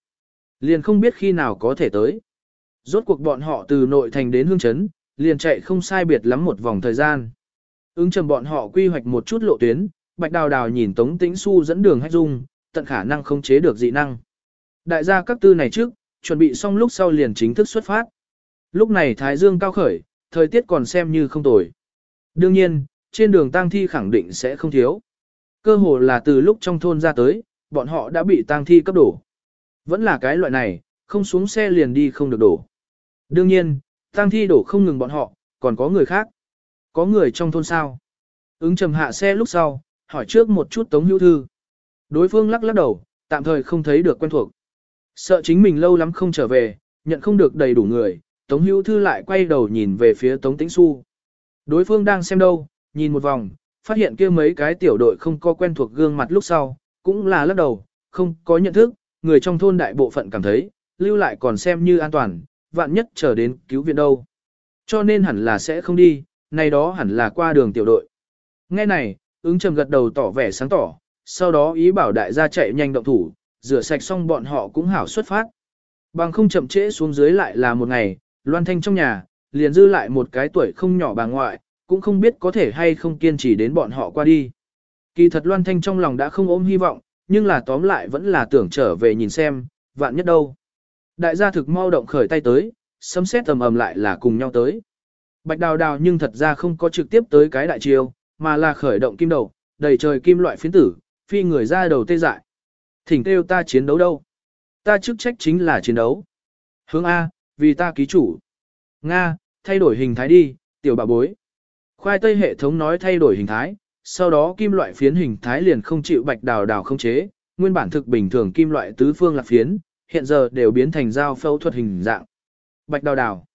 liền không biết khi nào có thể tới. Rốt cuộc bọn họ từ nội thành đến hương chấn, liền chạy không sai biệt lắm một vòng thời gian. Ứng trầm bọn họ quy hoạch một chút lộ tuyến, bạch đào đào nhìn Tống Tĩnh Xu dẫn đường hách dung, tận khả năng không chế được dị năng. Đại gia các tư này trước, chuẩn bị xong lúc sau liền chính thức xuất phát. Lúc này Thái Dương cao khởi, thời tiết còn xem như không tồi. Đương nhiên, trên đường tang thi khẳng định sẽ không thiếu. Cơ hồ là từ lúc trong thôn ra tới, bọn họ đã bị tang thi cấp đổ. Vẫn là cái loại này, không xuống xe liền đi không được đổ. Đương nhiên, tang thi đổ không ngừng bọn họ, còn có người khác. Có người trong thôn sao? Ứng trầm hạ xe lúc sau, hỏi trước một chút Tống Hữu Thư. Đối phương lắc lắc đầu, tạm thời không thấy được quen thuộc. Sợ chính mình lâu lắm không trở về, nhận không được đầy đủ người, Tống Hữu Thư lại quay đầu nhìn về phía Tống Tĩnh Xu. Đối phương đang xem đâu, nhìn một vòng, phát hiện kia mấy cái tiểu đội không có quen thuộc gương mặt lúc sau, cũng là lắc đầu, không có nhận thức, người trong thôn đại bộ phận cảm thấy, lưu lại còn xem như an toàn, vạn nhất chờ đến cứu viện đâu. Cho nên hẳn là sẽ không đi, nay đó hẳn là qua đường tiểu đội. Nghe này, ứng trầm gật đầu tỏ vẻ sáng tỏ, sau đó ý bảo đại gia chạy nhanh động thủ, rửa sạch xong bọn họ cũng hảo xuất phát. Bằng không chậm trễ xuống dưới lại là một ngày, loan thanh trong nhà, liền dư lại một cái tuổi không nhỏ bà ngoại, cũng không biết có thể hay không kiên trì đến bọn họ qua đi. Kỳ thật loan thanh trong lòng đã không ôm hy vọng, nhưng là tóm lại vẫn là tưởng trở về nhìn xem, vạn nhất đâu. Đại gia thực mau động khởi tay tới, sấm xét tầm ầm lại là cùng nhau tới. Bạch đào đào nhưng thật ra không có trực tiếp tới cái đại chiêu, mà là khởi động kim đầu, đầy trời kim loại phiến tử, phi người ra đầu tê dại. Thỉnh kêu ta chiến đấu đâu? Ta chức trách chính là chiến đấu. Hướng A, vì ta ký chủ. Nga, thay đổi hình thái đi, tiểu bà bối. Khoai tây hệ thống nói thay đổi hình thái, sau đó kim loại phiến hình thái liền không chịu bạch đào đào không chế, nguyên bản thực bình thường kim loại tứ phương lạc phiến, hiện giờ đều biến thành dao phẫu thuật hình dạng. Bạch đào đào.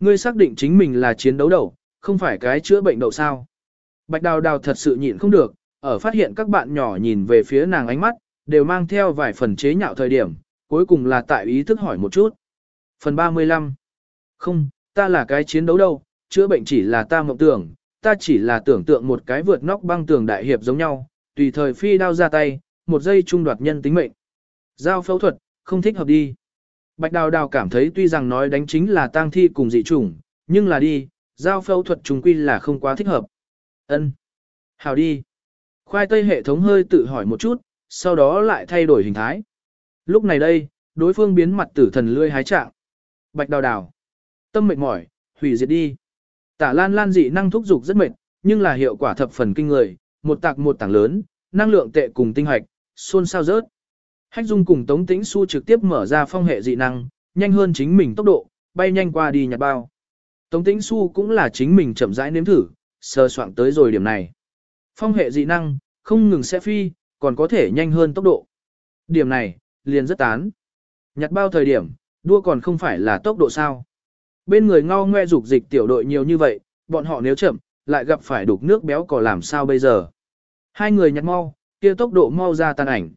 Ngươi xác định chính mình là chiến đấu đầu, không phải cái chữa bệnh đậu sao. Bạch đào đào thật sự nhịn không được, ở phát hiện các bạn nhỏ nhìn về phía nàng ánh mắt, đều mang theo vài phần chế nhạo thời điểm, cuối cùng là tại ý thức hỏi một chút. Phần 35 Không, ta là cái chiến đấu đâu, chữa bệnh chỉ là ta mộng tưởng, ta chỉ là tưởng tượng một cái vượt nóc băng tường đại hiệp giống nhau, tùy thời phi đao ra tay, một giây trung đoạt nhân tính mệnh. Giao phẫu thuật, không thích hợp đi. Bạch Đào Đào cảm thấy tuy rằng nói đánh chính là tang thi cùng dị chủng, nhưng là đi, giao phẫu thuật trùng quy là không quá thích hợp. Ân, Hào đi. Khoai tây hệ thống hơi tự hỏi một chút, sau đó lại thay đổi hình thái. Lúc này đây, đối phương biến mặt tử thần lươi hái trạng. Bạch đào đào. Tâm mệt mỏi, hủy diệt đi. Tả lan lan dị năng thúc dục rất mệt, nhưng là hiệu quả thập phần kinh người, một tạc một tảng lớn, năng lượng tệ cùng tinh hoạch, xôn sao rớt. Hách Dung cùng Tống Tĩnh Xu trực tiếp mở ra phong hệ dị năng, nhanh hơn chính mình tốc độ, bay nhanh qua đi nhặt bao. Tống Tĩnh Xu cũng là chính mình chậm rãi nếm thử, sơ soạn tới rồi điểm này. Phong hệ dị năng, không ngừng sẽ phi, còn có thể nhanh hơn tốc độ. Điểm này, liền rất tán. Nhặt bao thời điểm, đua còn không phải là tốc độ sao. Bên người ngao ngoe dục dịch tiểu đội nhiều như vậy, bọn họ nếu chậm, lại gặp phải đục nước béo cò làm sao bây giờ. Hai người nhặt mau, kia tốc độ mau ra tan ảnh.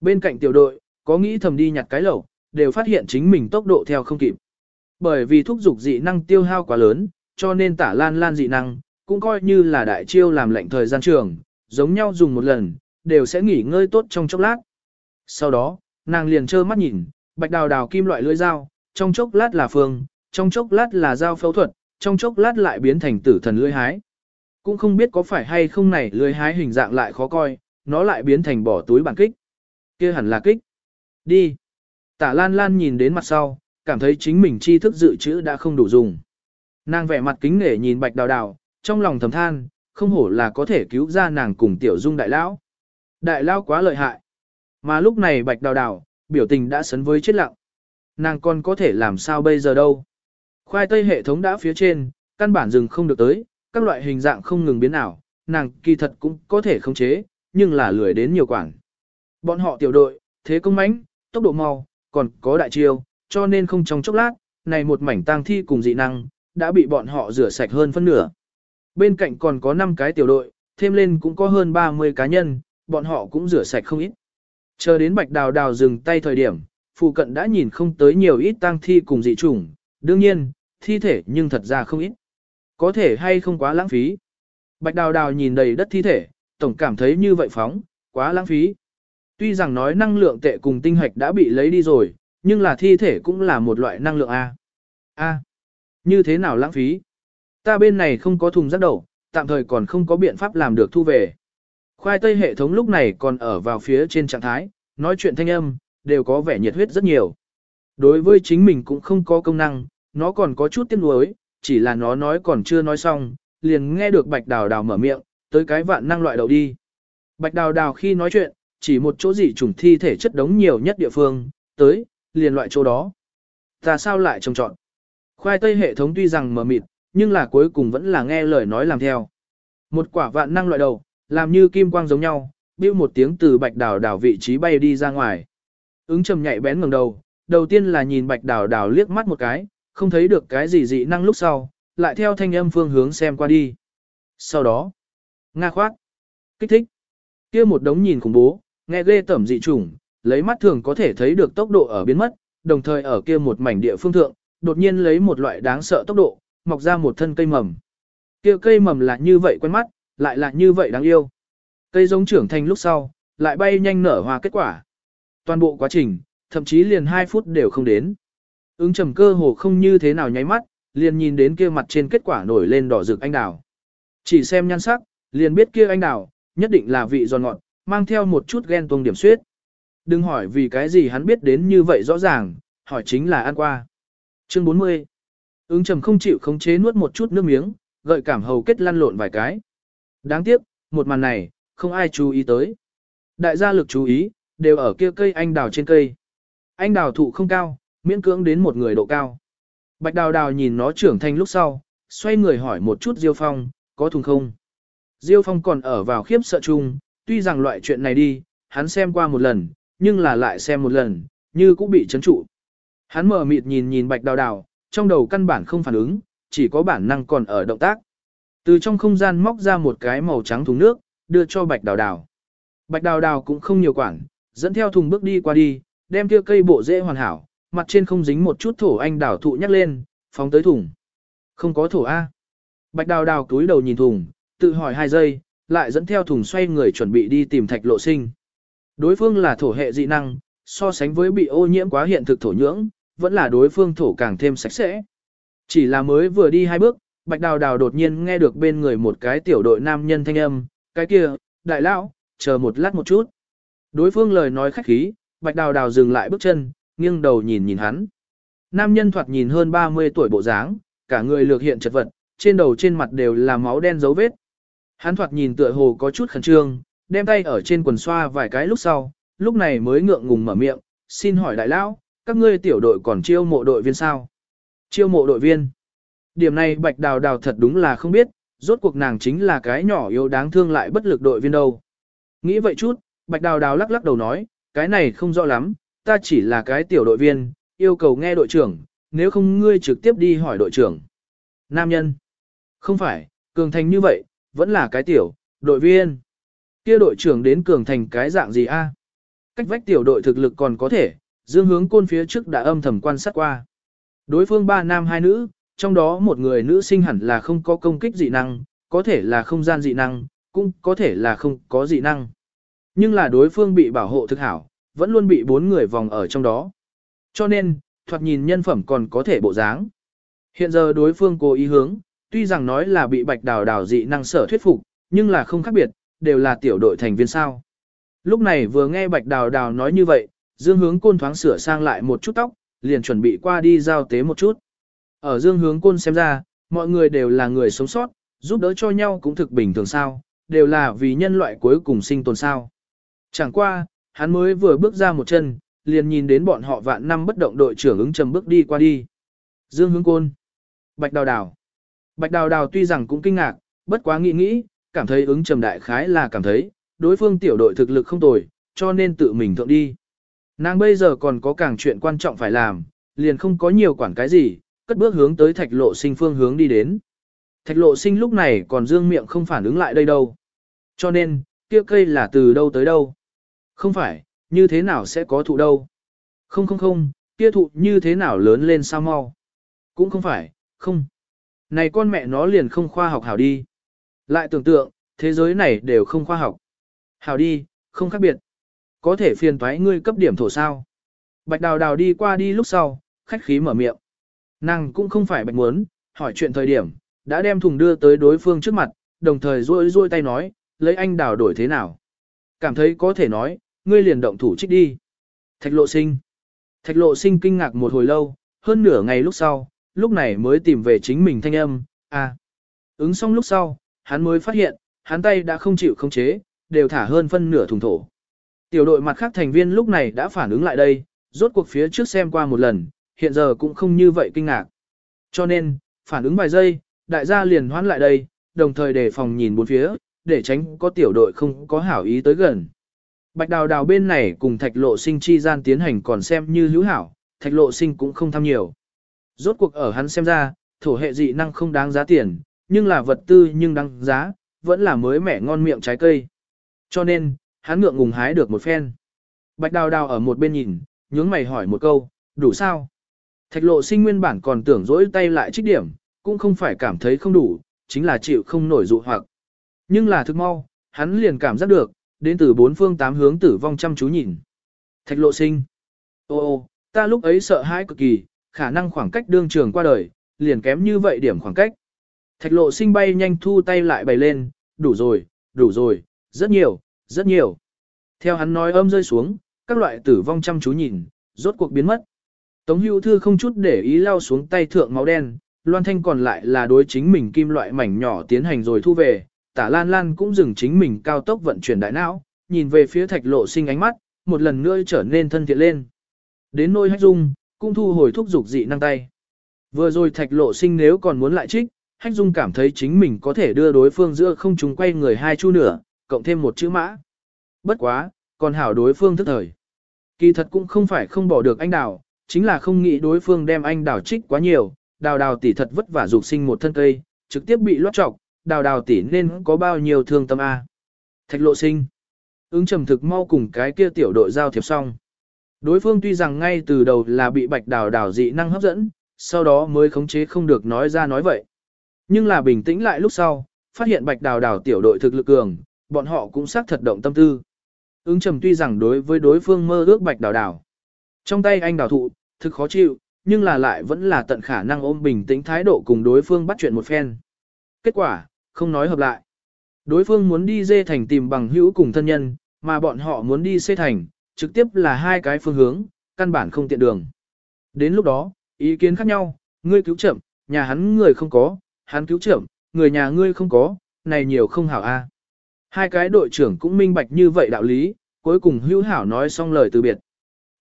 Bên cạnh tiểu đội, có nghĩ thầm đi nhặt cái lẩu, đều phát hiện chính mình tốc độ theo không kịp. Bởi vì thúc dục dị năng tiêu hao quá lớn, cho nên tả lan lan dị năng, cũng coi như là đại chiêu làm lệnh thời gian trường, giống nhau dùng một lần, đều sẽ nghỉ ngơi tốt trong chốc lát. Sau đó, nàng liền trơ mắt nhìn, bạch đào đào kim loại lưỡi dao, trong chốc lát là phương, trong chốc lát là dao phẫu thuật, trong chốc lát lại biến thành tử thần lưỡi hái. Cũng không biết có phải hay không này lưỡi hái hình dạng lại khó coi, nó lại biến thành bỏ túi bản kích. kia hẳn là kích. Đi. Tả Lan Lan nhìn đến mặt sau, cảm thấy chính mình tri thức dự trữ đã không đủ dùng. Nàng vẻ mặt kính nể nhìn bạch đào đào, trong lòng thầm than, không hổ là có thể cứu ra nàng cùng tiểu dung đại lão. Đại lão quá lợi hại. Mà lúc này bạch đào đào, biểu tình đã sấn với chết lặng. Nàng còn có thể làm sao bây giờ đâu. Khoai tây hệ thống đã phía trên, căn bản dừng không được tới, các loại hình dạng không ngừng biến ảo, nàng kỳ thật cũng có thể khống chế, nhưng là lười đến nhiều quản. Bọn họ tiểu đội, thế công mãnh, tốc độ mau, còn có đại chiêu, cho nên không trong chốc lát, này một mảnh tang thi cùng dị năng, đã bị bọn họ rửa sạch hơn phân nửa. Bên cạnh còn có 5 cái tiểu đội, thêm lên cũng có hơn 30 cá nhân, bọn họ cũng rửa sạch không ít. Chờ đến bạch đào đào dừng tay thời điểm, phụ cận đã nhìn không tới nhiều ít tang thi cùng dị chủng, đương nhiên, thi thể nhưng thật ra không ít. Có thể hay không quá lãng phí. Bạch đào đào nhìn đầy đất thi thể, tổng cảm thấy như vậy phóng, quá lãng phí. Tuy rằng nói năng lượng tệ cùng tinh hoạch đã bị lấy đi rồi, nhưng là thi thể cũng là một loại năng lượng A. A. Như thế nào lãng phí? Ta bên này không có thùng rác đậu, tạm thời còn không có biện pháp làm được thu về. Khoai tây hệ thống lúc này còn ở vào phía trên trạng thái, nói chuyện thanh âm, đều có vẻ nhiệt huyết rất nhiều. Đối với chính mình cũng không có công năng, nó còn có chút tiếc nuối, chỉ là nó nói còn chưa nói xong, liền nghe được bạch đào đào mở miệng, tới cái vạn năng loại đầu đi. Bạch đào đào khi nói chuyện, chỉ một chỗ gì trùng thi thể chất đống nhiều nhất địa phương, tới, liền loại chỗ đó. Ta sao lại trông trọn? Khoai tây hệ thống tuy rằng mở mịt, nhưng là cuối cùng vẫn là nghe lời nói làm theo. Một quả vạn năng loại đầu, làm như kim quang giống nhau, bưu một tiếng từ bạch đảo đảo vị trí bay đi ra ngoài. Ứng trầm nhạy bén ngẩng đầu, đầu tiên là nhìn bạch đảo đảo liếc mắt một cái, không thấy được cái gì dị năng lúc sau, lại theo thanh âm phương hướng xem qua đi. Sau đó, nga khoát, kích thích, kia một đống nhìn khủng bố, nghe ghê tẩm dị chủng, lấy mắt thường có thể thấy được tốc độ ở biến mất, đồng thời ở kia một mảnh địa phương thượng, đột nhiên lấy một loại đáng sợ tốc độ, mọc ra một thân cây mầm. Kia cây mầm là như vậy quen mắt, lại là như vậy đáng yêu. Cây giống trưởng thành lúc sau, lại bay nhanh nở hoa kết quả. Toàn bộ quá trình, thậm chí liền 2 phút đều không đến. Ứng trầm cơ hồ không như thế nào nháy mắt, liền nhìn đến kia mặt trên kết quả nổi lên đỏ rực anh đào. Chỉ xem nhan sắc, liền biết kia anh đào, nhất định là vị giòn ngọt, mang theo một chút ghen tuông điểm suyết. Đừng hỏi vì cái gì hắn biết đến như vậy rõ ràng, hỏi chính là ăn qua. Chương 40 Ứng trầm không chịu khống chế nuốt một chút nước miếng, gợi cảm hầu kết lăn lộn vài cái. Đáng tiếc, một màn này, không ai chú ý tới. Đại gia lực chú ý, đều ở kia cây anh đào trên cây. Anh đào thụ không cao, miễn cưỡng đến một người độ cao. Bạch đào đào nhìn nó trưởng thành lúc sau, xoay người hỏi một chút Diêu Phong, có thùng không? Diêu Phong còn ở vào khiếp sợ chung, tuy rằng loại chuyện này đi, hắn xem qua một lần, nhưng là lại xem một lần, như cũng bị chấn trụ. Hắn mở mịt nhìn nhìn bạch đào đào, trong đầu căn bản không phản ứng, chỉ có bản năng còn ở động tác. Từ trong không gian móc ra một cái màu trắng thùng nước, đưa cho bạch đào đào. Bạch đào đào cũng không nhiều quản, dẫn theo thùng bước đi qua đi, đem kia cây bộ dễ hoàn hảo, mặt trên không dính một chút thổ anh đào thụ nhắc lên, phóng tới thùng. Không có thổ A. Bạch đào đào túi đầu nhìn thùng, tự hỏi hai giây, lại dẫn theo thùng xoay người chuẩn bị đi tìm thạch lộ sinh. Đối phương là thổ hệ dị năng, so sánh với bị ô nhiễm quá hiện thực thổ nhưỡng, vẫn là đối phương thổ càng thêm sạch sẽ. Chỉ là mới vừa đi hai bước, bạch đào đào đột nhiên nghe được bên người một cái tiểu đội nam nhân thanh âm, cái kia, đại lão, chờ một lát một chút. Đối phương lời nói khách khí, bạch đào đào dừng lại bước chân, nghiêng đầu nhìn nhìn hắn. Nam nhân thoạt nhìn hơn 30 tuổi bộ dáng, cả người lược hiện chật vật, trên đầu trên mặt đều là máu đen dấu vết. Hắn thoạt nhìn tựa hồ có chút khẩn trương, đem tay ở trên quần xoa vài cái lúc sau, lúc này mới ngượng ngùng mở miệng, xin hỏi đại lão, các ngươi tiểu đội còn chiêu mộ đội viên sao? Chiêu mộ đội viên. Điểm này bạch đào đào thật đúng là không biết, rốt cuộc nàng chính là cái nhỏ yếu đáng thương lại bất lực đội viên đâu. Nghĩ vậy chút, bạch đào đào lắc lắc đầu nói, cái này không rõ lắm, ta chỉ là cái tiểu đội viên, yêu cầu nghe đội trưởng, nếu không ngươi trực tiếp đi hỏi đội trưởng. Nam nhân. Không phải, cường thành như vậy, vẫn là cái tiểu, đội viên. Kia đội trưởng đến cường thành cái dạng gì a? Cách vách tiểu đội thực lực còn có thể, dương hướng côn phía trước đã âm thầm quan sát qua. Đối phương ba nam hai nữ, trong đó một người nữ sinh hẳn là không có công kích dị năng, có thể là không gian dị năng, cũng có thể là không có dị năng. Nhưng là đối phương bị bảo hộ thực hảo, vẫn luôn bị bốn người vòng ở trong đó. Cho nên, thoạt nhìn nhân phẩm còn có thể bộ dáng. Hiện giờ đối phương cố ý hướng, tuy rằng nói là bị bạch đào đào dị năng sở thuyết phục, nhưng là không khác biệt, đều là tiểu đội thành viên sao. Lúc này vừa nghe bạch đào đào nói như vậy, dương hướng côn thoáng sửa sang lại một chút tóc, liền chuẩn bị qua đi giao tế một chút. Ở dương hướng côn xem ra, mọi người đều là người sống sót, giúp đỡ cho nhau cũng thực bình thường sao, đều là vì nhân loại cuối cùng sinh tồn sao. Chẳng qua, hắn mới vừa bước ra một chân, liền nhìn đến bọn họ vạn năm bất động đội trưởng ứng trầm bước đi qua đi. Dương hướng côn. Bạch đào đào. Bạch đào đào tuy rằng cũng kinh ngạc, bất quá nghĩ nghĩ, cảm thấy ứng trầm đại khái là cảm thấy, đối phương tiểu đội thực lực không tồi, cho nên tự mình thượng đi. Nàng bây giờ còn có càng chuyện quan trọng phải làm, liền không có nhiều quản cái gì, cất bước hướng tới thạch lộ sinh phương hướng đi đến. Thạch lộ sinh lúc này còn dương miệng không phản ứng lại đây đâu. Cho nên, kia cây là từ đâu tới đâu. Không phải, như thế nào sẽ có thụ đâu. Không không không, kia thụ như thế nào lớn lên sao mau. Cũng không phải, không. Này con mẹ nó liền không khoa học hảo đi. Lại tưởng tượng, thế giới này đều không khoa học. Hảo đi, không khác biệt. Có thể phiền thoái ngươi cấp điểm thổ sao. Bạch đào đào đi qua đi lúc sau, khách khí mở miệng. Nàng cũng không phải bạch muốn, hỏi chuyện thời điểm, đã đem thùng đưa tới đối phương trước mặt, đồng thời rôi rôi tay nói, lấy anh đào đổi thế nào. Cảm thấy có thể nói, ngươi liền động thủ trích đi. Thạch lộ sinh. Thạch lộ sinh kinh ngạc một hồi lâu, hơn nửa ngày lúc sau, lúc này mới tìm về chính mình thanh âm, à. Ứng xong lúc sau, hắn mới phát hiện, hắn tay đã không chịu không chế, đều thả hơn phân nửa thùng thổ. Tiểu đội mặt khác thành viên lúc này đã phản ứng lại đây, rốt cuộc phía trước xem qua một lần, hiện giờ cũng không như vậy kinh ngạc. Cho nên, phản ứng vài giây, đại gia liền hoán lại đây, đồng thời đề phòng nhìn bốn phía, để tránh có tiểu đội không có hảo ý tới gần. Bạch đào đào bên này cùng thạch lộ sinh chi gian tiến hành còn xem như hữu hảo, thạch lộ sinh cũng không tham nhiều. Rốt cuộc ở hắn xem ra, thổ hệ dị năng không đáng giá tiền, nhưng là vật tư nhưng đáng giá, vẫn là mới mẻ ngon miệng trái cây. Cho nên, hắn ngượng ngùng hái được một phen. Bạch đào đào ở một bên nhìn, nhướng mày hỏi một câu, đủ sao? Thạch lộ sinh nguyên bản còn tưởng dỗi tay lại trích điểm, cũng không phải cảm thấy không đủ, chính là chịu không nổi dụ hoặc. Nhưng là thực mau, hắn liền cảm giác được, đến từ bốn phương tám hướng tử vong chăm chú nhìn. Thạch lộ sinh. Ô ô, ta lúc ấy sợ hãi cực kỳ, khả năng khoảng cách đương trường qua đời, liền kém như vậy điểm khoảng cách. Thạch lộ sinh bay nhanh thu tay lại bày lên, đủ rồi, đủ rồi, rất nhiều, rất nhiều. Theo hắn nói âm rơi xuống, các loại tử vong chăm chú nhìn, rốt cuộc biến mất. Tống hưu thư không chút để ý lao xuống tay thượng máu đen, loan thanh còn lại là đối chính mình kim loại mảnh nhỏ tiến hành rồi thu về, tả lan lan cũng dừng chính mình cao tốc vận chuyển đại não, nhìn về phía thạch lộ sinh ánh mắt, một lần nữa trở nên thân thiện lên. Đến nôi hách dung, cũng thu hồi thúc dục dị năng tay. Vừa rồi thạch lộ sinh nếu còn muốn lại trích, hách dung cảm thấy chính mình có thể đưa đối phương giữa không chúng quay người hai chu nửa, cộng thêm một chữ mã. Bất quá, còn hảo đối phương thức thời. Kỳ thật cũng không phải không bỏ được anh đào, chính là không nghĩ đối phương đem anh đào trích quá nhiều, đào đào tỷ thật vất vả dục sinh một thân cây, trực tiếp bị lót trọc, đào đào tỷ nên có bao nhiêu thương tâm A. Thạch lộ sinh. Ứng trầm thực mau cùng cái kia tiểu đội giao thiệp xong. Đối phương tuy rằng ngay từ đầu là bị bạch đào đào dị năng hấp dẫn, sau đó mới khống chế không được nói ra nói vậy. Nhưng là bình tĩnh lại lúc sau, phát hiện bạch đào đào tiểu đội thực lực cường, bọn họ cũng xác thật động tâm tư. Ứng trầm tuy rằng đối với đối phương mơ ước bạch đào đào. Trong tay anh đào thụ, thực khó chịu, nhưng là lại vẫn là tận khả năng ôm bình tĩnh thái độ cùng đối phương bắt chuyện một phen. Kết quả, không nói hợp lại. Đối phương muốn đi dê thành tìm bằng hữu cùng thân nhân, mà bọn họ muốn đi xê thành, trực tiếp là hai cái phương hướng, căn bản không tiện đường. Đến lúc đó, ý kiến khác nhau, ngươi cứu chậm, nhà hắn người không có, hắn cứu chậm, người nhà ngươi không có, này nhiều không hảo a. Hai cái đội trưởng cũng minh bạch như vậy đạo lý, cuối cùng hữu hảo nói xong lời từ biệt.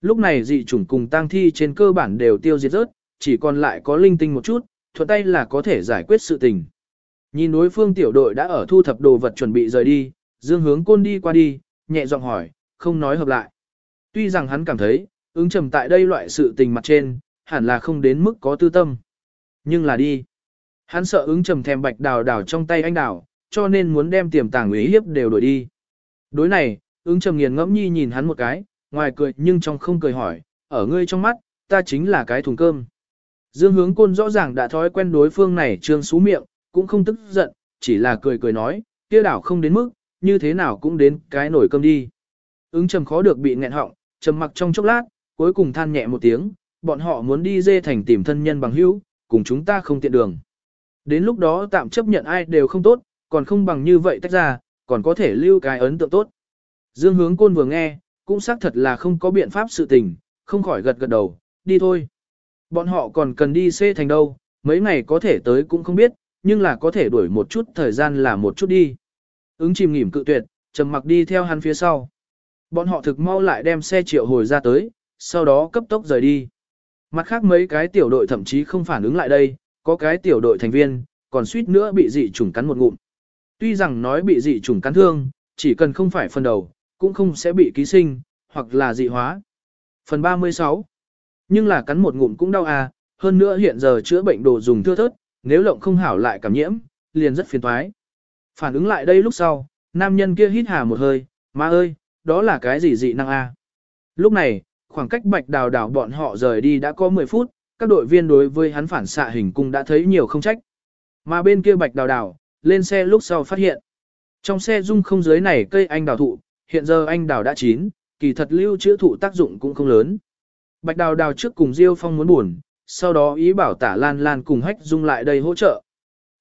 Lúc này dị chủng cùng tang thi trên cơ bản đều tiêu diệt rớt, chỉ còn lại có linh tinh một chút, thuận tay là có thể giải quyết sự tình. Nhìn đối phương tiểu đội đã ở thu thập đồ vật chuẩn bị rời đi, dương hướng côn đi qua đi, nhẹ giọng hỏi, không nói hợp lại. Tuy rằng hắn cảm thấy, ứng trầm tại đây loại sự tình mặt trên, hẳn là không đến mức có tư tâm. Nhưng là đi. Hắn sợ ứng trầm thèm bạch đào đào trong tay anh đào, cho nên muốn đem tiềm tàng ý hiếp đều đổi đi. Đối này, ứng trầm nghiền ngẫm nhi nhìn hắn một cái, ngoài cười nhưng trong không cười hỏi, ở ngươi trong mắt, ta chính là cái thùng cơm. Dương hướng côn rõ ràng đã thói quen đối phương này trương xú miệng, cũng không tức giận, chỉ là cười cười nói, kia đảo không đến mức, như thế nào cũng đến cái nổi cơm đi. Ứng trầm khó được bị nghẹn họng, trầm mặc trong chốc lát, cuối cùng than nhẹ một tiếng, bọn họ muốn đi dê thành tìm thân nhân bằng hữu, cùng chúng ta không tiện đường. Đến lúc đó tạm chấp nhận ai đều không tốt, còn không bằng như vậy tách ra, còn có thể lưu cái ấn tượng tốt. Dương hướng côn vừa nghe, cũng xác thật là không có biện pháp sự tình, không khỏi gật gật đầu, đi thôi. Bọn họ còn cần đi xê thành đâu, mấy ngày có thể tới cũng không biết, nhưng là có thể đuổi một chút thời gian là một chút đi. Ứng chìm nghỉm cự tuyệt, trầm mặc đi theo hắn phía sau. Bọn họ thực mau lại đem xe triệu hồi ra tới, sau đó cấp tốc rời đi. Mặt khác mấy cái tiểu đội thậm chí không phản ứng lại đây, có cái tiểu đội thành viên, còn suýt nữa bị dị trùng cắn một ngụm. Tuy rằng nói bị dị trùng cắn thương, chỉ cần không phải phần đầu, cũng không sẽ bị ký sinh, hoặc là dị hóa. Phần 36 Nhưng là cắn một ngụm cũng đau à, hơn nữa hiện giờ chữa bệnh đồ dùng thưa thớt, nếu lộng không hảo lại cảm nhiễm, liền rất phiền toái. Phản ứng lại đây lúc sau, nam nhân kia hít hà một hơi, má ơi, đó là cái gì dị năng a? Lúc này, khoảng cách bạch đào đảo bọn họ rời đi đã có 10 phút, các đội viên đối với hắn phản xạ hình cung đã thấy nhiều không trách. Mà bên kia bạch đào đảo, lên xe lúc sau phát hiện. Trong xe dung không dưới này cây anh đào thụ, hiện giờ anh đào đã chín, kỳ thật lưu chữa thụ tác dụng cũng không lớn. Bạch đào đào trước cùng Diêu Phong muốn buồn, sau đó ý bảo tả lan lan cùng hách dung lại đây hỗ trợ.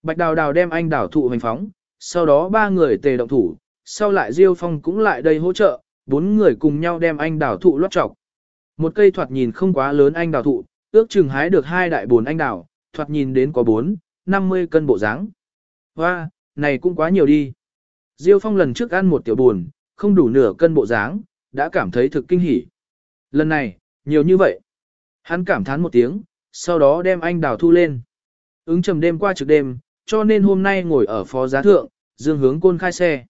Bạch đào đào đem anh đào thụ hành phóng, sau đó ba người tề động thủ, sau lại Diêu Phong cũng lại đây hỗ trợ, bốn người cùng nhau đem anh đào thụ lót trọc. Một cây thoạt nhìn không quá lớn anh đào thụ, ước chừng hái được hai đại bồn anh đào, thoạt nhìn đến có bốn, 50 cân bộ dáng. Hoa, này cũng quá nhiều đi. Diêu Phong lần trước ăn một tiểu buồn, không đủ nửa cân bộ dáng, đã cảm thấy thực kinh hỉ. Lần này, nhiều như vậy. Hắn cảm thán một tiếng, sau đó đem anh đào thu lên. Ứng trầm đêm qua trực đêm, cho nên hôm nay ngồi ở phó giá thượng, dương hướng côn khai xe.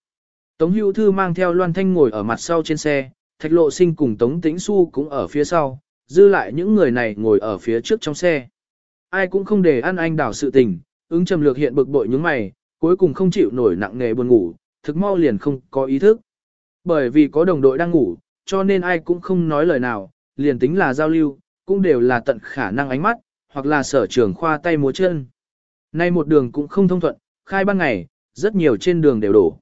Tống hữu thư mang theo loan thanh ngồi ở mặt sau trên xe, thạch lộ sinh cùng tống tĩnh su cũng ở phía sau, dư lại những người này ngồi ở phía trước trong xe. Ai cũng không để ăn anh đảo sự tình, ứng trầm lược hiện bực bội những mày, cuối cùng không chịu nổi nặng nghề buồn ngủ, thực mau liền không có ý thức. Bởi vì có đồng đội đang ngủ, cho nên ai cũng không nói lời nào, liền tính là giao lưu, cũng đều là tận khả năng ánh mắt, hoặc là sở trường khoa tay múa chân. Nay một đường cũng không thông thuận, khai ban ngày, rất nhiều trên đường đều đổ.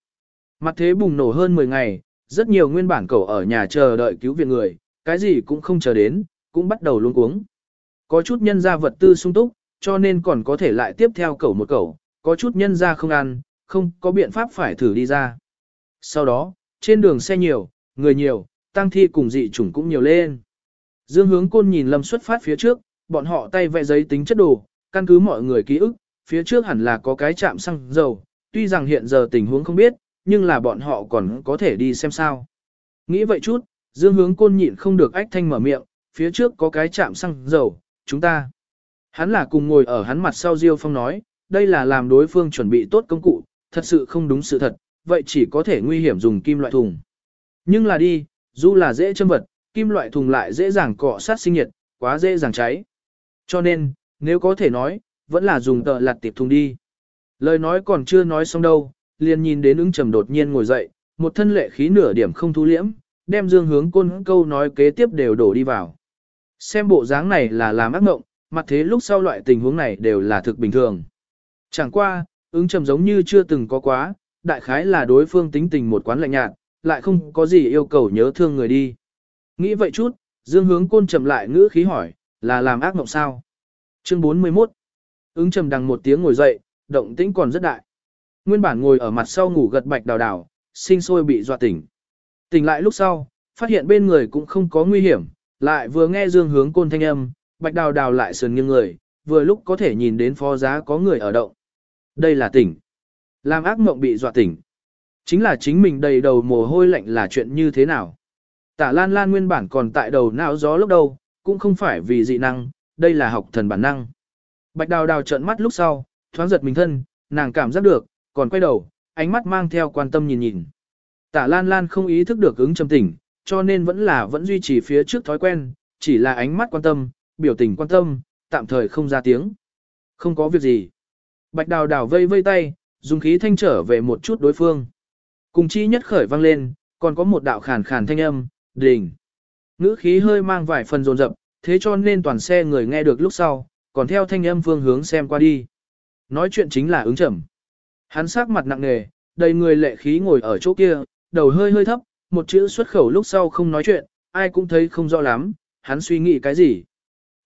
Mặt thế bùng nổ hơn 10 ngày, rất nhiều nguyên bản cầu ở nhà chờ đợi cứu viện người, cái gì cũng không chờ đến, cũng bắt đầu luống cuống. Có chút nhân ra vật tư sung túc, cho nên còn có thể lại tiếp theo cầu một cầu, có chút nhân ra không ăn, không có biện pháp phải thử đi ra. Sau đó, trên đường xe nhiều, người nhiều, tăng thi cùng dị chủng cũng nhiều lên. Dương hướng côn nhìn lâm xuất phát phía trước, bọn họ tay vẽ giấy tính chất đồ, căn cứ mọi người ký ức, phía trước hẳn là có cái chạm xăng dầu, tuy rằng hiện giờ tình huống không biết, nhưng là bọn họ còn có thể đi xem sao. Nghĩ vậy chút, dương hướng côn nhịn không được ách thanh mở miệng, phía trước có cái chạm xăng dầu, chúng ta. Hắn là cùng ngồi ở hắn mặt sau Diêu Phong nói, đây là làm đối phương chuẩn bị tốt công cụ, thật sự không đúng sự thật, vậy chỉ có thể nguy hiểm dùng kim loại thùng. Nhưng là đi, dù là dễ châm vật, kim loại thùng lại dễ dàng cọ sát sinh nhiệt, quá dễ dàng cháy. Cho nên, nếu có thể nói, vẫn là dùng tờ lặt tiệp thùng đi. Lời nói còn chưa nói xong đâu, liền nhìn đến ứng trầm đột nhiên ngồi dậy, một thân lệ khí nửa điểm không thu liễm, đem dương hướng côn câu nói kế tiếp đều đổ đi vào. Xem bộ dáng này là làm ác ngộng, mặt thế lúc sau loại tình huống này đều là thực bình thường. Chẳng qua, ứng trầm giống như chưa từng có quá, đại khái là đối phương tính tình một quán lạnh nhạt, lại không có gì yêu cầu nhớ thương người đi. Nghĩ vậy chút, dương hướng côn trầm lại ngữ khí hỏi, là làm ác mộng sao? Chương 41 Ứng trầm đằng một tiếng ngồi dậy, động tĩnh còn rất đại. Nguyên bản ngồi ở mặt sau ngủ gật bạch đào đào, sinh sôi bị dọa tỉnh. Tỉnh lại lúc sau, phát hiện bên người cũng không có nguy hiểm, lại vừa nghe dương hướng côn thanh âm, bạch đào đào lại sườn nghiêng người, vừa lúc có thể nhìn đến phó giá có người ở động. Đây là tỉnh. Làm ác mộng bị dọa tỉnh. Chính là chính mình đầy đầu mồ hôi lạnh là chuyện như thế nào. Tả Lan Lan nguyên bản còn tại đầu não gió lúc đầu, cũng không phải vì dị năng, đây là học thần bản năng. Bạch đào đào trợn mắt lúc sau, thoáng giật mình thân, nàng cảm giác được, còn quay đầu, ánh mắt mang theo quan tâm nhìn nhìn. Tả Lan Lan không ý thức được ứng trầm tỉnh, cho nên vẫn là vẫn duy trì phía trước thói quen, chỉ là ánh mắt quan tâm, biểu tình quan tâm, tạm thời không ra tiếng. Không có việc gì. Bạch đào đào vây vây tay, dùng khí thanh trở về một chút đối phương. Cùng chi nhất khởi vang lên, còn có một đạo khàn khàn thanh âm, đỉnh. Ngữ khí hơi mang vài phần rồn rập, thế cho nên toàn xe người nghe được lúc sau, còn theo thanh âm phương hướng xem qua đi. Nói chuyện chính là ứng trầm. Hắn sắc mặt nặng nề, đầy người lệ khí ngồi ở chỗ kia, đầu hơi hơi thấp, một chữ xuất khẩu lúc sau không nói chuyện, ai cũng thấy không rõ lắm, hắn suy nghĩ cái gì.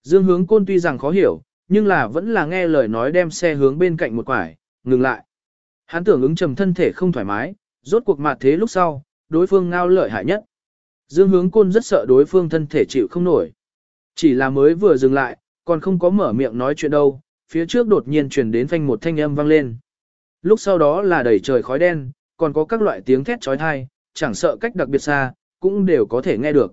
Dương hướng côn tuy rằng khó hiểu, nhưng là vẫn là nghe lời nói đem xe hướng bên cạnh một quải, ngừng lại. Hắn tưởng ứng trầm thân thể không thoải mái, rốt cuộc mặt thế lúc sau, đối phương ngao lợi hại nhất. Dương hướng côn rất sợ đối phương thân thể chịu không nổi. Chỉ là mới vừa dừng lại, còn không có mở miệng nói chuyện đâu, phía trước đột nhiên truyền đến phanh một thanh âm vang lên. Lúc sau đó là đầy trời khói đen, còn có các loại tiếng thét trói thai, chẳng sợ cách đặc biệt xa, cũng đều có thể nghe được.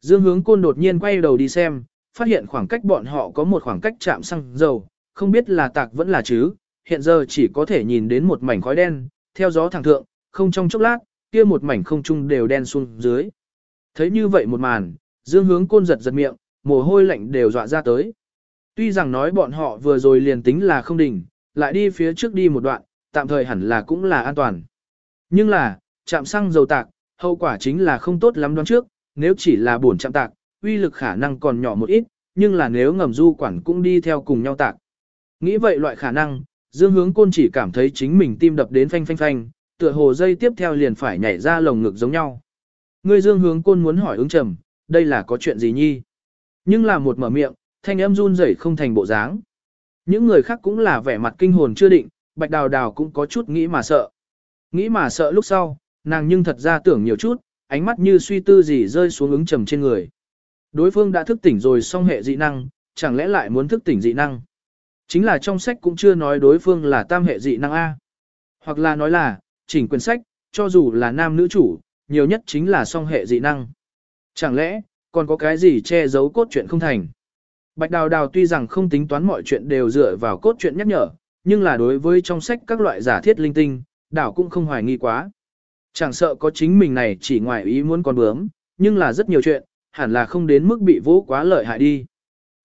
Dương hướng côn đột nhiên quay đầu đi xem, phát hiện khoảng cách bọn họ có một khoảng cách chạm xăng dầu, không biết là tạc vẫn là chứ, hiện giờ chỉ có thể nhìn đến một mảnh khói đen, theo gió thẳng thượng, không trong chốc lát, kia một mảnh không trung đều đen xuống dưới. Thấy như vậy một màn, dương hướng côn giật giật miệng, mồ hôi lạnh đều dọa ra tới. Tuy rằng nói bọn họ vừa rồi liền tính là không đỉnh, lại đi phía trước đi một đoạn, tạm thời hẳn là cũng là an toàn. Nhưng là, chạm xăng dầu tạc, hậu quả chính là không tốt lắm đoán trước, nếu chỉ là buồn chạm tạc, uy lực khả năng còn nhỏ một ít, nhưng là nếu ngầm du quản cũng đi theo cùng nhau tạc. Nghĩ vậy loại khả năng, Dương Hướng Côn chỉ cảm thấy chính mình tim đập đến phanh phanh phanh, tựa hồ dây tiếp theo liền phải nhảy ra lồng ngực giống nhau. Người Dương Hướng Côn muốn hỏi ứng trầm, đây là có chuyện gì nhi? Nhưng là một mở miệng, thanh âm run rẩy không thành bộ dáng. Những người khác cũng là vẻ mặt kinh hồn chưa định, Bạch Đào Đào cũng có chút nghĩ mà sợ. Nghĩ mà sợ lúc sau, nàng nhưng thật ra tưởng nhiều chút, ánh mắt như suy tư gì rơi xuống ứng trầm trên người. Đối phương đã thức tỉnh rồi song hệ dị năng, chẳng lẽ lại muốn thức tỉnh dị năng? Chính là trong sách cũng chưa nói đối phương là tam hệ dị năng A. Hoặc là nói là, chỉnh quyển sách, cho dù là nam nữ chủ, nhiều nhất chính là song hệ dị năng. Chẳng lẽ, còn có cái gì che giấu cốt truyện không thành? Bạch Đào Đào tuy rằng không tính toán mọi chuyện đều dựa vào cốt truyện nhắc nhở, nhưng là đối với trong sách các loại giả thiết linh tinh, đảo cũng không hoài nghi quá. Chẳng sợ có chính mình này chỉ ngoài ý muốn con bướm, nhưng là rất nhiều chuyện, hẳn là không đến mức bị vỗ quá lợi hại đi.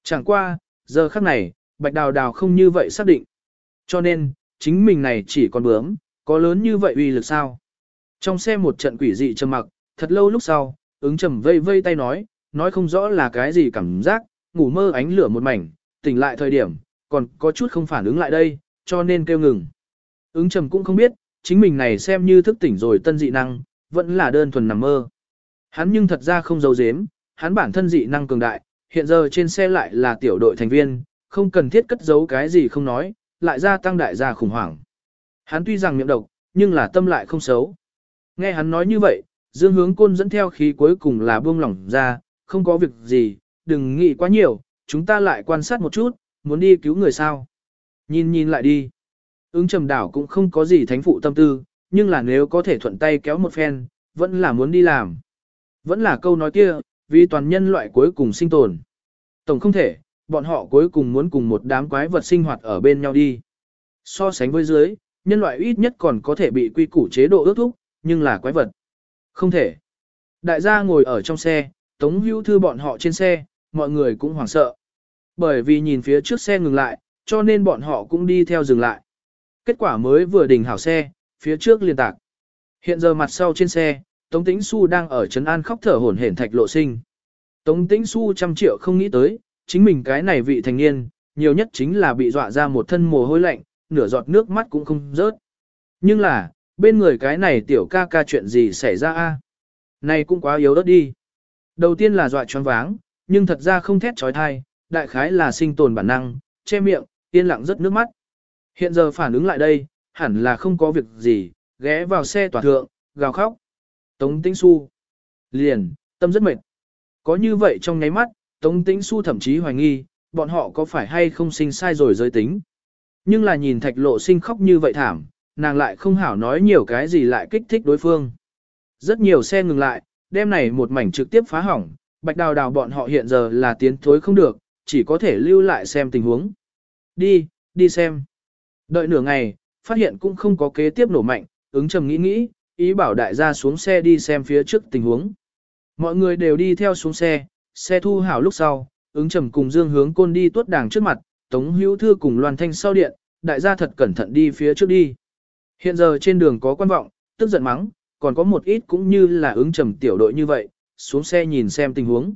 Chẳng qua, giờ khắc này, Bạch Đào Đào không như vậy xác định. Cho nên, chính mình này chỉ còn bướm, có lớn như vậy uy lực sao? Trong xe một trận quỷ dị trầm mặc, thật lâu lúc sau, ứng trầm vây vây tay nói, nói không rõ là cái gì cảm giác, ngủ mơ ánh lửa một mảnh, tỉnh lại thời điểm, còn có chút không phản ứng lại đây, cho nên kêu ngừng. Ứng trầm cũng không biết, chính mình này xem như thức tỉnh rồi tân dị năng, vẫn là đơn thuần nằm mơ. Hắn nhưng thật ra không giấu giếm, hắn bản thân dị năng cường đại, hiện giờ trên xe lại là tiểu đội thành viên, không cần thiết cất giấu cái gì không nói, lại gia tăng đại gia khủng hoảng. Hắn tuy rằng miệng độc, nhưng là tâm lại không xấu. Nghe hắn nói như vậy, Dương Hướng Côn dẫn theo khí cuối cùng là buông lỏng ra, không có việc gì, đừng nghĩ quá nhiều, chúng ta lại quan sát một chút, muốn đi cứu người sao. Nhìn nhìn lại đi. Ứng trầm đảo cũng không có gì thánh phụ tâm tư, nhưng là nếu có thể thuận tay kéo một phen, vẫn là muốn đi làm. Vẫn là câu nói kia, vì toàn nhân loại cuối cùng sinh tồn. Tổng không thể, bọn họ cuối cùng muốn cùng một đám quái vật sinh hoạt ở bên nhau đi. So sánh với dưới, nhân loại ít nhất còn có thể bị quy củ chế độ ước thúc, nhưng là quái vật. Không thể. Đại gia ngồi ở trong xe, tống hữu thư bọn họ trên xe, mọi người cũng hoảng sợ. Bởi vì nhìn phía trước xe ngừng lại, cho nên bọn họ cũng đi theo dừng lại. Kết quả mới vừa đình hảo xe, phía trước liên tạc. Hiện giờ mặt sau trên xe, Tống Tĩnh Xu đang ở trấn an khóc thở hổn hển thạch lộ sinh. Tống Tĩnh Xu trăm triệu không nghĩ tới, chính mình cái này vị thành niên, nhiều nhất chính là bị dọa ra một thân mồ hôi lạnh, nửa giọt nước mắt cũng không rớt. Nhưng là, bên người cái này tiểu ca ca chuyện gì xảy ra a? Này cũng quá yếu đất đi. Đầu tiên là dọa choáng váng, nhưng thật ra không thét trói thai, đại khái là sinh tồn bản năng, che miệng, yên lặng rất nước mắt. Hiện giờ phản ứng lại đây, hẳn là không có việc gì, ghé vào xe tòa thượng, gào khóc. Tống Tĩnh Xu, liền, tâm rất mệt. Có như vậy trong nháy mắt, Tống Tĩnh Xu thậm chí hoài nghi, bọn họ có phải hay không sinh sai rồi giới tính. Nhưng là nhìn thạch lộ sinh khóc như vậy thảm, nàng lại không hảo nói nhiều cái gì lại kích thích đối phương. Rất nhiều xe ngừng lại, đêm này một mảnh trực tiếp phá hỏng, bạch đào đào bọn họ hiện giờ là tiến thối không được, chỉ có thể lưu lại xem tình huống. Đi, đi xem. Đợi nửa ngày, phát hiện cũng không có kế tiếp nổ mạnh, ứng trầm nghĩ nghĩ, ý bảo đại gia xuống xe đi xem phía trước tình huống. Mọi người đều đi theo xuống xe, xe thu hảo lúc sau, ứng trầm cùng dương hướng côn đi tuốt đàng trước mặt, tống hữu thư cùng loan thanh sau điện, đại gia thật cẩn thận đi phía trước đi. Hiện giờ trên đường có quan vọng, tức giận mắng, còn có một ít cũng như là ứng trầm tiểu đội như vậy, xuống xe nhìn xem tình huống.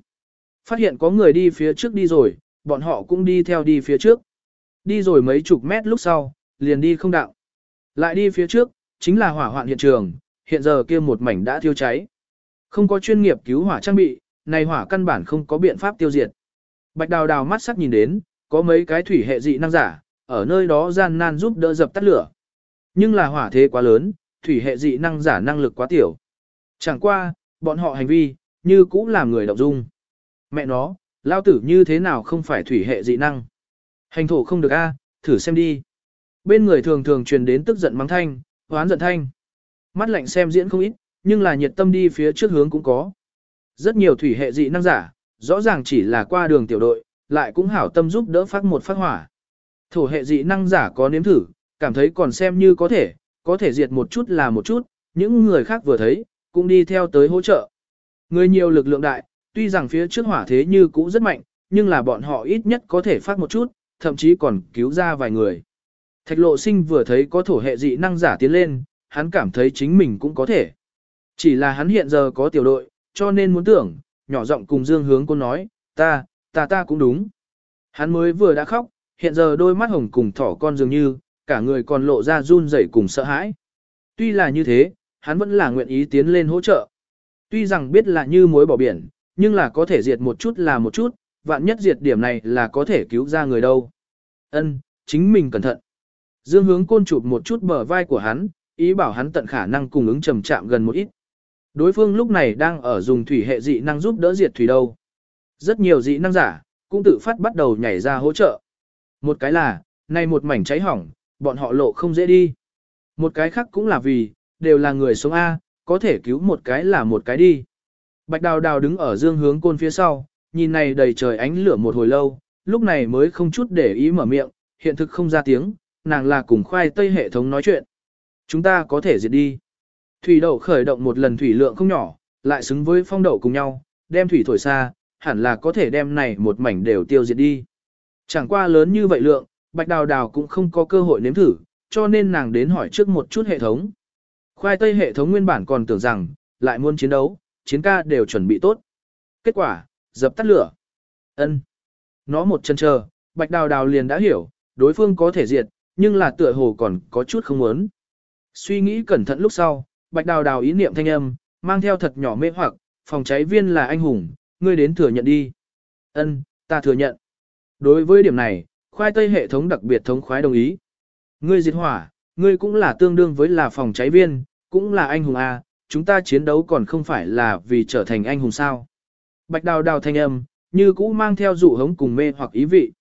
Phát hiện có người đi phía trước đi rồi, bọn họ cũng đi theo đi phía trước. Đi rồi mấy chục mét lúc sau, liền đi không đạo. Lại đi phía trước, chính là hỏa hoạn hiện trường, hiện giờ kia một mảnh đã thiêu cháy. Không có chuyên nghiệp cứu hỏa trang bị, này hỏa căn bản không có biện pháp tiêu diệt. Bạch đào đào mắt sắc nhìn đến, có mấy cái thủy hệ dị năng giả, ở nơi đó gian nan giúp đỡ dập tắt lửa. Nhưng là hỏa thế quá lớn, thủy hệ dị năng giả năng lực quá tiểu. Chẳng qua, bọn họ hành vi, như cũng làm người động dung. Mẹ nó, lao tử như thế nào không phải thủy hệ dị năng. Hành thổ không được a, thử xem đi. Bên người thường thường truyền đến tức giận mắng thanh, hoán giận thanh. Mắt lạnh xem diễn không ít, nhưng là nhiệt tâm đi phía trước hướng cũng có. Rất nhiều thủy hệ dị năng giả, rõ ràng chỉ là qua đường tiểu đội, lại cũng hảo tâm giúp đỡ phát một phát hỏa. Thổ hệ dị năng giả có nếm thử, cảm thấy còn xem như có thể, có thể diệt một chút là một chút, những người khác vừa thấy, cũng đi theo tới hỗ trợ. Người nhiều lực lượng đại, tuy rằng phía trước hỏa thế như cũ rất mạnh, nhưng là bọn họ ít nhất có thể phát một chút, thậm chí còn cứu ra vài người. Thạch lộ sinh vừa thấy có thổ hệ dị năng giả tiến lên, hắn cảm thấy chính mình cũng có thể. Chỉ là hắn hiện giờ có tiểu đội, cho nên muốn tưởng, nhỏ giọng cùng Dương hướng cô nói, ta, ta ta cũng đúng. Hắn mới vừa đã khóc, hiện giờ đôi mắt hồng cùng thỏ con dường như, cả người còn lộ ra run rẩy cùng sợ hãi. Tuy là như thế, hắn vẫn là nguyện ý tiến lên hỗ trợ. Tuy rằng biết là như mối bỏ biển, nhưng là có thể diệt một chút là một chút, vạn nhất diệt điểm này là có thể cứu ra người đâu. Ân, chính mình cẩn thận. Dương hướng côn chụp một chút bờ vai của hắn, ý bảo hắn tận khả năng cùng ứng trầm chạm gần một ít. Đối phương lúc này đang ở dùng thủy hệ dị năng giúp đỡ diệt thủy đâu. Rất nhiều dị năng giả, cũng tự phát bắt đầu nhảy ra hỗ trợ. Một cái là, nay một mảnh cháy hỏng, bọn họ lộ không dễ đi. Một cái khác cũng là vì, đều là người sống A, có thể cứu một cái là một cái đi. Bạch đào đào đứng ở dương hướng côn phía sau, nhìn này đầy trời ánh lửa một hồi lâu, lúc này mới không chút để ý mở miệng, hiện thực không ra tiếng, nàng là cùng khoai tây hệ thống nói chuyện. Chúng ta có thể diệt đi. Thủy đậu khởi động một lần thủy lượng không nhỏ, lại xứng với phong đậu cùng nhau, đem thủy thổi xa, hẳn là có thể đem này một mảnh đều tiêu diệt đi. Chẳng qua lớn như vậy lượng, bạch đào đào cũng không có cơ hội nếm thử, cho nên nàng đến hỏi trước một chút hệ thống. Khoai tây hệ thống nguyên bản còn tưởng rằng, lại muốn chiến đấu, chiến ca đều chuẩn bị tốt. Kết quả, dập tắt lửa. ân Nó một chân chờ, bạch đào đào liền đã hiểu, đối phương có thể diệt, nhưng là tựa hồ còn có chút không muốn. Suy nghĩ cẩn thận lúc sau, bạch đào đào ý niệm thanh âm, mang theo thật nhỏ mê hoặc, phòng cháy viên là anh hùng, ngươi đến thừa nhận đi. Ân, ta thừa nhận. Đối với điểm này, khoai tây hệ thống đặc biệt thống khoái đồng ý. Ngươi diệt hỏa, ngươi cũng là tương đương với là phòng cháy viên, cũng là anh hùng A, chúng ta chiến đấu còn không phải là vì trở thành anh hùng sao. Bạch đào đào thanh âm, như cũ mang theo dụ hống cùng mê hoặc ý vị.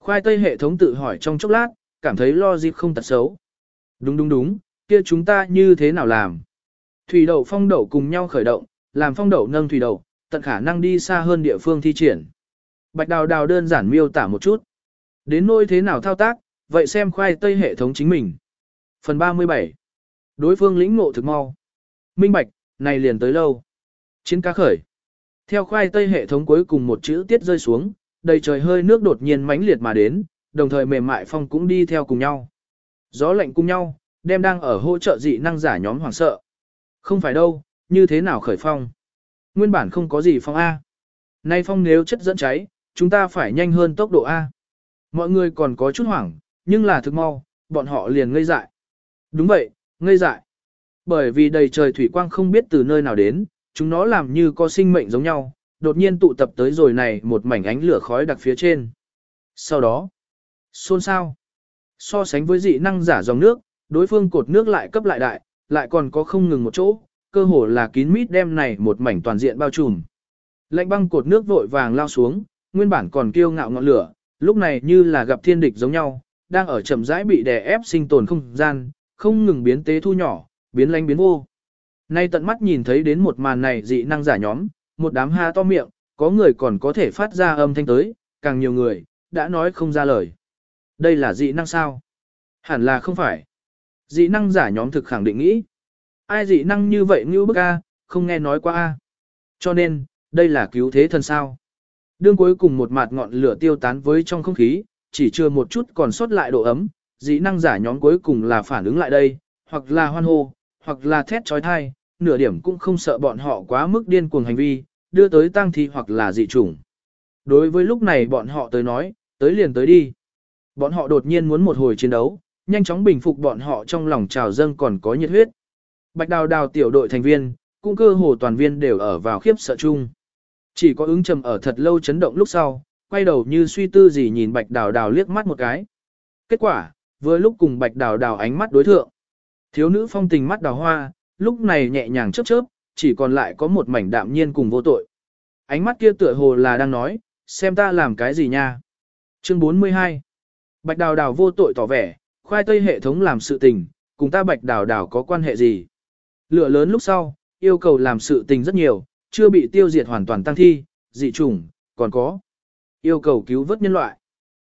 Khoai tây hệ thống tự hỏi trong chốc lát, cảm thấy lo dịp không tật xấu. Đúng đúng đúng, kia chúng ta như thế nào làm? Thủy đậu phong đậu cùng nhau khởi động, làm phong đậu nâng thủy đậu, tận khả năng đi xa hơn địa phương thi triển. Bạch đào đào đơn giản miêu tả một chút. Đến nỗi thế nào thao tác, vậy xem khoai tây hệ thống chính mình. Phần 37. Đối phương lĩnh ngộ thực mau. Minh bạch, này liền tới lâu. Chiến cá khởi. Theo khoai tây hệ thống cuối cùng một chữ tiết rơi xuống, đầy trời hơi nước đột nhiên mãnh liệt mà đến, đồng thời mềm mại phong cũng đi theo cùng nhau. Gió lạnh cùng nhau, đem đang ở hỗ trợ dị năng giả nhóm hoảng sợ. Không phải đâu, như thế nào khởi phong? Nguyên bản không có gì phong A. Nay phong nếu chất dẫn cháy, chúng ta phải nhanh hơn tốc độ A. Mọi người còn có chút hoảng, nhưng là thực mau, bọn họ liền ngây dại. Đúng vậy, ngây dại. Bởi vì đầy trời thủy quang không biết từ nơi nào đến, chúng nó làm như có sinh mệnh giống nhau, đột nhiên tụ tập tới rồi này một mảnh ánh lửa khói đặc phía trên. Sau đó, xôn xao. So sánh với dị năng giả dòng nước, đối phương cột nước lại cấp lại đại, lại còn có không ngừng một chỗ, cơ hồ là kín mít đem này một mảnh toàn diện bao trùm. Lạnh băng cột nước vội vàng lao xuống, nguyên bản còn kiêu ngạo ngọn lửa, lúc này như là gặp thiên địch giống nhau, đang ở chậm rãi bị đè ép sinh tồn không gian, không ngừng biến tế thu nhỏ, biến lanh biến vô. Nay tận mắt nhìn thấy đến một màn này dị năng giả nhóm, một đám ha to miệng, có người còn có thể phát ra âm thanh tới, càng nhiều người, đã nói không ra lời. Đây là dị năng sao? Hẳn là không phải. Dị năng giả nhóm thực khẳng định nghĩ. Ai dị năng như vậy như bức a, không nghe nói qua a. Cho nên, đây là cứu thế thần sao. Đương cuối cùng một mạt ngọn lửa tiêu tán với trong không khí, chỉ chưa một chút còn sót lại độ ấm, dị năng giả nhóm cuối cùng là phản ứng lại đây, hoặc là hoan hô, hoặc là thét trói thai, nửa điểm cũng không sợ bọn họ quá mức điên cuồng hành vi, đưa tới tăng thi hoặc là dị chủng. Đối với lúc này bọn họ tới nói, tới liền tới đi. Bọn họ đột nhiên muốn một hồi chiến đấu, nhanh chóng bình phục bọn họ trong lòng trào dâng còn có nhiệt huyết. Bạch đào đào tiểu đội thành viên, cũng cơ hồ toàn viên đều ở vào khiếp sợ chung. Chỉ có ứng trầm ở thật lâu chấn động lúc sau, quay đầu như suy tư gì nhìn bạch đào đào liếc mắt một cái. Kết quả, vừa lúc cùng bạch đào đào ánh mắt đối thượng. Thiếu nữ phong tình mắt đào hoa, lúc này nhẹ nhàng chớp chớp, chỉ còn lại có một mảnh đạm nhiên cùng vô tội. Ánh mắt kia tựa hồ là đang nói, xem ta làm cái gì nha. Chương 42 Bạch đào đào vô tội tỏ vẻ, khoai tây hệ thống làm sự tình, cùng ta bạch đào đào có quan hệ gì. Lửa lớn lúc sau, yêu cầu làm sự tình rất nhiều, chưa bị tiêu diệt hoàn toàn tăng thi, dị chủng, còn có yêu cầu cứu vớt nhân loại.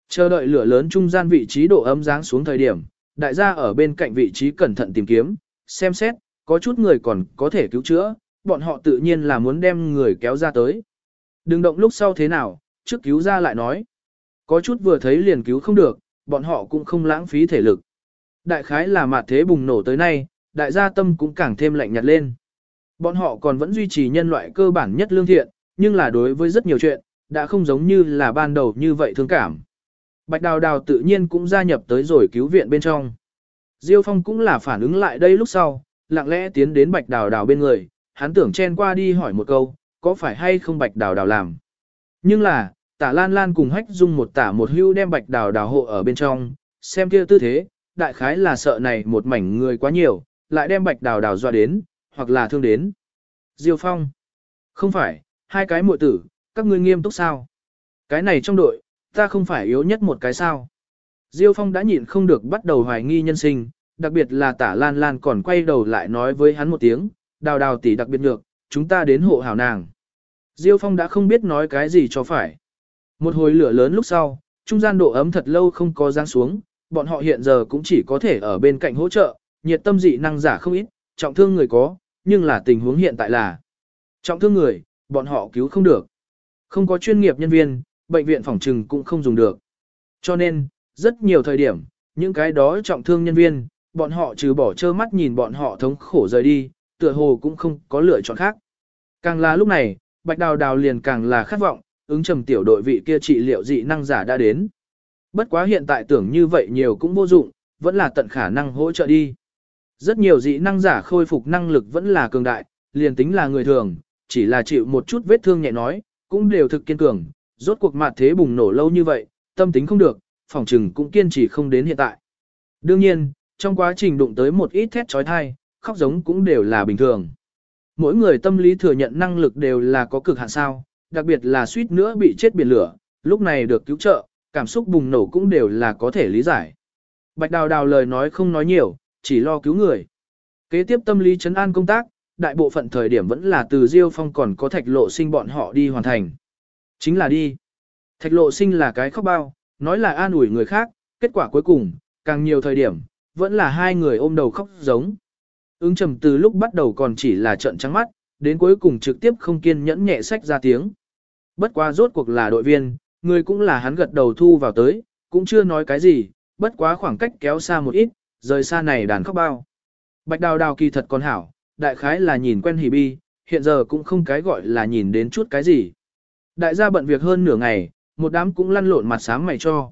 Chờ đợi lửa lớn trung gian vị trí độ ấm giáng xuống thời điểm, đại gia ở bên cạnh vị trí cẩn thận tìm kiếm, xem xét, có chút người còn có thể cứu chữa, bọn họ tự nhiên là muốn đem người kéo ra tới. Đừng động lúc sau thế nào, trước cứu ra lại nói. Có chút vừa thấy liền cứu không được, bọn họ cũng không lãng phí thể lực. Đại khái là mặt thế bùng nổ tới nay, đại gia tâm cũng càng thêm lạnh nhạt lên. Bọn họ còn vẫn duy trì nhân loại cơ bản nhất lương thiện, nhưng là đối với rất nhiều chuyện, đã không giống như là ban đầu như vậy thương cảm. Bạch Đào Đào tự nhiên cũng gia nhập tới rồi cứu viện bên trong. Diêu Phong cũng là phản ứng lại đây lúc sau, lặng lẽ tiến đến Bạch Đào Đào bên người, hắn tưởng chen qua đi hỏi một câu, có phải hay không Bạch Đào Đào làm. Nhưng là, tả Lan Lan cùng hách dung một tả một hưu đem Bạch Đào Đào hộ ở bên trong, xem kia tư thế, đại khái là sợ này một mảnh người quá nhiều, lại đem Bạch Đào Đào dọa đến, hoặc là thương đến. Diêu Phong. Không phải, hai cái muội tử, các ngươi nghiêm túc sao? Cái này trong đội, ta không phải yếu nhất một cái sao? Diêu Phong đã nhịn không được bắt đầu hoài nghi nhân sinh, đặc biệt là tả Lan Lan còn quay đầu lại nói với hắn một tiếng, đào đào tỷ đặc biệt được, chúng ta đến hộ hảo nàng. Diêu Phong đã không biết nói cái gì cho phải. Một hồi lửa lớn lúc sau, trung gian độ ấm thật lâu không có giáng xuống, bọn họ hiện giờ cũng chỉ có thể ở bên cạnh hỗ trợ, nhiệt tâm dị năng giả không ít, trọng thương người có, nhưng là tình huống hiện tại là trọng thương người, bọn họ cứu không được. Không có chuyên nghiệp nhân viên, bệnh viện phòng trừng cũng không dùng được. Cho nên, rất nhiều thời điểm, những cái đó trọng thương nhân viên, bọn họ trừ bỏ trơ mắt nhìn bọn họ thống khổ rời đi, tựa hồ cũng không có lựa chọn khác. Càng là lúc này, Bạch Đào Đào liền càng là khát vọng, ứng trầm tiểu đội vị kia trị liệu dị năng giả đã đến. Bất quá hiện tại tưởng như vậy nhiều cũng vô dụng, vẫn là tận khả năng hỗ trợ đi. Rất nhiều dị năng giả khôi phục năng lực vẫn là cường đại, liền tính là người thường, chỉ là chịu một chút vết thương nhẹ nói, cũng đều thực kiên cường, rốt cuộc mặt thế bùng nổ lâu như vậy, tâm tính không được, phòng trừng cũng kiên trì không đến hiện tại. Đương nhiên, trong quá trình đụng tới một ít thét trói thai, khóc giống cũng đều là bình thường. Mỗi người tâm lý thừa nhận năng lực đều là có cực hạn sao, đặc biệt là suýt nữa bị chết biển lửa, lúc này được cứu trợ, cảm xúc bùng nổ cũng đều là có thể lý giải. Bạch Đào Đào lời nói không nói nhiều, chỉ lo cứu người. Kế tiếp tâm lý chấn an công tác, đại bộ phận thời điểm vẫn là từ Diêu Phong còn có thạch lộ sinh bọn họ đi hoàn thành. Chính là đi. Thạch lộ sinh là cái khóc bao, nói là an ủi người khác, kết quả cuối cùng, càng nhiều thời điểm, vẫn là hai người ôm đầu khóc giống. Ứng trầm từ lúc bắt đầu còn chỉ là trận trắng mắt, đến cuối cùng trực tiếp không kiên nhẫn nhẹ sách ra tiếng. Bất quá rốt cuộc là đội viên, người cũng là hắn gật đầu thu vào tới, cũng chưa nói cái gì, bất quá khoảng cách kéo xa một ít, rời xa này đàn khóc bao. Bạch đào đào kỳ thật còn hảo, đại khái là nhìn quen hỉ bi, hiện giờ cũng không cái gọi là nhìn đến chút cái gì. Đại gia bận việc hơn nửa ngày, một đám cũng lăn lộn mặt sáng mày cho.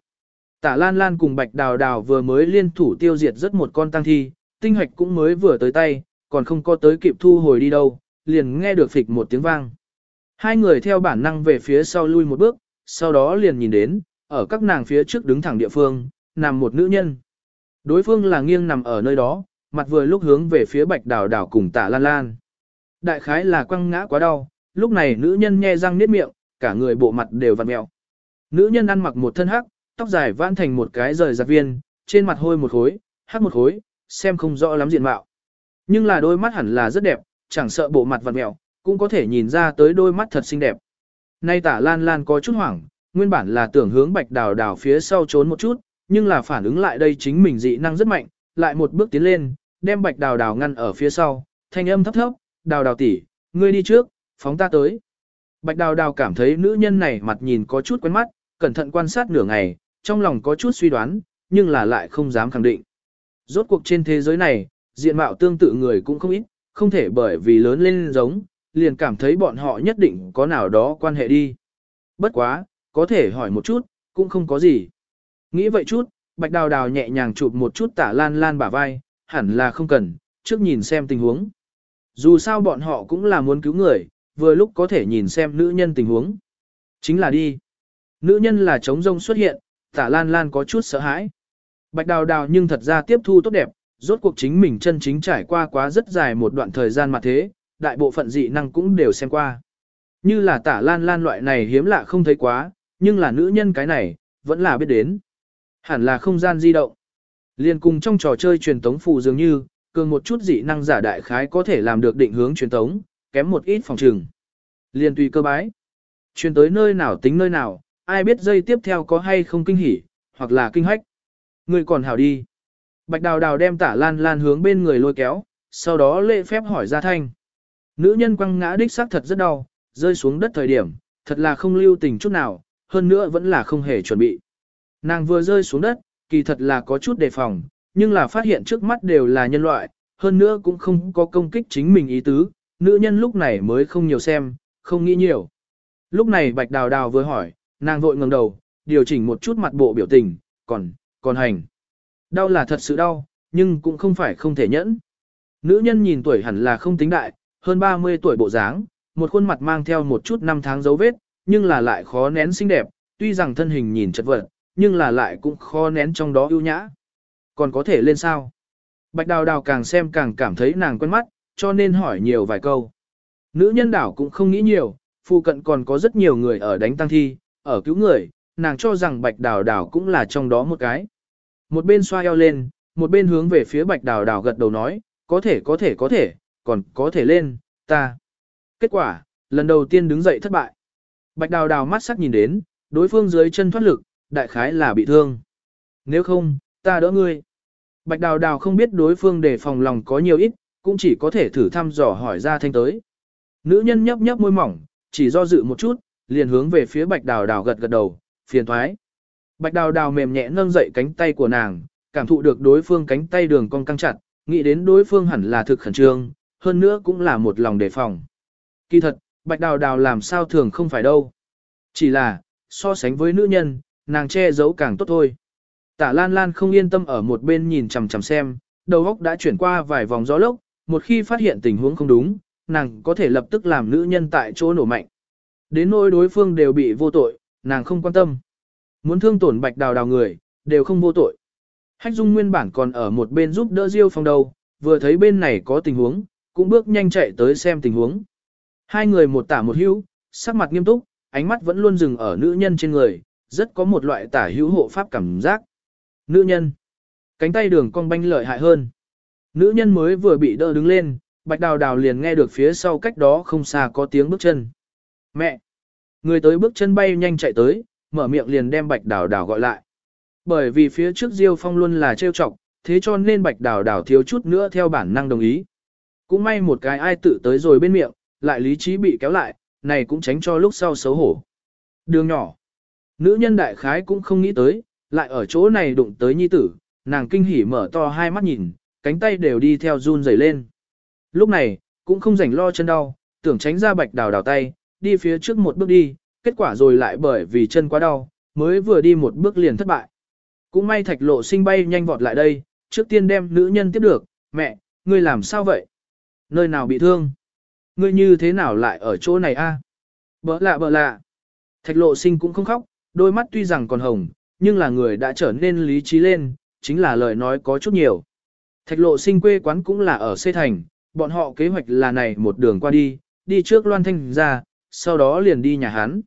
Tả Lan Lan cùng Bạch Đào Đào vừa mới liên thủ tiêu diệt rất một con tăng thi, tinh hoạch cũng mới vừa tới tay, còn không có tới kịp thu hồi đi đâu, liền nghe được phịch một tiếng vang. Hai người theo bản năng về phía sau lui một bước, sau đó liền nhìn đến, ở các nàng phía trước đứng thẳng địa phương, nằm một nữ nhân. Đối phương là nghiêng nằm ở nơi đó, mặt vừa lúc hướng về phía Bạch Đào Đào cùng Tả Lan Lan. Đại khái là quăng ngã quá đau, lúc này nữ nhân nhe răng niết miệng, cả người bộ mặt đều vặn mèo. Nữ nhân ăn mặc một thân hắc, tóc dài vãn thành một cái rời giặt viên, trên mặt hôi một khối, hắc một khối, xem không rõ lắm diện mạo. Nhưng là đôi mắt hẳn là rất đẹp, chẳng sợ bộ mặt vặn mèo, cũng có thể nhìn ra tới đôi mắt thật xinh đẹp. Nay tả lan lan có chút hoảng, nguyên bản là tưởng hướng bạch đào đào phía sau trốn một chút, nhưng là phản ứng lại đây chính mình dị năng rất mạnh, lại một bước tiến lên, đem bạch đào đào ngăn ở phía sau, thanh âm thấp thấp, đào đào tỷ, ngươi đi trước, phóng ta tới. Bạch đào đào cảm thấy nữ nhân này mặt nhìn có chút quen mắt, cẩn thận quan sát nửa ngày, trong lòng có chút suy đoán, nhưng là lại không dám khẳng định. Rốt cuộc trên thế giới này, diện mạo tương tự người cũng không ít, không thể bởi vì lớn lên giống, liền cảm thấy bọn họ nhất định có nào đó quan hệ đi. Bất quá, có thể hỏi một chút, cũng không có gì. Nghĩ vậy chút, bạch đào đào nhẹ nhàng chụp một chút tả lan lan bả vai, hẳn là không cần, trước nhìn xem tình huống. Dù sao bọn họ cũng là muốn cứu người, vừa lúc có thể nhìn xem nữ nhân tình huống. Chính là đi. Nữ nhân là trống rông xuất hiện, tả lan lan có chút sợ hãi. Bạch đào đào nhưng thật ra tiếp thu tốt đẹp, rốt cuộc chính mình chân chính trải qua quá rất dài một đoạn thời gian mà thế, đại bộ phận dị năng cũng đều xem qua. Như là tả lan lan loại này hiếm lạ không thấy quá, nhưng là nữ nhân cái này, vẫn là biết đến. Hẳn là không gian di động. Liên cùng trong trò chơi truyền tống phù dường như, cường một chút dị năng giả đại khái có thể làm được định hướng truyền tống, kém một ít phòng trừng. Liên tùy cơ bái. Truyền tới nơi nào tính nơi nào, ai biết dây tiếp theo có hay không kinh hỉ, hoặc là kinh hách. Người còn hảo đi. Bạch đào đào đem tả lan lan hướng bên người lôi kéo, sau đó lễ phép hỏi ra thanh. Nữ nhân quăng ngã đích xác thật rất đau, rơi xuống đất thời điểm, thật là không lưu tình chút nào, hơn nữa vẫn là không hề chuẩn bị. Nàng vừa rơi xuống đất, kỳ thật là có chút đề phòng, nhưng là phát hiện trước mắt đều là nhân loại, hơn nữa cũng không có công kích chính mình ý tứ, nữ nhân lúc này mới không nhiều xem, không nghĩ nhiều. Lúc này bạch đào đào vừa hỏi, nàng vội ngẩng đầu, điều chỉnh một chút mặt bộ biểu tình, còn, còn hành. Đau là thật sự đau, nhưng cũng không phải không thể nhẫn. Nữ nhân nhìn tuổi hẳn là không tính đại, hơn 30 tuổi bộ dáng, một khuôn mặt mang theo một chút năm tháng dấu vết, nhưng là lại khó nén xinh đẹp, tuy rằng thân hình nhìn chật vật, nhưng là lại cũng khó nén trong đó ưu nhã. Còn có thể lên sao? Bạch đào đào càng xem càng cảm thấy nàng quen mắt, cho nên hỏi nhiều vài câu. Nữ nhân đảo cũng không nghĩ nhiều, phụ cận còn có rất nhiều người ở đánh tăng thi, ở cứu người, nàng cho rằng bạch đào đào cũng là trong đó một cái. Một bên xoa eo lên, một bên hướng về phía bạch đào đào gật đầu nói, có thể có thể có thể, còn có thể lên, ta. Kết quả, lần đầu tiên đứng dậy thất bại. Bạch đào đào mắt sắc nhìn đến, đối phương dưới chân thoát lực, đại khái là bị thương. Nếu không, ta đỡ ngươi. Bạch đào đào không biết đối phương đề phòng lòng có nhiều ít, cũng chỉ có thể thử thăm dò hỏi ra thanh tới. Nữ nhân nhấp nhấp môi mỏng, chỉ do dự một chút, liền hướng về phía bạch đào đào gật gật đầu, phiền thoái. Bạch đào đào mềm nhẹ nâng dậy cánh tay của nàng, cảm thụ được đối phương cánh tay đường cong căng chặt, nghĩ đến đối phương hẳn là thực khẩn trương, hơn nữa cũng là một lòng đề phòng. Kỳ thật, bạch đào đào làm sao thường không phải đâu. Chỉ là, so sánh với nữ nhân, nàng che giấu càng tốt thôi. Tả Lan Lan không yên tâm ở một bên nhìn chằm chằm xem, đầu óc đã chuyển qua vài vòng gió lốc, một khi phát hiện tình huống không đúng, nàng có thể lập tức làm nữ nhân tại chỗ nổ mạnh. Đến nỗi đối phương đều bị vô tội, nàng không quan tâm. Muốn thương tổn bạch đào đào người, đều không vô tội. Hách Dung nguyên bản còn ở một bên giúp đỡ Diêu Phong đầu, vừa thấy bên này có tình huống, cũng bước nhanh chạy tới xem tình huống. Hai người một tả một hữu, sắc mặt nghiêm túc, ánh mắt vẫn luôn dừng ở nữ nhân trên người, rất có một loại tả hữu hộ pháp cảm giác. Nữ nhân, cánh tay đường cong banh lợi hại hơn. Nữ nhân mới vừa bị đỡ đứng lên, bạch đào đào liền nghe được phía sau cách đó không xa có tiếng bước chân. Mẹ! Người tới bước chân bay nhanh chạy tới, mở miệng liền đem bạch đào đào gọi lại. Bởi vì phía trước Diêu Phong luôn là trêu chọc, thế cho nên bạch đào đào thiếu chút nữa theo bản năng đồng ý. Cũng may một cái ai tự tới rồi bên miệng, lại lý trí bị kéo lại, này cũng tránh cho lúc sau xấu hổ. Đường nhỏ. Nữ nhân đại khái cũng không nghĩ tới, lại ở chỗ này đụng tới nhi tử, nàng kinh hỉ mở to hai mắt nhìn, cánh tay đều đi theo run rẩy lên. Lúc này, cũng không rảnh lo chân đau, tưởng tránh ra bạch đào đào tay, đi phía trước một bước đi, kết quả rồi lại bởi vì chân quá đau, mới vừa đi một bước liền thất bại. Cũng may thạch lộ sinh bay nhanh vọt lại đây, trước tiên đem nữ nhân tiếp được, mẹ, ngươi làm sao vậy? Nơi nào bị thương? Ngươi như thế nào lại ở chỗ này a? Bỡ lạ bỡ lạ. Thạch lộ sinh cũng không khóc, đôi mắt tuy rằng còn hồng, nhưng là người đã trở nên lý trí lên, chính là lời nói có chút nhiều. Thạch lộ sinh quê quán cũng là ở Xê thành, bọn họ kế hoạch là này một đường qua đi, đi trước Loan Thanh ra, sau đó liền đi nhà hắn.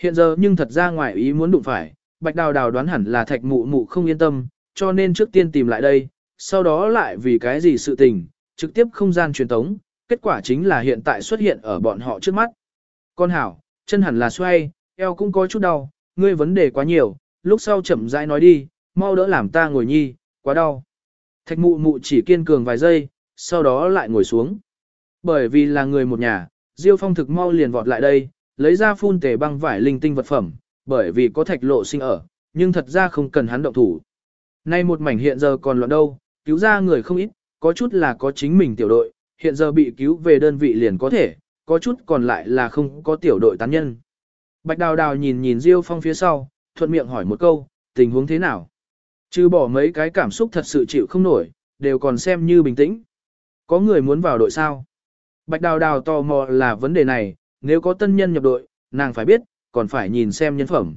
Hiện giờ nhưng thật ra ngoài ý muốn đụng phải, Bạch Đào Đào đoán hẳn là thạch mụ mụ không yên tâm, cho nên trước tiên tìm lại đây, sau đó lại vì cái gì sự tình, trực tiếp không gian truyền tống, kết quả chính là hiện tại xuất hiện ở bọn họ trước mắt. Con hảo, chân hẳn là xoay, eo cũng có chút đau, ngươi vấn đề quá nhiều, lúc sau chậm rãi nói đi, mau đỡ làm ta ngồi nhi, quá đau. Thạch mụ mụ chỉ kiên cường vài giây, sau đó lại ngồi xuống. Bởi vì là người một nhà, Diêu Phong thực mau liền vọt lại đây, lấy ra phun tề băng vải linh tinh vật phẩm, bởi vì có thạch lộ sinh ở, nhưng thật ra không cần hắn động thủ. Nay một mảnh hiện giờ còn loạn đâu, cứu ra người không ít, có chút là có chính mình tiểu đội, hiện giờ bị cứu về đơn vị liền có thể, có chút còn lại là không có tiểu đội tán nhân. Bạch Đào Đào nhìn nhìn Diêu Phong phía sau, thuận miệng hỏi một câu, tình huống thế nào? Chứ bỏ mấy cái cảm xúc thật sự chịu không nổi, đều còn xem như bình tĩnh. Có người muốn vào đội sao? Bạch Đào Đào tò mò là vấn đề này, nếu có tân nhân nhập đội, nàng phải biết, còn phải nhìn xem nhân phẩm.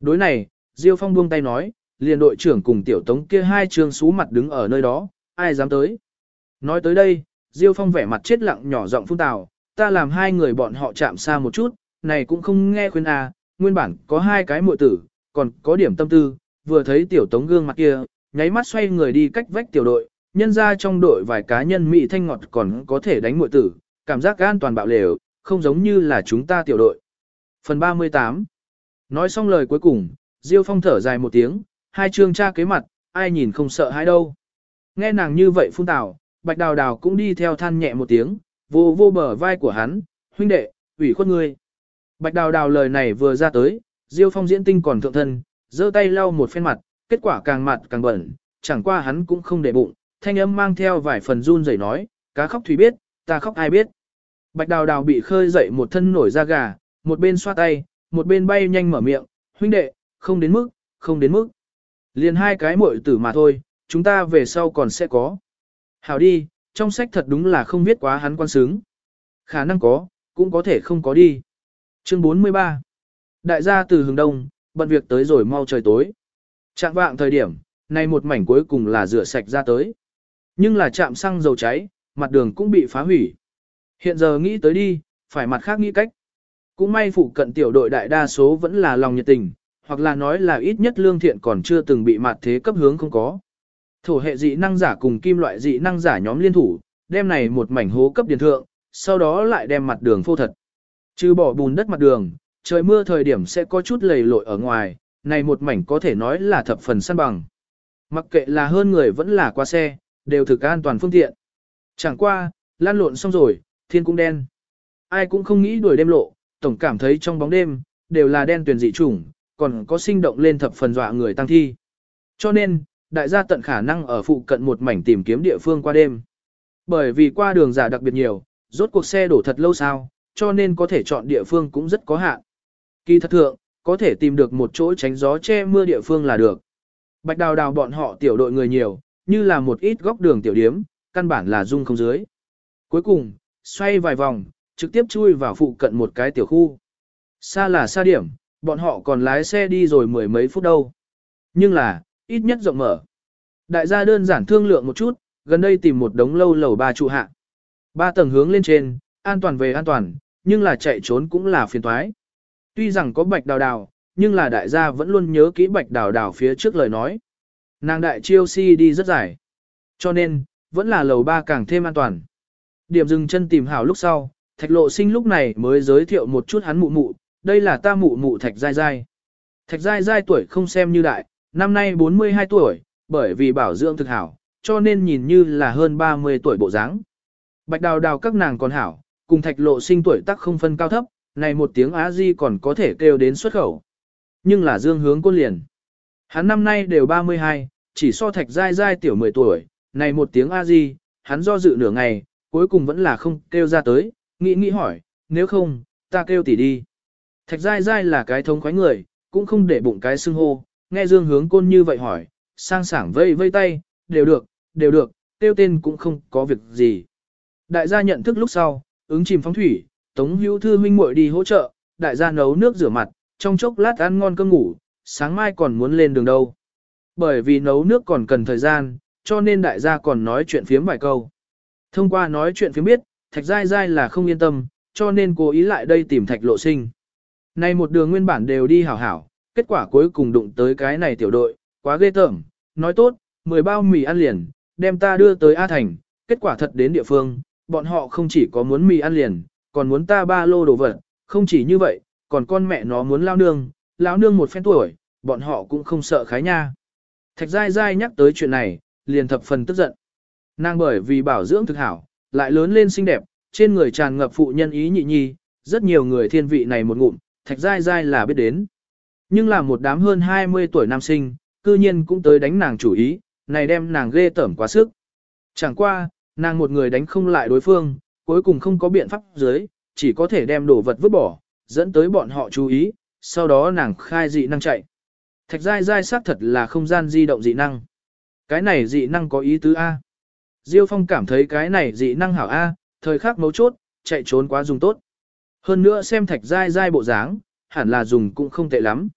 Đối này, Diêu Phong buông tay nói, liền đội trưởng cùng tiểu tống kia hai trường xú mặt đứng ở nơi đó, ai dám tới. Nói tới đây, Diêu Phong vẻ mặt chết lặng nhỏ giọng phun tào, ta làm hai người bọn họ chạm xa một chút, này cũng không nghe khuyên à, nguyên bản có hai cái muội tử, còn có điểm tâm tư, vừa thấy tiểu tống gương mặt kia, nháy mắt xoay người đi cách vách tiểu đội, nhân ra trong đội vài cá nhân mỹ thanh ngọt còn có thể đánh muội tử, cảm giác an toàn bạo lều, không giống như là chúng ta tiểu đội. Phần 38 Nói xong lời cuối cùng, Diêu Phong thở dài một tiếng, hai trương cha kế mặt, ai nhìn không sợ hãi đâu. Nghe nàng như vậy phun tào, Bạch Đào Đào cũng đi theo than nhẹ một tiếng, vô vô bờ vai của hắn, huynh đệ, ủy khuất ngươi. Bạch Đào Đào lời này vừa ra tới, Diêu Phong diễn tinh còn thượng thân, giơ tay lau một phen mặt, kết quả càng mặt càng bẩn, chẳng qua hắn cũng không để bụng, thanh âm mang theo vài phần run rẩy nói, cá khóc thủy biết, ta khóc ai biết. Bạch Đào Đào bị khơi dậy một thân nổi da gà, một bên xoa tay, một bên bay nhanh mở miệng, huynh đệ, không đến mức, không đến mức. Liền hai cái muội tử mà thôi, chúng ta về sau còn sẽ có. Hảo đi, trong sách thật đúng là không viết quá hắn quan sướng Khả năng có, cũng có thể không có đi. Chương 43 Đại gia từ hướng đông, bận việc tới rồi mau trời tối. Trạng vạng thời điểm, nay một mảnh cuối cùng là rửa sạch ra tới. Nhưng là chạm xăng dầu cháy, mặt đường cũng bị phá hủy. Hiện giờ nghĩ tới đi, phải mặt khác nghĩ cách. Cũng may phụ cận tiểu đội đại đa số vẫn là lòng nhiệt tình, hoặc là nói là ít nhất lương thiện còn chưa từng bị mặt thế cấp hướng không có. Thổ hệ dị năng giả cùng kim loại dị năng giả nhóm liên thủ, đem này một mảnh hố cấp điện thượng, sau đó lại đem mặt đường phô thật. Trừ bỏ bùn đất mặt đường, trời mưa thời điểm sẽ có chút lầy lội ở ngoài, này một mảnh có thể nói là thập phần săn bằng. Mặc kệ là hơn người vẫn là qua xe, đều thực an toàn phương tiện. Chẳng qua, lan lộn xong rồi, thiên cũng đen. Ai cũng không nghĩ đuổi đêm lộ, tổng cảm thấy trong bóng đêm, đều là đen tuyển dị chủng, còn có sinh động lên thập phần dọa người tăng thi. Cho nên, đại gia tận khả năng ở phụ cận một mảnh tìm kiếm địa phương qua đêm. Bởi vì qua đường giả đặc biệt nhiều, rốt cuộc xe đổ thật lâu sao, cho nên có thể chọn địa phương cũng rất có hạn. Kỳ thật thượng, có thể tìm được một chỗ tránh gió che mưa địa phương là được. Bạch đào đào bọn họ tiểu đội người nhiều, như là một ít góc đường tiểu điếm, căn bản là dung không dưới. Cuối cùng, xoay vài vòng, trực tiếp chui vào phụ cận một cái tiểu khu. Xa là xa điểm, bọn họ còn lái xe đi rồi mười mấy phút đâu. Nhưng là, ít nhất rộng mở. Đại gia đơn giản thương lượng một chút, gần đây tìm một đống lâu lầu ba trụ hạ. Ba tầng hướng lên trên, an toàn về an toàn, nhưng là chạy trốn cũng là phiền toái. Tuy rằng có bạch đào đào, nhưng là đại gia vẫn luôn nhớ kỹ bạch đào đào phía trước lời nói. Nàng đại chiêu si đi rất dài. Cho nên, vẫn là lầu ba càng thêm an toàn. Điểm dừng chân tìm hảo lúc sau, thạch lộ sinh lúc này mới giới thiệu một chút hắn mụ mụ, đây là ta mụ mụ thạch dai dai. Thạch dai dai tuổi không xem như đại, năm nay 42 tuổi, bởi vì bảo dưỡng thực hảo, cho nên nhìn như là hơn 30 tuổi bộ dáng. Bạch đào đào các nàng còn hảo, cùng thạch lộ sinh tuổi tác không phân cao thấp, này một tiếng á di còn có thể kêu đến xuất khẩu. Nhưng là dương hướng côn liền. Hắn năm nay đều 32, chỉ so thạch dai dai tiểu 10 tuổi, này một tiếng a di, hắn do dự nửa ngày, cuối cùng vẫn là không kêu ra tới, nghĩ nghĩ hỏi, nếu không, ta kêu tỷ đi. Thạch dai dai là cái thông khoái người, cũng không để bụng cái xưng hô, nghe dương hướng côn như vậy hỏi, sang sảng vây vây tay, đều được, đều được, tiêu tên cũng không có việc gì. Đại gia nhận thức lúc sau, ứng chìm phóng thủy, tống hữu thư huynh muội đi hỗ trợ, đại gia nấu nước rửa mặt, trong chốc lát ăn ngon cơm ngủ, sáng mai còn muốn lên đường đâu. Bởi vì nấu nước còn cần thời gian, cho nên đại gia còn nói chuyện phiếm vài câu. Thông qua nói chuyện phía biết, thạch Giai Giai là không yên tâm, cho nên cố ý lại đây tìm thạch lộ sinh. nay một đường nguyên bản đều đi hảo hảo, kết quả cuối cùng đụng tới cái này tiểu đội, quá ghê tởm, nói tốt, 10 bao mì ăn liền, đem ta đưa tới A Thành, kết quả thật đến địa phương, bọn họ không chỉ có muốn mì ăn liền, còn muốn ta ba lô đồ vật, không chỉ như vậy, còn con mẹ nó muốn lao nương, lao nương một phen tuổi, bọn họ cũng không sợ khái nha. Thạch dai dai nhắc tới chuyện này, liền thập phần tức giận. Nàng bởi vì bảo dưỡng thực hảo, lại lớn lên xinh đẹp, trên người tràn ngập phụ nhân ý nhị nhi, rất nhiều người thiên vị này một ngụm, thạch dai dai là biết đến. Nhưng là một đám hơn 20 tuổi nam sinh, cư nhiên cũng tới đánh nàng chủ ý, này đem nàng ghê tởm quá sức. Chẳng qua, nàng một người đánh không lại đối phương, cuối cùng không có biện pháp dưới, chỉ có thể đem đồ vật vứt bỏ, dẫn tới bọn họ chú ý, sau đó nàng khai dị năng chạy. Thạch dai dai xác thật là không gian di động dị năng. Cái này dị năng có ý tứ A. Diêu Phong cảm thấy cái này dị năng hảo A, thời khắc mấu chốt, chạy trốn quá dùng tốt. Hơn nữa xem thạch dai dai bộ dáng, hẳn là dùng cũng không tệ lắm.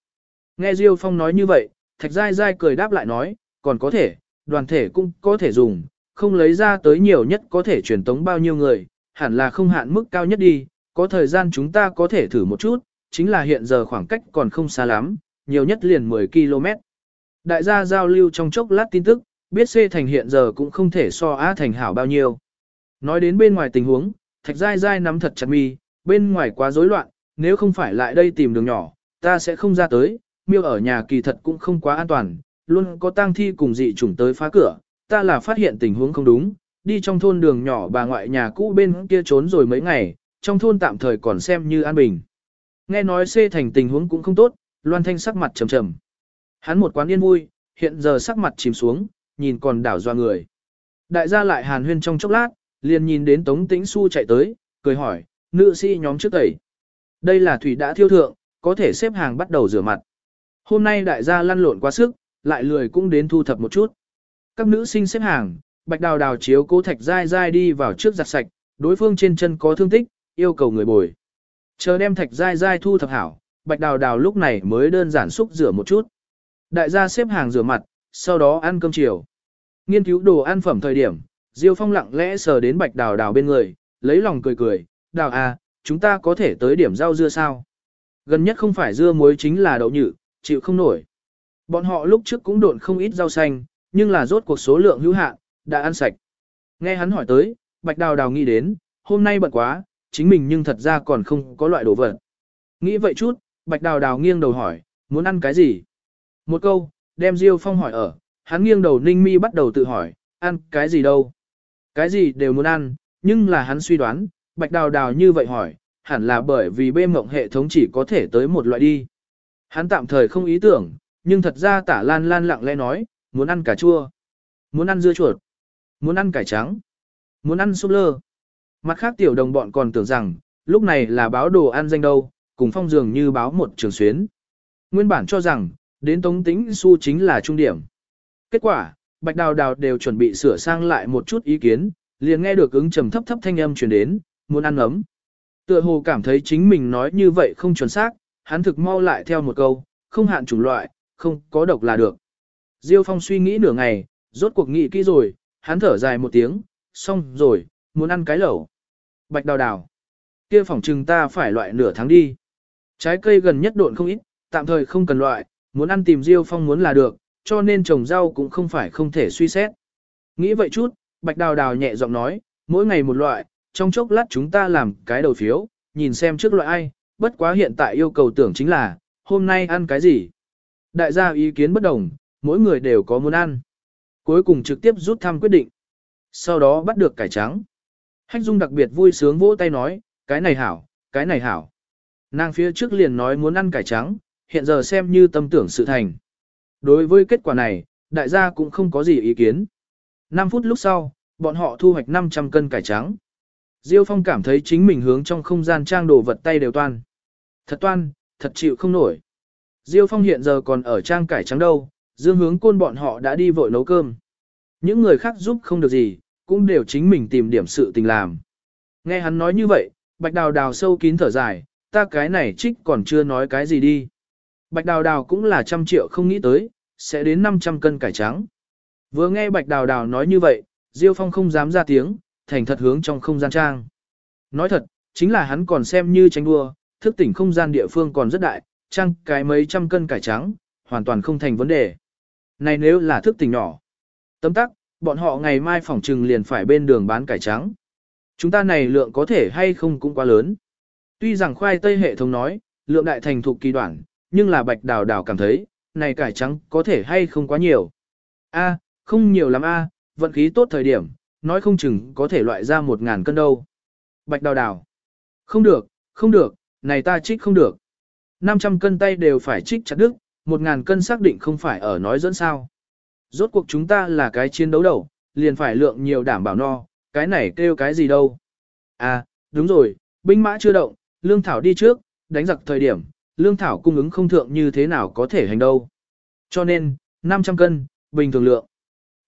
Nghe Diêu Phong nói như vậy, thạch giai giai cười đáp lại nói, còn có thể, đoàn thể cũng có thể dùng, không lấy ra tới nhiều nhất có thể truyền tống bao nhiêu người, hẳn là không hạn mức cao nhất đi, có thời gian chúng ta có thể thử một chút, chính là hiện giờ khoảng cách còn không xa lắm, nhiều nhất liền 10 km. Đại gia giao lưu trong chốc lát tin tức, biết C thành hiện giờ cũng không thể so A thành hảo bao nhiêu. Nói đến bên ngoài tình huống, thạch giai giai nắm thật chặt mi, bên ngoài quá rối loạn, nếu không phải lại đây tìm đường nhỏ, ta sẽ không ra tới, miêu ở nhà kỳ thật cũng không quá an toàn, luôn có tang thi cùng dị chủng tới phá cửa, ta là phát hiện tình huống không đúng, đi trong thôn đường nhỏ bà ngoại nhà cũ bên kia trốn rồi mấy ngày, trong thôn tạm thời còn xem như an bình. Nghe nói xê thành tình huống cũng không tốt, Loan Thanh sắc mặt trầm trầm. Hắn một quán yên vui, hiện giờ sắc mặt chìm xuống, nhìn còn đảo doa người. Đại gia lại hàn huyên trong chốc lát, liền nhìn đến Tống Tĩnh Xu chạy tới, cười hỏi, nữ sĩ nhóm trước tẩy. Đây là thủy đã thiêu thượng, có thể xếp hàng bắt đầu rửa mặt. Hôm nay đại gia lăn lộn quá sức, lại lười cũng đến thu thập một chút. Các nữ sinh xếp hàng, bạch đào đào chiếu cố thạch dai dai đi vào trước giặt sạch, đối phương trên chân có thương tích, yêu cầu người bồi. Chờ đem thạch dai dai thu thập hảo, bạch đào đào lúc này mới đơn giản xúc rửa một chút. Đại gia xếp hàng rửa mặt, sau đó ăn cơm chiều. Nghiên cứu đồ ăn phẩm thời điểm, Diêu Phong lặng lẽ sờ đến bạch đào đào bên người, lấy lòng cười cười, đào à, chúng ta có thể tới điểm rau dưa sao? Gần nhất không phải dưa muối chính là đậu nhự, chịu không nổi. Bọn họ lúc trước cũng độn không ít rau xanh, nhưng là rốt cuộc số lượng hữu hạn, đã ăn sạch. Nghe hắn hỏi tới, bạch đào đào nghĩ đến, hôm nay bận quá, chính mình nhưng thật ra còn không có loại đồ vật. Nghĩ vậy chút, bạch đào đào nghiêng đầu hỏi, muốn ăn cái gì? Một câu, đem Diêu Phong hỏi ở, hắn nghiêng đầu ninh mi bắt đầu tự hỏi, ăn cái gì đâu? Cái gì đều muốn ăn, nhưng là hắn suy đoán, bạch đào đào như vậy hỏi, hẳn là bởi vì bê mộng hệ thống chỉ có thể tới một loại đi. Hắn tạm thời không ý tưởng, nhưng thật ra tả lan lan lặng lẽ nói, muốn ăn cà chua, muốn ăn dưa chuột, muốn ăn cải trắng, muốn ăn súp lơ. Mặt khác tiểu đồng bọn còn tưởng rằng, lúc này là báo đồ ăn danh đâu, cùng phong dường như báo một trường xuyến. Nguyên bản cho rằng, đến tống tính su chính là trung điểm. Kết quả, bạch đào đào đều chuẩn bị sửa sang lại một chút ý kiến, liền nghe được ứng trầm thấp thấp thanh âm truyền đến, muốn ăn ấm. Tựa hồ cảm thấy chính mình nói như vậy không chuẩn xác, hắn thực mau lại theo một câu, không hạn chủng loại, không có độc là được. Diêu Phong suy nghĩ nửa ngày, rốt cuộc nghĩ kỹ rồi, hắn thở dài một tiếng, xong rồi, muốn ăn cái lẩu. Bạch đào đào. Kia phòng trừng ta phải loại nửa tháng đi. Trái cây gần nhất độn không ít, tạm thời không cần loại, muốn ăn tìm Diêu Phong muốn là được, cho nên trồng rau cũng không phải không thể suy xét. Nghĩ vậy chút, Bạch Đào Đào nhẹ giọng nói, mỗi ngày một loại, trong chốc lát chúng ta làm cái đầu phiếu, nhìn xem trước loại ai, bất quá hiện tại yêu cầu tưởng chính là, hôm nay ăn cái gì. Đại gia ý kiến bất đồng, mỗi người đều có muốn ăn. Cuối cùng trực tiếp rút thăm quyết định. Sau đó bắt được cải trắng. Hách Dung đặc biệt vui sướng vỗ tay nói, cái này hảo, cái này hảo. Nàng phía trước liền nói muốn ăn cải trắng, hiện giờ xem như tâm tưởng sự thành. Đối với kết quả này, đại gia cũng không có gì ý kiến. 5 phút lúc sau, bọn họ thu hoạch 500 cân cải trắng. Diêu Phong cảm thấy chính mình hướng trong không gian trang đồ vật tay đều toan. Thật toan, thật chịu không nổi. Diêu Phong hiện giờ còn ở trang cải trắng đâu, dương hướng côn bọn họ đã đi vội nấu cơm. Những người khác giúp không được gì, cũng đều chính mình tìm điểm sự tình làm. Nghe hắn nói như vậy, bạch đào đào sâu kín thở dài, ta cái này trích còn chưa nói cái gì đi. Bạch đào đào cũng là trăm triệu không nghĩ tới, sẽ đến 500 cân cải trắng. Vừa nghe bạch đào đào nói như vậy, Diêu Phong không dám ra tiếng, thành thật hướng trong không gian trang. Nói thật, chính là hắn còn xem như tránh đua, thức tỉnh không gian địa phương còn rất đại, trang cái mấy trăm cân cải trắng, hoàn toàn không thành vấn đề. Này nếu là thức tỉnh nhỏ. Tấm tắc, bọn họ ngày mai phỏng trừng liền phải bên đường bán cải trắng. Chúng ta này lượng có thể hay không cũng quá lớn. Tuy rằng khoai tây hệ thống nói, lượng đại thành thục kỳ đoạn, nhưng là bạch đào đào cảm thấy, này cải trắng có thể hay không quá nhiều. A, không nhiều lắm a, vận khí tốt thời điểm, nói không chừng có thể loại ra một ngàn cân đâu. Bạch đào đào. Không được, không được, này ta trích không được. 500 cân tay đều phải trích chặt đứt, một ngàn cân xác định không phải ở nói dẫn sao. Rốt cuộc chúng ta là cái chiến đấu đầu, liền phải lượng nhiều đảm bảo no, cái này kêu cái gì đâu. À, đúng rồi, binh mã chưa động, lương thảo đi trước, đánh giặc thời điểm, lương thảo cung ứng không thượng như thế nào có thể hành đâu. Cho nên, 500 cân, bình thường lượng.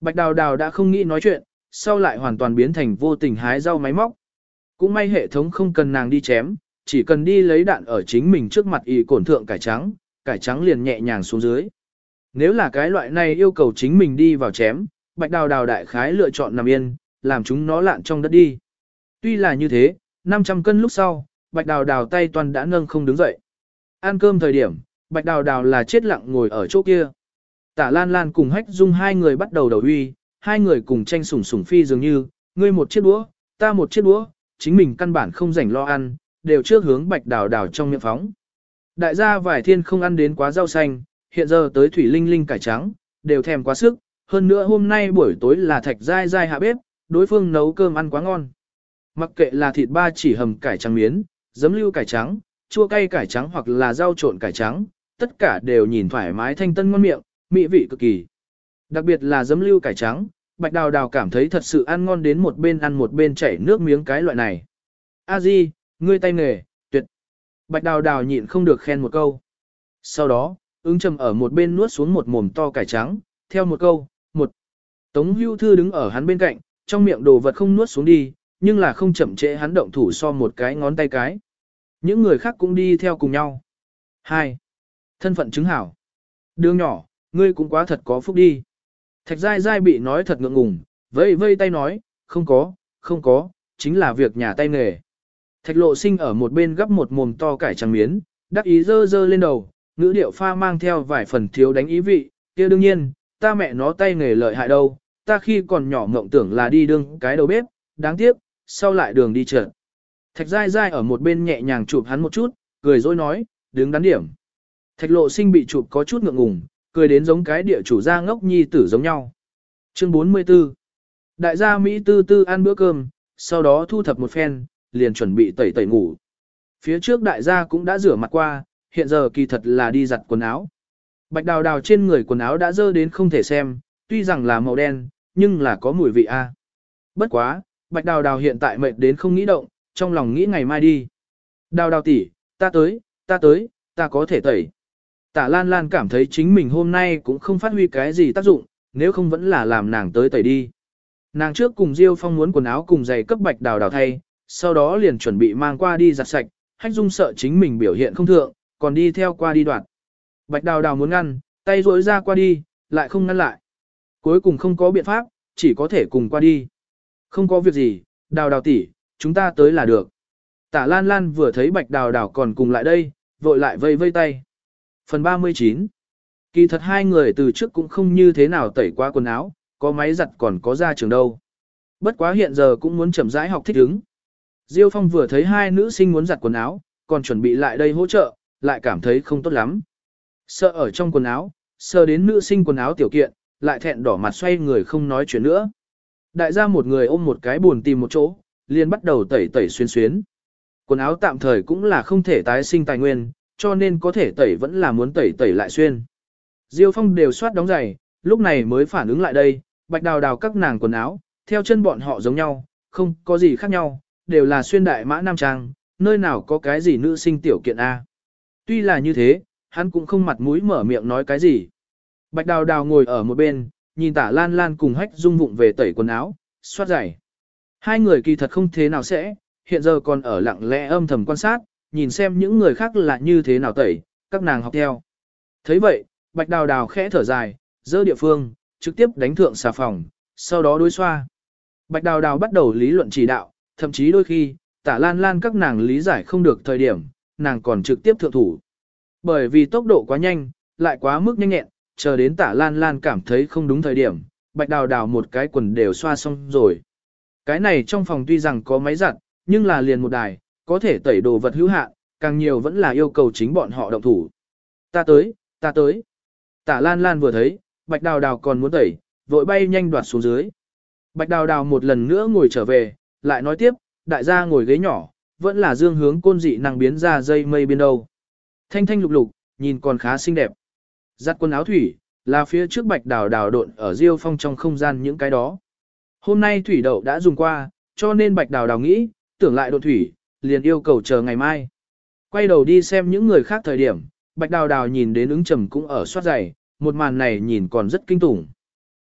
Bạch đào đào đã không nghĩ nói chuyện, sau lại hoàn toàn biến thành vô tình hái rau máy móc. Cũng may hệ thống không cần nàng đi chém, chỉ cần đi lấy đạn ở chính mình trước mặt y cổn thượng cải trắng, cải trắng liền nhẹ nhàng xuống dưới. Nếu là cái loại này yêu cầu chính mình đi vào chém, bạch đào đào đại khái lựa chọn nằm yên, làm chúng nó lạn trong đất đi. Tuy là như thế, 500 cân lúc sau, bạch đào đào tay toàn đã nâng không đứng dậy. Ăn cơm thời điểm, bạch đào đào là chết lặng ngồi ở chỗ kia. Tả Lan Lan cùng Hách Dung hai người bắt đầu đầu uy, hai người cùng tranh sủng sủng phi dường như, ngươi một chiếc đũa, ta một chiếc đũa, chính mình căn bản không rảnh lo ăn, đều trước hướng bạch đào đào trong miệng phóng. Đại gia vải thiên không ăn đến quá rau xanh, hiện giờ tới thủy linh linh cải trắng, đều thèm quá sức, hơn nữa hôm nay buổi tối là thạch dai dai hạ bếp, đối phương nấu cơm ăn quá ngon. Mặc kệ là thịt ba chỉ hầm cải trắng miến, giấm lưu cải trắng, chua cay cải trắng hoặc là rau trộn cải trắng, tất cả đều nhìn thoải mái thanh tân ngon miệng, mỹ vị cực kỳ. Đặc biệt là giấm lưu cải trắng, bạch đào đào cảm thấy thật sự ăn ngon đến một bên ăn một bên chảy nước miếng cái loại này. A Di, ngươi tay nghề, tuyệt. Bạch đào đào nhịn không được khen một câu. Sau đó, ứng trầm ở một bên nuốt xuống một mồm to cải trắng, theo một câu, một. Tống hưu thư đứng ở hắn bên cạnh, trong miệng đồ vật không nuốt xuống đi, nhưng là không chậm trễ hắn động thủ so một cái ngón tay cái. Những người khác cũng đi theo cùng nhau. 2. Thân phận chứng hảo. Đường nhỏ, ngươi cũng quá thật có phúc đi. Thạch dai dai bị nói thật ngượng ngùng, vây vây tay nói, không có, không có, chính là việc nhà tay nghề. Thạch lộ sinh ở một bên gấp một mồm to cải trắng miến, đắc ý dơ dơ lên đầu, ngữ điệu pha mang theo vài phần thiếu đánh ý vị, kia đương nhiên, ta mẹ nó tay nghề lợi hại đâu, ta khi còn nhỏ ngộng tưởng là đi đương cái đầu bếp, đáng tiếc, sau lại đường đi trượt. Thạch dai dai ở một bên nhẹ nhàng chụp hắn một chút, cười dối nói, đứng đắn điểm. Thạch lộ sinh bị chụp có chút ngượng ngùng, cười đến giống cái địa chủ gia ngốc nhi tử giống nhau. Chương 44 Đại gia Mỹ tư tư ăn bữa cơm, sau đó thu thập một phen, liền chuẩn bị tẩy tẩy ngủ. Phía trước đại gia cũng đã rửa mặt qua, hiện giờ kỳ thật là đi giặt quần áo. Bạch đào đào trên người quần áo đã dơ đến không thể xem, tuy rằng là màu đen, nhưng là có mùi vị A. Bất quá, bạch đào đào hiện tại mệt đến không nghĩ động, trong lòng nghĩ ngày mai đi. Đào đào tỷ, ta tới, ta tới, ta có thể tẩy. Tả Lan Lan cảm thấy chính mình hôm nay cũng không phát huy cái gì tác dụng, nếu không vẫn là làm nàng tới tẩy đi. Nàng trước cùng Diêu Phong muốn quần áo cùng giày cấp bạch đào đào thay, sau đó liền chuẩn bị mang qua đi giặt sạch, hách dung sợ chính mình biểu hiện không thượng, còn đi theo qua đi đoạn. Bạch đào đào muốn ngăn, tay rỗi ra qua đi, lại không ngăn lại. Cuối cùng không có biện pháp, chỉ có thể cùng qua đi. Không có việc gì, đào đào tỷ, chúng ta tới là được. Tả Lan Lan vừa thấy bạch đào đào còn cùng lại đây, vội lại vây vây tay. Phần 39 Kỳ thật hai người từ trước cũng không như thế nào tẩy qua quần áo, có máy giặt còn có ra trường đâu. Bất quá hiện giờ cũng muốn chậm rãi học thích ứng. Diêu Phong vừa thấy hai nữ sinh muốn giặt quần áo, còn chuẩn bị lại đây hỗ trợ, lại cảm thấy không tốt lắm. Sợ ở trong quần áo, sợ đến nữ sinh quần áo tiểu kiện, lại thẹn đỏ mặt xoay người không nói chuyện nữa. Đại gia một người ôm một cái buồn tìm một chỗ, liền bắt đầu tẩy tẩy xuyên xuyến. Quần áo tạm thời cũng là không thể tái sinh tài nguyên, cho nên có thể tẩy vẫn là muốn tẩy tẩy lại xuyên. Diêu Phong đều soát đóng giày, lúc này mới phản ứng lại đây, bạch đào đào các nàng quần áo, theo chân bọn họ giống nhau, không có gì khác nhau, đều là xuyên đại mã nam trang, nơi nào có cái gì nữ sinh tiểu kiện A. Tuy là như thế, hắn cũng không mặt mũi mở miệng nói cái gì. Bạch đào đào ngồi ở một bên, nhìn tả lan lan cùng hách dung vụng về tẩy quần áo, soát giày. Hai người kỳ thật không thế nào sẽ, hiện giờ còn ở lặng lẽ âm thầm quan sát, nhìn xem những người khác là như thế nào tẩy, các nàng học theo. thấy vậy, bạch đào đào khẽ thở dài, dơ địa phương, trực tiếp đánh thượng xà phòng, sau đó đối xoa. Bạch Đào Đào bắt đầu lý luận chỉ đạo, thậm chí đôi khi, tả lan lan các nàng lý giải không được thời điểm, nàng còn trực tiếp thượng thủ. Bởi vì tốc độ quá nhanh, lại quá mức nhanh nhẹn, chờ đến tả lan lan cảm thấy không đúng thời điểm, bạch đào đào một cái quần đều xoa xong rồi. Cái này trong phòng tuy rằng có máy giặt, nhưng là liền một đài, có thể tẩy đồ vật hữu hạn, càng nhiều vẫn là yêu cầu chính bọn họ động thủ. Ta tới, ta tới. Tả lan lan vừa thấy, bạch đào đào còn muốn tẩy, vội bay nhanh đoạt xuống dưới. Bạch đào đào một lần nữa ngồi trở về, lại nói tiếp, đại gia ngồi ghế nhỏ, vẫn là dương hướng côn dị năng biến ra dây mây biên đâu. Thanh thanh lục lục, nhìn còn khá xinh đẹp. Giặt quần áo thủy, là phía trước bạch đào đào độn ở diêu phong trong không gian những cái đó. Hôm nay thủy đậu đã dùng qua, cho nên bạch đào đào nghĩ, tưởng lại độn thủy, liền yêu cầu chờ ngày mai. Quay đầu đi xem những người khác thời điểm, bạch đào đào nhìn đến ứng trầm cũng ở soát giày, một màn này nhìn còn rất kinh tủng.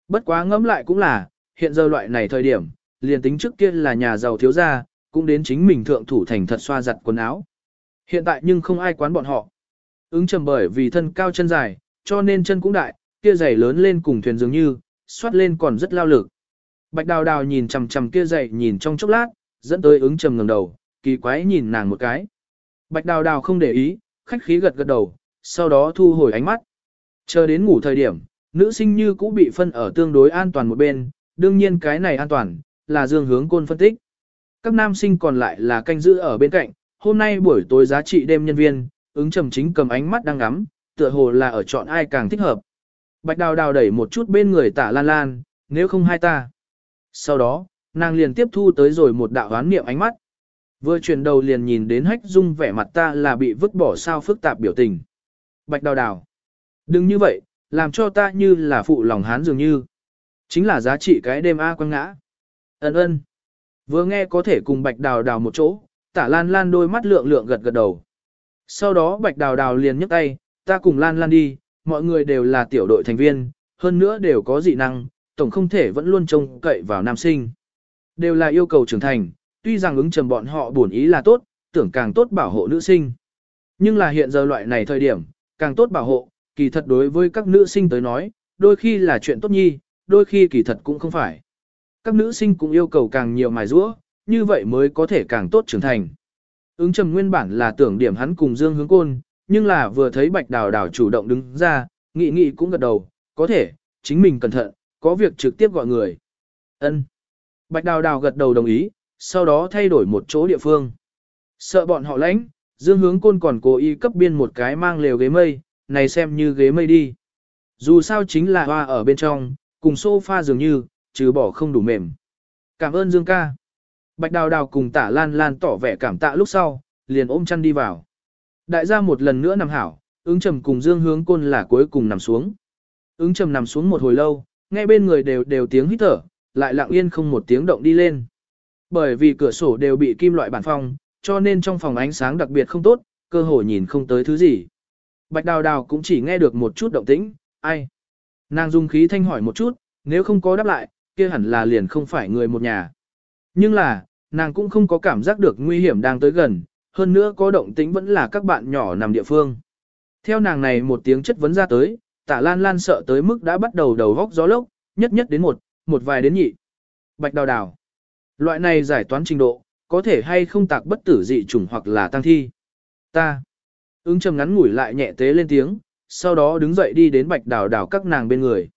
Bất quá ngẫm lại cũng là, hiện giờ loại này thời điểm, liền tính trước kia là nhà giàu thiếu gia, cũng đến chính mình thượng thủ thành thật xoa giặt quần áo. Hiện tại nhưng không ai quán bọn họ. Ứng trầm bởi vì thân cao chân dài, cho nên chân cũng đại, kia giày lớn lên cùng thuyền dường như, xoát lên còn rất lao lực. Bạch đào đào nhìn chằm chằm kia giày nhìn trong chốc lát, dẫn tới ứng trầm ngẩng đầu, kỳ quái nhìn nàng một cái. Bạch đào đào không để ý, khách khí gật gật đầu, sau đó thu hồi ánh mắt. Chờ đến ngủ thời điểm, nữ sinh như cũ bị phân ở tương đối an toàn một bên, đương nhiên cái này an toàn, là dương hướng côn phân tích. Các nam sinh còn lại là canh giữ ở bên cạnh, hôm nay buổi tối giá trị đêm nhân viên, ứng trầm chính cầm ánh mắt đang ngắm, tựa hồ là ở chọn ai càng thích hợp. Bạch đào đào đẩy một chút bên người tả lan lan, nếu không hai ta. Sau đó, nàng liền tiếp thu tới rồi một đạo hoán niệm ánh mắt. Vừa chuyển đầu liền nhìn đến hách dung vẻ mặt ta là bị vứt bỏ sao phức tạp biểu tình. Bạch đào đào. Đừng như vậy, làm cho ta như là phụ lòng hán dường như. Chính là giá trị cái đêm A quăng ngã. Ấn ơn. Vừa nghe có thể cùng bạch đào đào một chỗ, tả lan lan đôi mắt lượng lượng gật gật đầu. Sau đó bạch đào đào liền nhấc tay, ta cùng lan lan đi, mọi người đều là tiểu đội thành viên, hơn nữa đều có dị năng, tổng không thể vẫn luôn trông cậy vào nam sinh. Đều là yêu cầu trưởng thành, tuy rằng ứng trầm bọn họ buồn ý là tốt, tưởng càng tốt bảo hộ nữ sinh. Nhưng là hiện giờ loại này thời điểm, càng tốt bảo hộ, kỳ thật đối với các nữ sinh tới nói, đôi khi là chuyện tốt nhi, đôi khi kỳ thật cũng không phải. Các nữ sinh cũng yêu cầu càng nhiều mài rũa, như vậy mới có thể càng tốt trưởng thành. Ứng trầm nguyên bản là tưởng điểm hắn cùng Dương hướng côn, nhưng là vừa thấy bạch đào đào chủ động đứng ra, nghị nghị cũng gật đầu, có thể, chính mình cẩn thận, có việc trực tiếp gọi người. ân Bạch đào đào gật đầu đồng ý, sau đó thay đổi một chỗ địa phương. Sợ bọn họ lãnh, Dương hướng côn còn cố ý cấp biên một cái mang lều ghế mây, này xem như ghế mây đi. Dù sao chính là hoa ở bên trong, cùng sofa dường như, trừ bỏ không đủ mềm. Cảm ơn Dương ca. Bạch Đào Đào cùng Tả Lan Lan tỏ vẻ cảm tạ lúc sau, liền ôm chăn đi vào. Đại gia một lần nữa nằm hảo, ứng trầm cùng Dương hướng côn là cuối cùng nằm xuống. Ứng trầm nằm xuống một hồi lâu, nghe bên người đều đều tiếng hít thở, lại lặng yên không một tiếng động đi lên. Bởi vì cửa sổ đều bị kim loại bản phong, cho nên trong phòng ánh sáng đặc biệt không tốt, cơ hội nhìn không tới thứ gì. Bạch Đào Đào cũng chỉ nghe được một chút động tĩnh, ai? Nàng dung khí thanh hỏi một chút, nếu không có đáp lại, kia hẳn là liền không phải người một nhà. Nhưng là, nàng cũng không có cảm giác được nguy hiểm đang tới gần, hơn nữa có động tĩnh vẫn là các bạn nhỏ nằm địa phương. Theo nàng này một tiếng chất vấn ra tới, tả lan lan sợ tới mức đã bắt đầu đầu vóc gió lốc, nhất nhất đến một, một vài đến nhị. Bạch đào đào. Loại này giải toán trình độ, có thể hay không tạc bất tử dị chủng hoặc là tăng thi. Ta. Ứng trầm ngắn ngủi lại nhẹ tế lên tiếng, sau đó đứng dậy đi đến bạch đảo đảo các nàng bên người.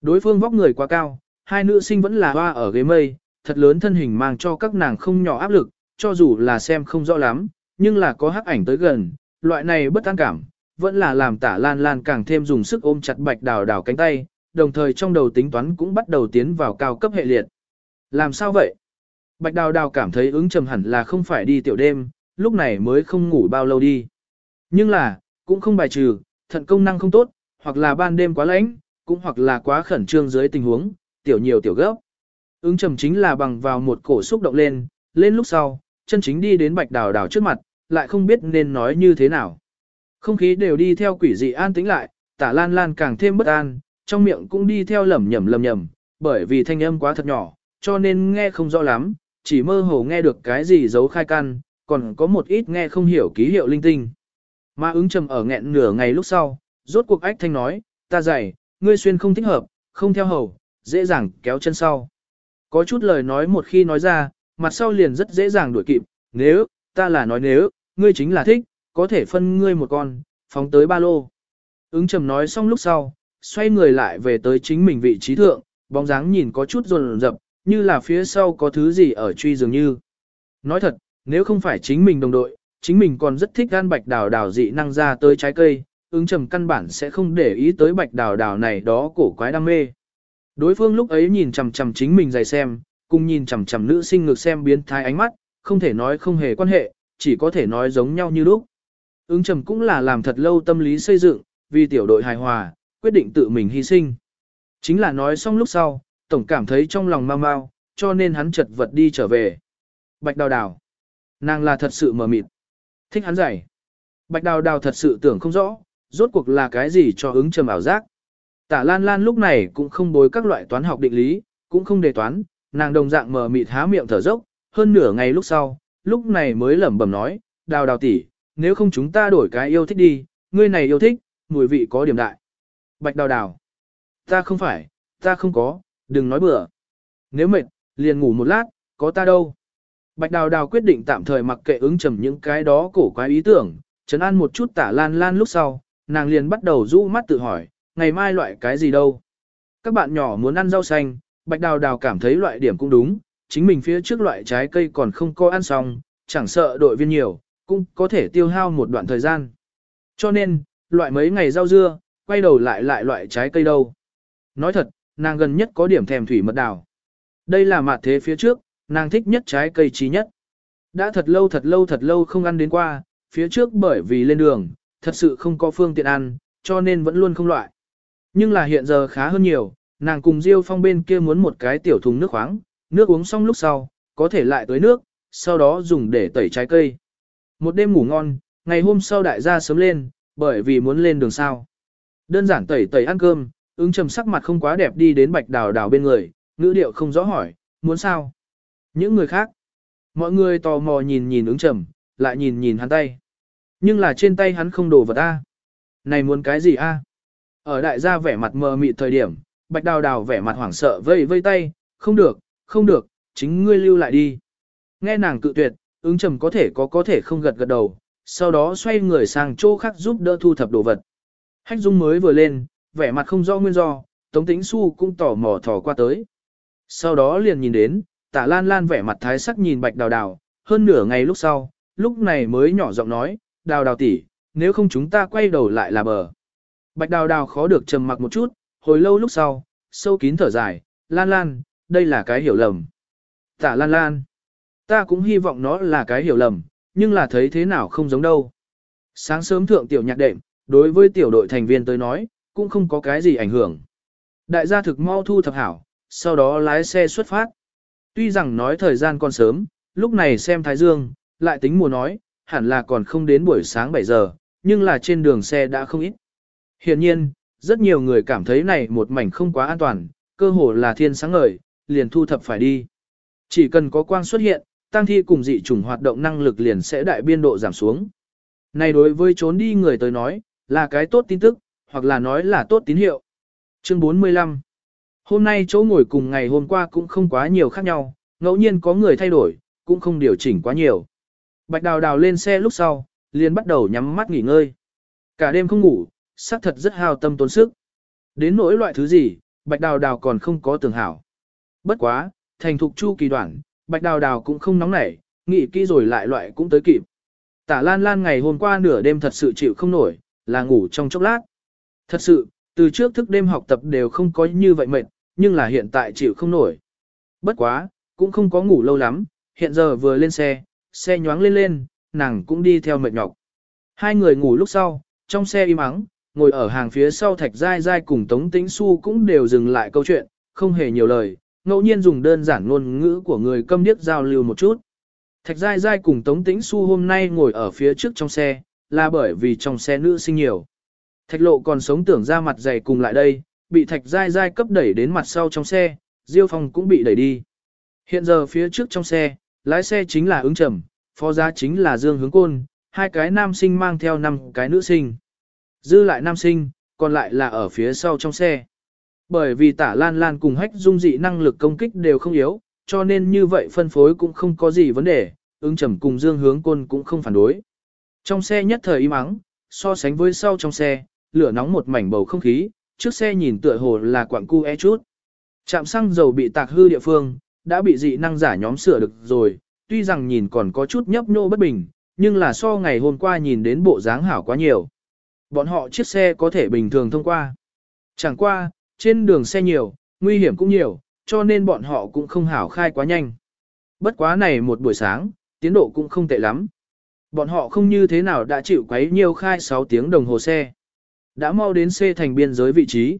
Đối phương vóc người quá cao, hai nữ sinh vẫn là hoa ở ghế mây, thật lớn thân hình mang cho các nàng không nhỏ áp lực, cho dù là xem không rõ lắm, nhưng là có hắc ảnh tới gần, loại này bất an cảm, vẫn là làm tả lan lan càng thêm dùng sức ôm chặt bạch đào đào cánh tay, đồng thời trong đầu tính toán cũng bắt đầu tiến vào cao cấp hệ liệt. Làm sao vậy? Bạch đào đào cảm thấy ứng trầm hẳn là không phải đi tiểu đêm, lúc này mới không ngủ bao lâu đi. Nhưng là, cũng không bài trừ, thận công năng không tốt, hoặc là ban đêm quá lạnh, cũng hoặc là quá khẩn trương dưới tình huống, tiểu nhiều tiểu gấp. Ứng trầm chính là bằng vào một cổ xúc động lên, lên lúc sau, chân chính đi đến bạch đào đào trước mặt, lại không biết nên nói như thế nào. Không khí đều đi theo quỷ dị an tĩnh lại, tả lan lan càng thêm bất an, trong miệng cũng đi theo lẩm nhẩm lẩm nhẩm, bởi vì thanh âm quá thật nhỏ, cho nên nghe không rõ lắm, chỉ mơ hồ nghe được cái gì giấu khai căn, còn có một ít nghe không hiểu ký hiệu linh tinh. Mà ứng trầm ở nghẹn nửa ngày lúc sau, rốt cuộc ách thanh nói, ta dạy, ngươi xuyên không thích hợp, không theo hầu, dễ dàng kéo chân sau. Có chút lời nói một khi nói ra, mặt sau liền rất dễ dàng đuổi kịp, nếu, ta là nói nếu, ngươi chính là thích, có thể phân ngươi một con, phóng tới ba lô. Ứng trầm nói xong lúc sau, xoay người lại về tới chính mình vị trí thượng, bóng dáng nhìn có chút rồn rập, như là phía sau có thứ gì ở truy dường như. Nói thật, nếu không phải chính mình đồng đội, chính mình còn rất thích gan bạch đào đào dị năng ra tới trái cây, ứng trầm căn bản sẽ không để ý tới bạch đào đào này đó cổ quái đam mê. Đối phương lúc ấy nhìn chằm chằm chính mình dày xem, cùng nhìn chằm chằm nữ sinh ngược xem biến thái ánh mắt, không thể nói không hề quan hệ, chỉ có thể nói giống nhau như lúc. Ứng trầm cũng là làm thật lâu tâm lý xây dựng, vì tiểu đội hài hòa, quyết định tự mình hy sinh. Chính là nói xong lúc sau, tổng cảm thấy trong lòng mau mau, cho nên hắn chật vật đi trở về. Bạch đào đào. Nàng là thật sự mờ mịt. Thích hắn giải. Bạch đào đào thật sự tưởng không rõ, rốt cuộc là cái gì cho ứng trầm ảo giác. Tả Lan Lan lúc này cũng không bối các loại toán học định lý, cũng không đề toán, nàng đồng dạng mờ mịt há miệng thở dốc, hơn nửa ngày lúc sau, lúc này mới lẩm bẩm nói, đào đào tỷ, nếu không chúng ta đổi cái yêu thích đi, ngươi này yêu thích, mùi vị có điểm đại. Bạch đào đào, ta không phải, ta không có, đừng nói bừa. Nếu mệt, liền ngủ một lát, có ta đâu. Bạch đào đào quyết định tạm thời mặc kệ ứng trầm những cái đó cổ quái ý tưởng, chấn an một chút tả lan lan lúc sau, nàng liền bắt đầu rũ mắt tự hỏi, ngày mai loại cái gì đâu. Các bạn nhỏ muốn ăn rau xanh, bạch đào đào cảm thấy loại điểm cũng đúng, chính mình phía trước loại trái cây còn không có ăn xong, chẳng sợ đội viên nhiều, cũng có thể tiêu hao một đoạn thời gian. Cho nên, loại mấy ngày rau dưa, quay đầu lại lại loại trái cây đâu. Nói thật, nàng gần nhất có điểm thèm thủy mật đào. Đây là mặt thế phía trước, nàng thích nhất trái cây trí nhất. Đã thật lâu thật lâu thật lâu không ăn đến qua, phía trước bởi vì lên đường, thật sự không có phương tiện ăn, cho nên vẫn luôn không loại. Nhưng là hiện giờ khá hơn nhiều, nàng cùng Diêu Phong bên kia muốn một cái tiểu thùng nước khoáng, nước uống xong lúc sau, có thể lại tới nước, sau đó dùng để tẩy trái cây. Một đêm ngủ ngon, ngày hôm sau đại gia sớm lên, bởi vì muốn lên đường sao. Đơn giản tẩy tẩy ăn cơm, ứng trầm sắc mặt không quá đẹp đi đến bạch đào đào bên người, ngữ điệu không rõ hỏi, muốn sao? Những người khác, mọi người tò mò nhìn nhìn ứng trầm, lại nhìn nhìn hắn tay. Nhưng là trên tay hắn không đồ vật a. Này muốn cái gì a? Ở đại gia vẻ mặt mờ mịt thời điểm, bạch đào đào vẻ mặt hoảng sợ vây vây tay, không được, không được, chính ngươi lưu lại đi. Nghe nàng cự tuyệt, ứng trầm có thể có có thể không gật gật đầu, sau đó xoay người sang chỗ khác giúp đỡ thu thập đồ vật. Hách dung mới vừa lên, vẻ mặt không rõ nguyên do, Tống Tĩnh Xu cũng tỏ mò thò qua tới. Sau đó liền nhìn đến, tả lan lan vẻ mặt thái sắc nhìn bạch đào đào, hơn nửa ngày lúc sau, lúc này mới nhỏ giọng nói, đào đào tỷ, nếu không chúng ta quay đầu lại là bờ. Bạch đào đào khó được trầm mặc một chút, hồi lâu lúc sau, sâu kín thở dài, lan lan, đây là cái hiểu lầm. Tả lan lan, ta cũng hy vọng nó là cái hiểu lầm, nhưng là thấy thế nào không giống đâu. Sáng sớm thượng tiểu nhạc đệm, đối với tiểu đội thành viên tới nói, cũng không có cái gì ảnh hưởng. Đại gia thực mau thu thập hảo, sau đó lái xe xuất phát. Tuy rằng nói thời gian còn sớm, lúc này xem Thái Dương, lại tính mùa nói, hẳn là còn không đến buổi sáng 7 giờ, nhưng là trên đường xe đã không ít. Hiện nhiên, rất nhiều người cảm thấy này một mảnh không quá an toàn, cơ hồ là thiên sáng ngời, liền thu thập phải đi. Chỉ cần có quang xuất hiện, tăng thi cùng dị chủng hoạt động năng lực liền sẽ đại biên độ giảm xuống. Này đối với trốn đi người tới nói, là cái tốt tin tức, hoặc là nói là tốt tín hiệu. Chương 45 Hôm nay chỗ ngồi cùng ngày hôm qua cũng không quá nhiều khác nhau, ngẫu nhiên có người thay đổi, cũng không điều chỉnh quá nhiều. Bạch đào đào lên xe lúc sau, liền bắt đầu nhắm mắt nghỉ ngơi. Cả đêm không ngủ, xác thật rất hao tâm tốn sức. Đến nỗi loại thứ gì, bạch đào đào còn không có tưởng hảo. Bất quá, thành thục chu kỳ đoạn, bạch đào đào cũng không nóng nảy, nghỉ kỹ rồi lại loại cũng tới kịp. Tả lan lan ngày hôm qua nửa đêm thật sự chịu không nổi, là ngủ trong chốc lát. Thật sự, từ trước thức đêm học tập đều không có như vậy mệt, nhưng là hiện tại chịu không nổi. Bất quá, cũng không có ngủ lâu lắm, hiện giờ vừa lên xe, xe nhoáng lên lên, nàng cũng đi theo mệt nhọc. Hai người ngủ lúc sau, trong xe im ắng, ngồi ở hàng phía sau thạch dai dai cùng Tống Tĩnh Xu cũng đều dừng lại câu chuyện, không hề nhiều lời, ngẫu nhiên dùng đơn giản ngôn ngữ của người câm điếc giao lưu một chút. Thạch dai dai cùng Tống Tĩnh Xu hôm nay ngồi ở phía trước trong xe, là bởi vì trong xe nữ sinh nhiều. Thạch lộ còn sống tưởng ra mặt dày cùng lại đây, bị thạch dai dai cấp đẩy đến mặt sau trong xe, Diêu Phong cũng bị đẩy đi. Hiện giờ phía trước trong xe, lái xe chính là ứng trầm, phó giá chính là Dương Hướng Côn, hai cái nam sinh mang theo năm cái nữ sinh. Dư lại nam sinh, còn lại là ở phía sau trong xe. Bởi vì tả lan lan cùng hách dung dị năng lực công kích đều không yếu, cho nên như vậy phân phối cũng không có gì vấn đề, ứng trầm cùng dương hướng côn cũng không phản đối. Trong xe nhất thời im ắng, so sánh với sau trong xe, lửa nóng một mảnh bầu không khí, trước xe nhìn tựa hồ là quặng cu e chút. Trạm xăng dầu bị tạc hư địa phương, đã bị dị năng giả nhóm sửa được rồi, tuy rằng nhìn còn có chút nhấp nhô bất bình, nhưng là so ngày hôm qua nhìn đến bộ dáng hảo quá nhiều. Bọn họ chiếc xe có thể bình thường thông qua. Chẳng qua, trên đường xe nhiều, nguy hiểm cũng nhiều, cho nên bọn họ cũng không hảo khai quá nhanh. Bất quá này một buổi sáng, tiến độ cũng không tệ lắm. Bọn họ không như thế nào đã chịu quấy nhiều khai 6 tiếng đồng hồ xe. Đã mau đến xe thành biên giới vị trí.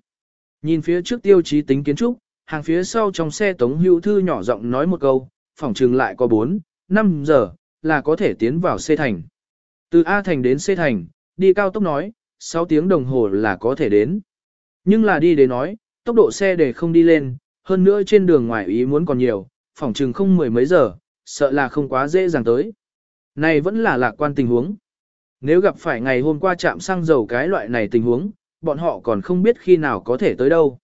Nhìn phía trước tiêu chí tính kiến trúc, hàng phía sau trong xe Tống Hữu Thư nhỏ giọng nói một câu, phòng trừng lại có 4, 5 giờ, là có thể tiến vào xe thành. Từ A thành đến xe thành, đi cao tốc nói, 6 tiếng đồng hồ là có thể đến. Nhưng là đi để nói, tốc độ xe để không đi lên, hơn nữa trên đường ngoài ý muốn còn nhiều, phòng trừng không mười mấy giờ, sợ là không quá dễ dàng tới. Này vẫn là lạc quan tình huống. Nếu gặp phải ngày hôm qua chạm xăng dầu cái loại này tình huống, bọn họ còn không biết khi nào có thể tới đâu.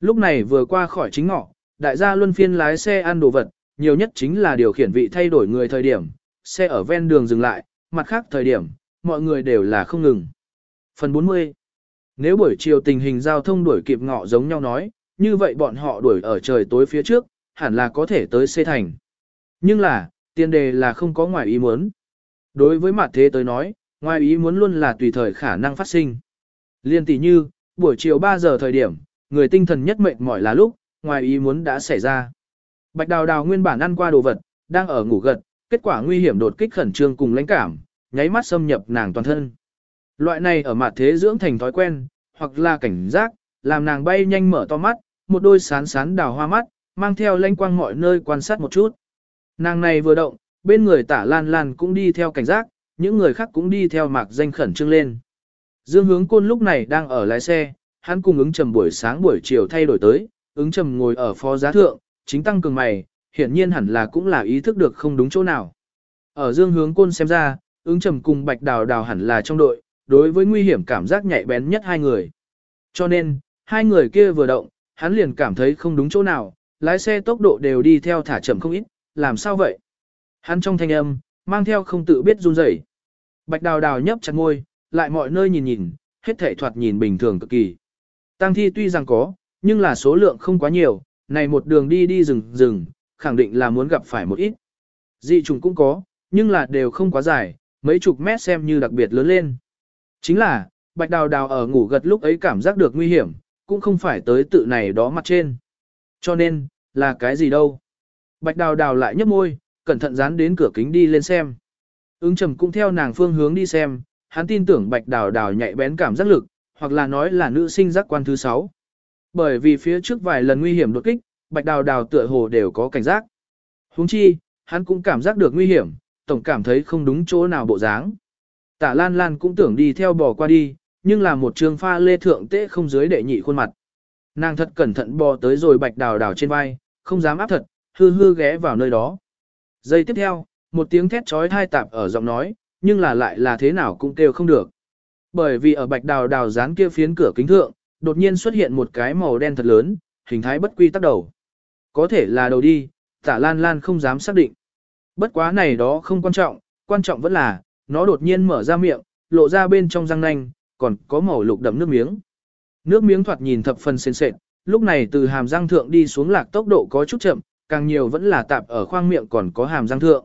Lúc này vừa qua khỏi chính ngọ, đại gia luân phiên lái xe ăn đồ vật, nhiều nhất chính là điều khiển vị thay đổi người thời điểm, xe ở ven đường dừng lại, mặt khác thời điểm, mọi người đều là không ngừng. Phần 40 Nếu buổi chiều tình hình giao thông đuổi kịp ngọ giống nhau nói, như vậy bọn họ đuổi ở trời tối phía trước, hẳn là có thể tới xê thành. Nhưng là, tiền đề là không có ngoài ý muốn. Đối với mặt thế tới nói, ngoài ý muốn luôn là tùy thời khả năng phát sinh. Liên tỷ như, buổi chiều 3 giờ thời điểm, người tinh thần nhất mệt mỏi là lúc, ngoài ý muốn đã xảy ra. Bạch đào đào nguyên bản ăn qua đồ vật, đang ở ngủ gật, kết quả nguy hiểm đột kích khẩn trương cùng lãnh cảm, nháy mắt xâm nhập nàng toàn thân. Loại này ở mặt thế dưỡng thành thói quen, hoặc là cảnh giác, làm nàng bay nhanh mở to mắt, một đôi sán sán đào hoa mắt, mang theo lanh quang mọi nơi quan sát một chút. Nàng này vừa động, bên người tả lan lan cũng đi theo cảnh giác, những người khác cũng đi theo mạc danh khẩn trương lên. Dương hướng côn lúc này đang ở lái xe, hắn cùng ứng trầm buổi sáng buổi chiều thay đổi tới, ứng trầm ngồi ở phó giá thượng, chính tăng cường mày, hiển nhiên hẳn là cũng là ý thức được không đúng chỗ nào. Ở dương hướng côn xem ra, ứng trầm cùng bạch đào đào hẳn là trong đội, đối với nguy hiểm cảm giác nhạy bén nhất hai người. Cho nên, hai người kia vừa động, hắn liền cảm thấy không đúng chỗ nào, lái xe tốc độ đều đi theo thả chậm không ít, làm sao vậy? Hắn trong thanh âm, mang theo không tự biết run rẩy. Bạch đào đào nhấp chặt môi, lại mọi nơi nhìn nhìn, hết thể thoạt nhìn bình thường cực kỳ. Tăng thi tuy rằng có, nhưng là số lượng không quá nhiều, này một đường đi đi rừng rừng, khẳng định là muốn gặp phải một ít. Dị trùng cũng có, nhưng là đều không quá dài, mấy chục mét xem như đặc biệt lớn lên. Chính là, bạch đào đào ở ngủ gật lúc ấy cảm giác được nguy hiểm, cũng không phải tới tự này đó mặt trên. Cho nên, là cái gì đâu. Bạch đào đào lại nhấp môi, cẩn thận dán đến cửa kính đi lên xem. Ứng trầm cũng theo nàng phương hướng đi xem, hắn tin tưởng bạch đào đào nhạy bén cảm giác lực, hoặc là nói là nữ sinh giác quan thứ 6. Bởi vì phía trước vài lần nguy hiểm đột kích, bạch đào đào tựa hồ đều có cảnh giác. Huống chi, hắn cũng cảm giác được nguy hiểm, tổng cảm thấy không đúng chỗ nào bộ dáng. Tả Lan Lan cũng tưởng đi theo bò qua đi, nhưng là một trường pha lê thượng tế không dưới đệ nhị khuôn mặt. Nàng thật cẩn thận bò tới rồi bạch đào đào trên vai, không dám áp thật, hư hư ghé vào nơi đó. Giây tiếp theo, một tiếng thét trói thai tạp ở giọng nói, nhưng là lại là thế nào cũng kêu không được. Bởi vì ở bạch đào đào dán kia phiến cửa kính thượng, đột nhiên xuất hiện một cái màu đen thật lớn, hình thái bất quy tắc đầu. Có thể là đầu đi, tả lan lan không dám xác định. Bất quá này đó không quan trọng, quan trọng vẫn là, nó đột nhiên mở ra miệng, lộ ra bên trong răng nanh, còn có màu lục đậm nước miếng. Nước miếng thoạt nhìn thập phần sền sệt, lúc này từ hàm răng thượng đi xuống lạc tốc độ có chút chậm, càng nhiều vẫn là tạp ở khoang miệng còn có hàm răng thượng.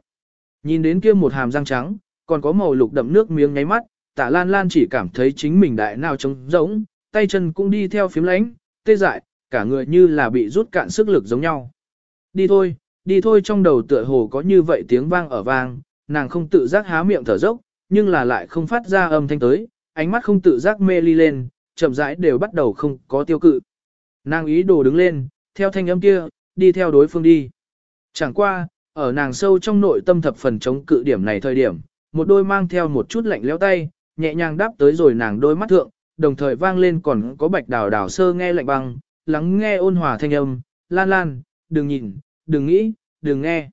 Nhìn đến kia một hàm răng trắng, còn có màu lục đậm nước miếng nháy mắt, tạ lan lan chỉ cảm thấy chính mình đại nào trống rỗng, tay chân cũng đi theo phím lánh, tê dại, cả người như là bị rút cạn sức lực giống nhau. Đi thôi, đi thôi trong đầu tựa hồ có như vậy tiếng vang ở vang, nàng không tự giác há miệng thở dốc, nhưng là lại không phát ra âm thanh tới, ánh mắt không tự giác mê ly lên, chậm rãi đều bắt đầu không có tiêu cự. Nàng ý đồ đứng lên, theo thanh âm kia, đi theo đối phương đi. Chẳng qua, ở nàng sâu trong nội tâm thập phần chống cự điểm này thời điểm, một đôi mang theo một chút lạnh lẽo tay, nhẹ nhàng đáp tới rồi nàng đôi mắt thượng, đồng thời vang lên còn có bạch đào đào sơ nghe lạnh băng, lắng nghe ôn hòa thanh âm, lan lan, đừng nhìn, đừng nghĩ, đừng nghe.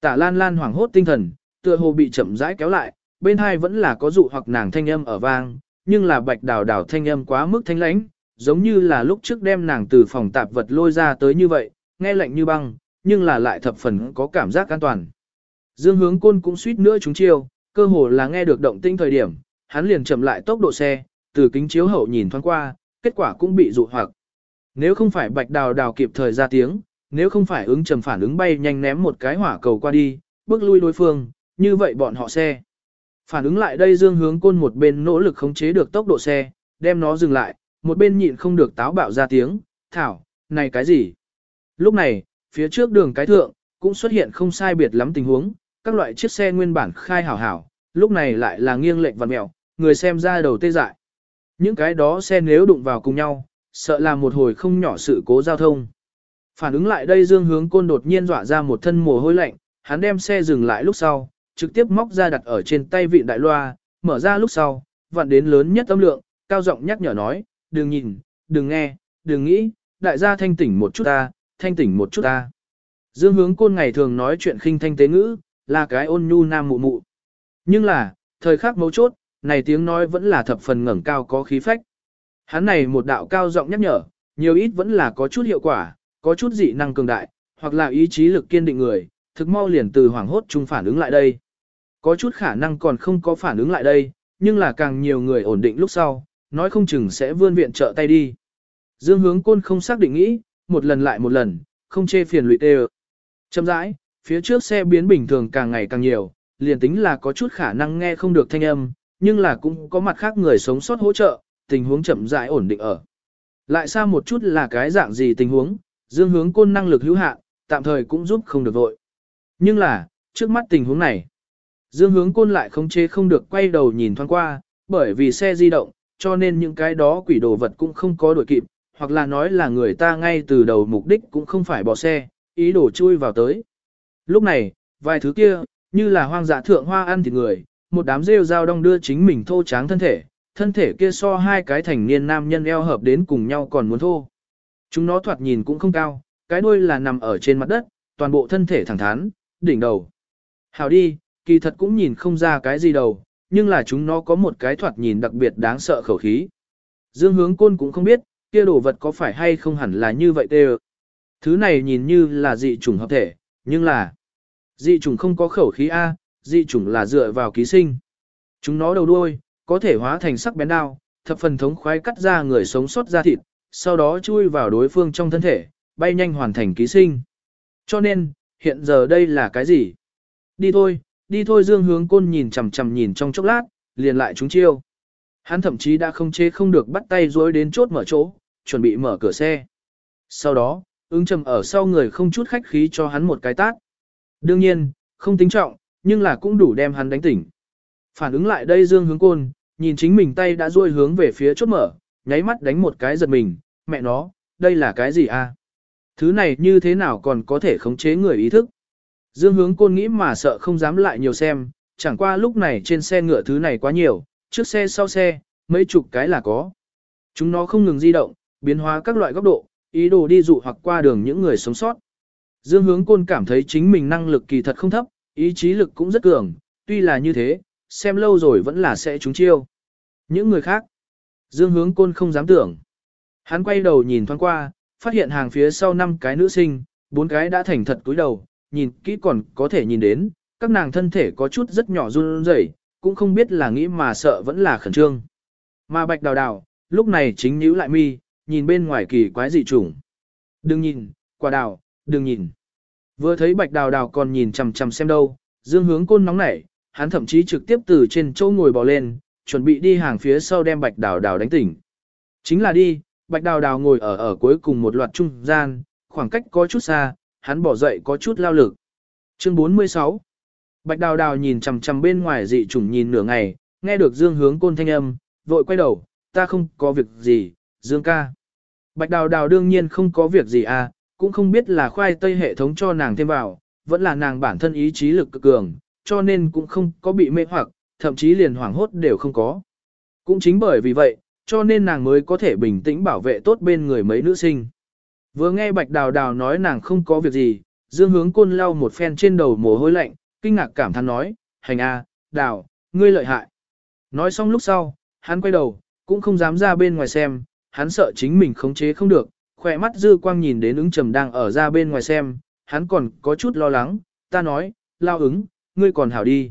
Tả lan lan hoảng hốt tinh thần, tựa hồ bị chậm rãi kéo lại, bên hai vẫn là có dụ hoặc nàng thanh âm ở vang, nhưng là bạch đào đào thanh âm quá mức thanh lãnh, giống như là lúc trước đem nàng từ phòng tạp vật lôi ra tới như vậy, nghe lạnh như băng, nhưng là lại thập phần có cảm giác an toàn. Dương hướng côn cũng suýt nữa chúng chiêu, cơ hồ là nghe được động tinh thời điểm, hắn liền chậm lại tốc độ xe, từ kính chiếu hậu nhìn thoáng qua, kết quả cũng bị dụ hoặc. Nếu không phải bạch đào đào kịp thời ra tiếng, nếu không phải ứng trầm phản ứng bay nhanh ném một cái hỏa cầu qua đi, bước lui đối phương, như vậy bọn họ xe. Phản ứng lại đây dương hướng côn một bên nỗ lực khống chế được tốc độ xe, đem nó dừng lại, một bên nhịn không được táo bạo ra tiếng, thảo, này cái gì? Lúc này, phía trước đường cái thượng, cũng xuất hiện không sai biệt lắm tình huống, các loại chiếc xe nguyên bản khai hảo hảo, lúc này lại là nghiêng lệch vặn mẹo, người xem ra đầu tê dại. Những cái đó xe nếu đụng vào cùng nhau, sợ là một hồi không nhỏ sự cố giao thông. Phản ứng lại đây Dương Hướng Côn đột nhiên dọa ra một thân mồ hôi lạnh, hắn đem xe dừng lại lúc sau, trực tiếp móc ra đặt ở trên tay vị đại loa, mở ra lúc sau, vặn đến lớn nhất âm lượng, cao giọng nhắc nhở nói, đừng nhìn, đừng nghe, đừng nghĩ, đại gia thanh tỉnh một chút ta, thanh tỉnh một chút ta. Dương hướng côn ngày thường nói chuyện khinh thanh tế ngữ, là cái ôn nhu nam mụ mụ. Nhưng là, thời khắc mấu chốt, này tiếng nói vẫn là thập phần ngẩng cao có khí phách. Hắn này một đạo cao giọng nhắc nhở, nhiều ít vẫn là có chút hiệu quả, có chút dị năng cường đại, hoặc là ý chí lực kiên định người, thực mau liền từ hoảng hốt chung phản ứng lại đây. Có chút khả năng còn không có phản ứng lại đây, nhưng là càng nhiều người ổn định lúc sau, nói không chừng sẽ vươn viện trợ tay đi. Dương hướng côn không xác định nghĩ, một lần lại một lần, không chê phiền lụy tê Châm rãi, phía trước xe biến bình thường càng ngày càng nhiều, liền tính là có chút khả năng nghe không được thanh âm, nhưng là cũng có mặt khác người sống sót hỗ trợ, tình huống chậm rãi ổn định ở. Lại xa một chút là cái dạng gì tình huống, dương hướng côn năng lực hữu hạn, tạm thời cũng giúp không được vội. Nhưng là, trước mắt tình huống này, dương hướng côn lại không chế không được quay đầu nhìn thoáng qua, bởi vì xe di động, cho nên những cái đó quỷ đồ vật cũng không có đuổi kịp, hoặc là nói là người ta ngay từ đầu mục đích cũng không phải bỏ xe, ý đồ chui vào tới. Lúc này, vài thứ kia, như là hoang dã thượng hoa ăn thịt người, một đám rêu dao đong đưa chính mình thô tráng thân thể, thân thể kia so hai cái thành niên nam nhân eo hợp đến cùng nhau còn muốn thô. Chúng nó thoạt nhìn cũng không cao, cái đuôi là nằm ở trên mặt đất, toàn bộ thân thể thẳng thắn, đỉnh đầu. Hào đi, kỳ thật cũng nhìn không ra cái gì đâu, nhưng là chúng nó có một cái thoạt nhìn đặc biệt đáng sợ khẩu khí. Dương hướng côn cũng không biết, kia đồ vật có phải hay không hẳn là như vậy tê Thứ này nhìn như là dị trùng hợp thể, nhưng là dị trùng không có khẩu khí A, dị trùng là dựa vào ký sinh. Chúng nó đầu đuôi, có thể hóa thành sắc bén đao, thập phần thống khoái cắt ra người sống sót ra thịt, sau đó chui vào đối phương trong thân thể, bay nhanh hoàn thành ký sinh. Cho nên, hiện giờ đây là cái gì? Đi thôi, đi thôi Dương hướng côn nhìn chằm chằm nhìn trong chốc lát, liền lại chúng chiêu. Hắn thậm chí đã không chế không được bắt tay dối đến chốt mở chỗ, chuẩn bị mở cửa xe. Sau đó, ứng trầm ở sau người không chút khách khí cho hắn một cái tát. Đương nhiên, không tính trọng, nhưng là cũng đủ đem hắn đánh tỉnh. Phản ứng lại đây Dương hướng côn, nhìn chính mình tay đã duỗi hướng về phía chốt mở, nháy mắt đánh một cái giật mình, mẹ nó, đây là cái gì a? Thứ này như thế nào còn có thể khống chế người ý thức? Dương hướng côn nghĩ mà sợ không dám lại nhiều xem, chẳng qua lúc này trên xe ngựa thứ này quá nhiều, trước xe sau xe, mấy chục cái là có. Chúng nó không ngừng di động, biến hóa các loại góc độ, ý đồ đi dụ hoặc qua đường những người sống sót. Dương hướng côn cảm thấy chính mình năng lực kỳ thật không thấp, ý chí lực cũng rất cường, tuy là như thế, xem lâu rồi vẫn là sẽ trúng chiêu. Những người khác, Dương hướng côn không dám tưởng. Hắn quay đầu nhìn thoáng qua, phát hiện hàng phía sau năm cái nữ sinh, bốn cái đã thành thật cúi đầu, nhìn kỹ còn có thể nhìn đến, các nàng thân thể có chút rất nhỏ run rẩy, cũng không biết là nghĩ mà sợ vẫn là khẩn trương. Mà bạch đào đào, lúc này chính nhíu lại mi, nhìn bên ngoài kỳ quái dị trùng. Đừng nhìn, quả đào, đừng nhìn. Vừa thấy bạch đào đào còn nhìn chằm chằm xem đâu, dương hướng côn nóng nảy, hắn thậm chí trực tiếp từ trên chỗ ngồi bò lên, chuẩn bị đi hàng phía sau đem bạch đào đào đánh tỉnh. Chính là đi, bạch đào đào ngồi ở ở cuối cùng một loạt trung gian, khoảng cách có chút xa, hắn bỏ dậy có chút lao lực. Chương 46 Bạch đào đào nhìn chằm chằm bên ngoài dị trùng nhìn nửa ngày, nghe được dương hướng côn thanh âm, vội quay đầu, ta không có việc gì, dương ca. Bạch đào đào đương nhiên không có việc gì à, cũng không biết là khoai tây hệ thống cho nàng thêm vào, vẫn là nàng bản thân ý chí lực cực cường, cho nên cũng không có bị mê hoặc, thậm chí liền hoảng hốt đều không có. Cũng chính bởi vì vậy, cho nên nàng mới có thể bình tĩnh bảo vệ tốt bên người mấy nữ sinh. Vừa nghe Bạch Đào Đào nói nàng không có việc gì, Dương Hướng Côn lau một phen trên đầu mồ hôi lạnh, kinh ngạc cảm thán nói, hành a, Đào, ngươi lợi hại. Nói xong lúc sau, hắn quay đầu, cũng không dám ra bên ngoài xem, hắn sợ chính mình khống chế không được, khỏe mắt dư quang nhìn đến ứng trầm đang ở ra bên ngoài xem, hắn còn có chút lo lắng, ta nói, lao ứng, ngươi còn hảo đi.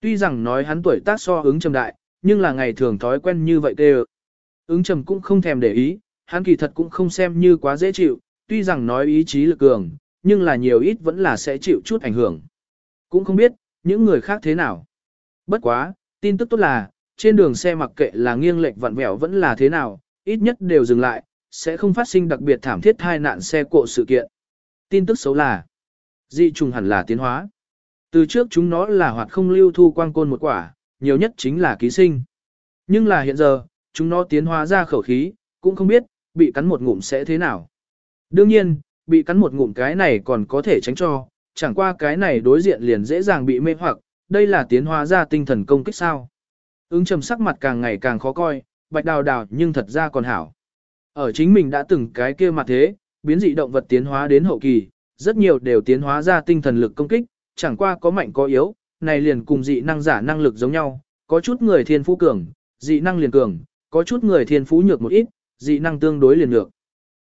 Tuy rằng nói hắn tuổi tác so ứng trầm đại, nhưng là ngày thường thói quen như vậy tê Ứng trầm cũng không thèm để ý, hắn kỳ thật cũng không xem như quá dễ chịu, tuy rằng nói ý chí lực cường, nhưng là nhiều ít vẫn là sẽ chịu chút ảnh hưởng. Cũng không biết, những người khác thế nào. Bất quá, tin tức tốt là, trên đường xe mặc kệ là nghiêng lệch vặn vẹo vẫn là thế nào, ít nhất đều dừng lại, sẽ không phát sinh đặc biệt thảm thiết hai nạn xe cộ sự kiện. Tin tức xấu là, dị trùng hẳn là tiến hóa. Từ trước chúng nó là hoạt không lưu thu quang côn một quả, nhiều nhất chính là ký sinh. Nhưng là hiện giờ, chúng nó tiến hóa ra khẩu khí, cũng không biết, bị cắn một ngụm sẽ thế nào. Đương nhiên, bị cắn một ngụm cái này còn có thể tránh cho, chẳng qua cái này đối diện liền dễ dàng bị mê hoặc, đây là tiến hóa ra tinh thần công kích sao. Ứng trầm sắc mặt càng ngày càng khó coi, bạch đào đào nhưng thật ra còn hảo. Ở chính mình đã từng cái kia mặt thế, biến dị động vật tiến hóa đến hậu kỳ, rất nhiều đều tiến hóa ra tinh thần lực công kích, chẳng qua có mạnh có yếu, này liền cùng dị năng giả năng lực giống nhau, có chút người thiên phú cường, dị năng liền cường, có chút người thiên phú nhược một ít, dị năng tương đối liền nhược.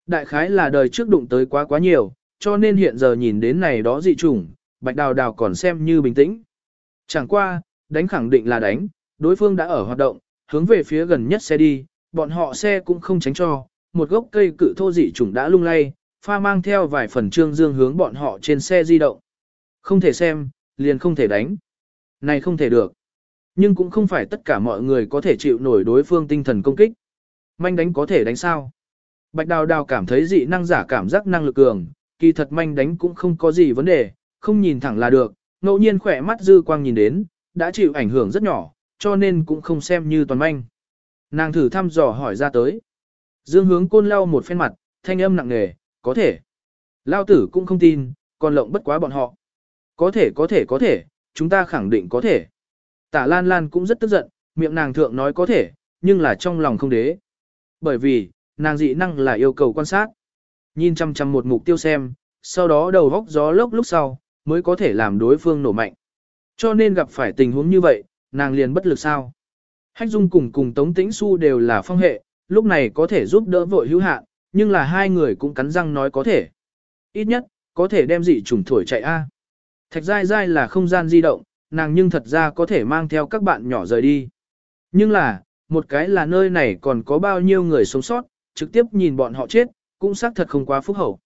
Đại khái là đời trước đụng tới quá quá nhiều, cho nên hiện giờ nhìn đến này đó dị chủng, bạch đào đào còn xem như bình tĩnh. Chẳng qua, đánh khẳng định là đánh, đối phương đã ở hoạt động, hướng về phía gần nhất xe đi, bọn họ xe cũng không tránh cho, một gốc cây cự thô dị trùng đã lung lay, pha mang theo vài phần trương dương hướng bọn họ trên xe di động. Không thể xem, liền không thể đánh. Này không thể được. Nhưng cũng không phải tất cả mọi người có thể chịu nổi đối phương tinh thần công kích. Manh đánh có thể đánh sao? Bạch đào đào cảm thấy dị năng giả cảm giác năng lực cường, kỳ thật manh đánh cũng không có gì vấn đề, không nhìn thẳng là được, ngẫu nhiên khỏe mắt dư quang nhìn đến, đã chịu ảnh hưởng rất nhỏ, cho nên cũng không xem như toàn manh. Nàng thử thăm dò hỏi ra tới. Dương hướng côn lau một phen mặt, thanh âm nặng nề, có thể. Lao tử cũng không tin, còn lộng bất quá bọn họ. Có thể có thể có thể, chúng ta khẳng định có thể. Tả Lan Lan cũng rất tức giận, miệng nàng thượng nói có thể, nhưng là trong lòng không đế. Bởi vì, nàng dị năng là yêu cầu quan sát. Nhìn chăm chăm một mục tiêu xem, sau đó đầu góc gió lốc lúc sau, mới có thể làm đối phương nổ mạnh. Cho nên gặp phải tình huống như vậy, nàng liền bất lực sao. Hách Dung cùng cùng Tống Tĩnh Xu đều là phong hệ, lúc này có thể giúp đỡ vội hữu hạn, nhưng là hai người cũng cắn răng nói có thể. Ít nhất, có thể đem dị trùng thổi chạy A. Thạch dai dai là không gian di động, nàng nhưng thật ra có thể mang theo các bạn nhỏ rời đi. Nhưng là, một cái là nơi này còn có bao nhiêu người sống sót, trực tiếp nhìn bọn họ chết, cũng xác thật không quá phúc hậu.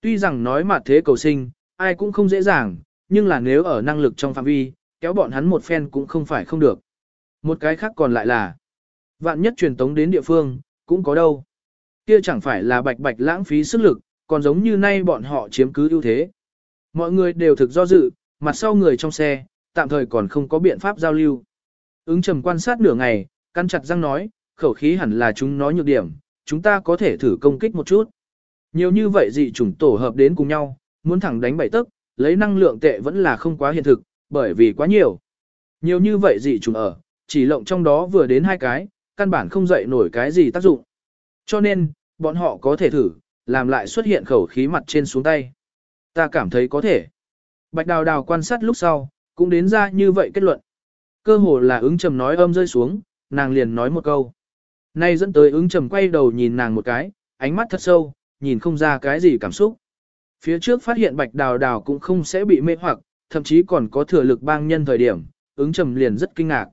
Tuy rằng nói mà thế cầu sinh, ai cũng không dễ dàng, nhưng là nếu ở năng lực trong phạm vi, kéo bọn hắn một phen cũng không phải không được. Một cái khác còn lại là, vạn nhất truyền tống đến địa phương, cũng có đâu. Kia chẳng phải là bạch bạch lãng phí sức lực, còn giống như nay bọn họ chiếm cứ ưu thế. Mọi người đều thực do dự, mặt sau người trong xe, tạm thời còn không có biện pháp giao lưu. Ứng trầm quan sát nửa ngày, căn chặt răng nói, khẩu khí hẳn là chúng nói nhược điểm, chúng ta có thể thử công kích một chút. Nhiều như vậy dị chủng tổ hợp đến cùng nhau, muốn thẳng đánh bảy tức, lấy năng lượng tệ vẫn là không quá hiện thực, bởi vì quá nhiều. Nhiều như vậy dị trùng ở, chỉ lộng trong đó vừa đến hai cái, căn bản không dậy nổi cái gì tác dụng. Cho nên, bọn họ có thể thử, làm lại xuất hiện khẩu khí mặt trên xuống tay. Ta cảm thấy có thể. Bạch đào đào quan sát lúc sau, cũng đến ra như vậy kết luận. Cơ hồ là ứng trầm nói âm rơi xuống, nàng liền nói một câu. Nay dẫn tới ứng trầm quay đầu nhìn nàng một cái, ánh mắt thật sâu, nhìn không ra cái gì cảm xúc. Phía trước phát hiện bạch đào đào cũng không sẽ bị mê hoặc, thậm chí còn có thừa lực bang nhân thời điểm, ứng trầm liền rất kinh ngạc.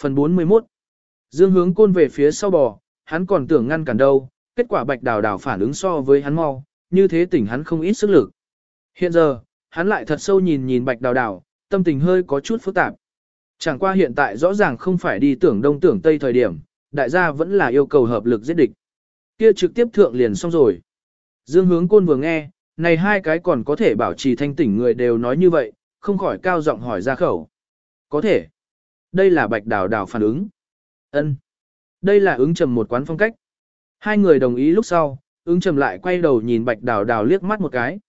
Phần 41 Dương hướng côn về phía sau bò, hắn còn tưởng ngăn cản đâu, kết quả bạch đào đào phản ứng so với hắn mau, như thế tỉnh hắn không ít sức lực. Hiện giờ, hắn lại thật sâu nhìn nhìn bạch đào đào, tâm tình hơi có chút phức tạp. Chẳng qua hiện tại rõ ràng không phải đi tưởng đông tưởng tây thời điểm, đại gia vẫn là yêu cầu hợp lực giết địch. Kia trực tiếp thượng liền xong rồi. Dương hướng côn vừa nghe, này hai cái còn có thể bảo trì thanh tỉnh người đều nói như vậy, không khỏi cao giọng hỏi ra khẩu. Có thể. Đây là bạch đào đào phản ứng. ân Đây là ứng trầm một quán phong cách. Hai người đồng ý lúc sau, ứng trầm lại quay đầu nhìn bạch đào đào liếc mắt một cái.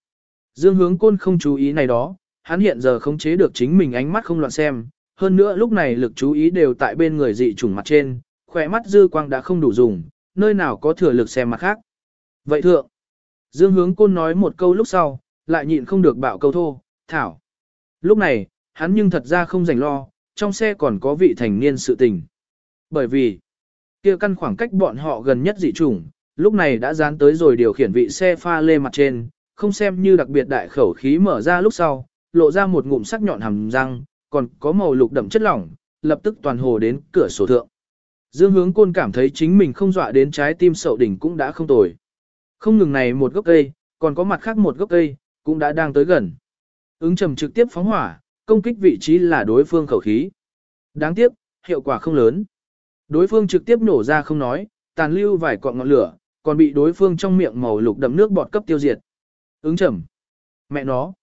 Dương hướng côn không chú ý này đó, hắn hiện giờ không chế được chính mình ánh mắt không loạn xem. Hơn nữa lúc này lực chú ý đều tại bên người dị trùng mặt trên, khỏe mắt dư quang đã không đủ dùng, nơi nào có thừa lực xem mặt khác. Vậy thượng, Dương hướng côn nói một câu lúc sau, lại nhịn không được bạo câu thô, thảo. Lúc này, hắn nhưng thật ra không rảnh lo, trong xe còn có vị thành niên sự tình. Bởi vì, Kia căn khoảng cách bọn họ gần nhất dị chủng, lúc này đã dán tới rồi điều khiển vị xe pha lê mặt trên, không xem như đặc biệt đại khẩu khí mở ra lúc sau, lộ ra một ngụm sắc nhọn hàm răng, còn có màu lục đậm chất lỏng, lập tức toàn hồ đến cửa sổ thượng. Dương hướng côn cảm thấy chính mình không dọa đến trái tim sậu đỉnh cũng đã không tồi. Không ngừng này một gốc cây, còn có mặt khác một gốc cây, cũng đã đang tới gần. Ứng trầm trực tiếp phóng hỏa, công kích vị trí là đối phương khẩu khí. Đáng tiếc, hiệu quả không lớn. Đối phương trực tiếp nổ ra không nói, tàn lưu vài cọng ngọn lửa, còn bị đối phương trong miệng màu lục đậm nước bọt cấp tiêu diệt. Ứng trầm. Mẹ nó.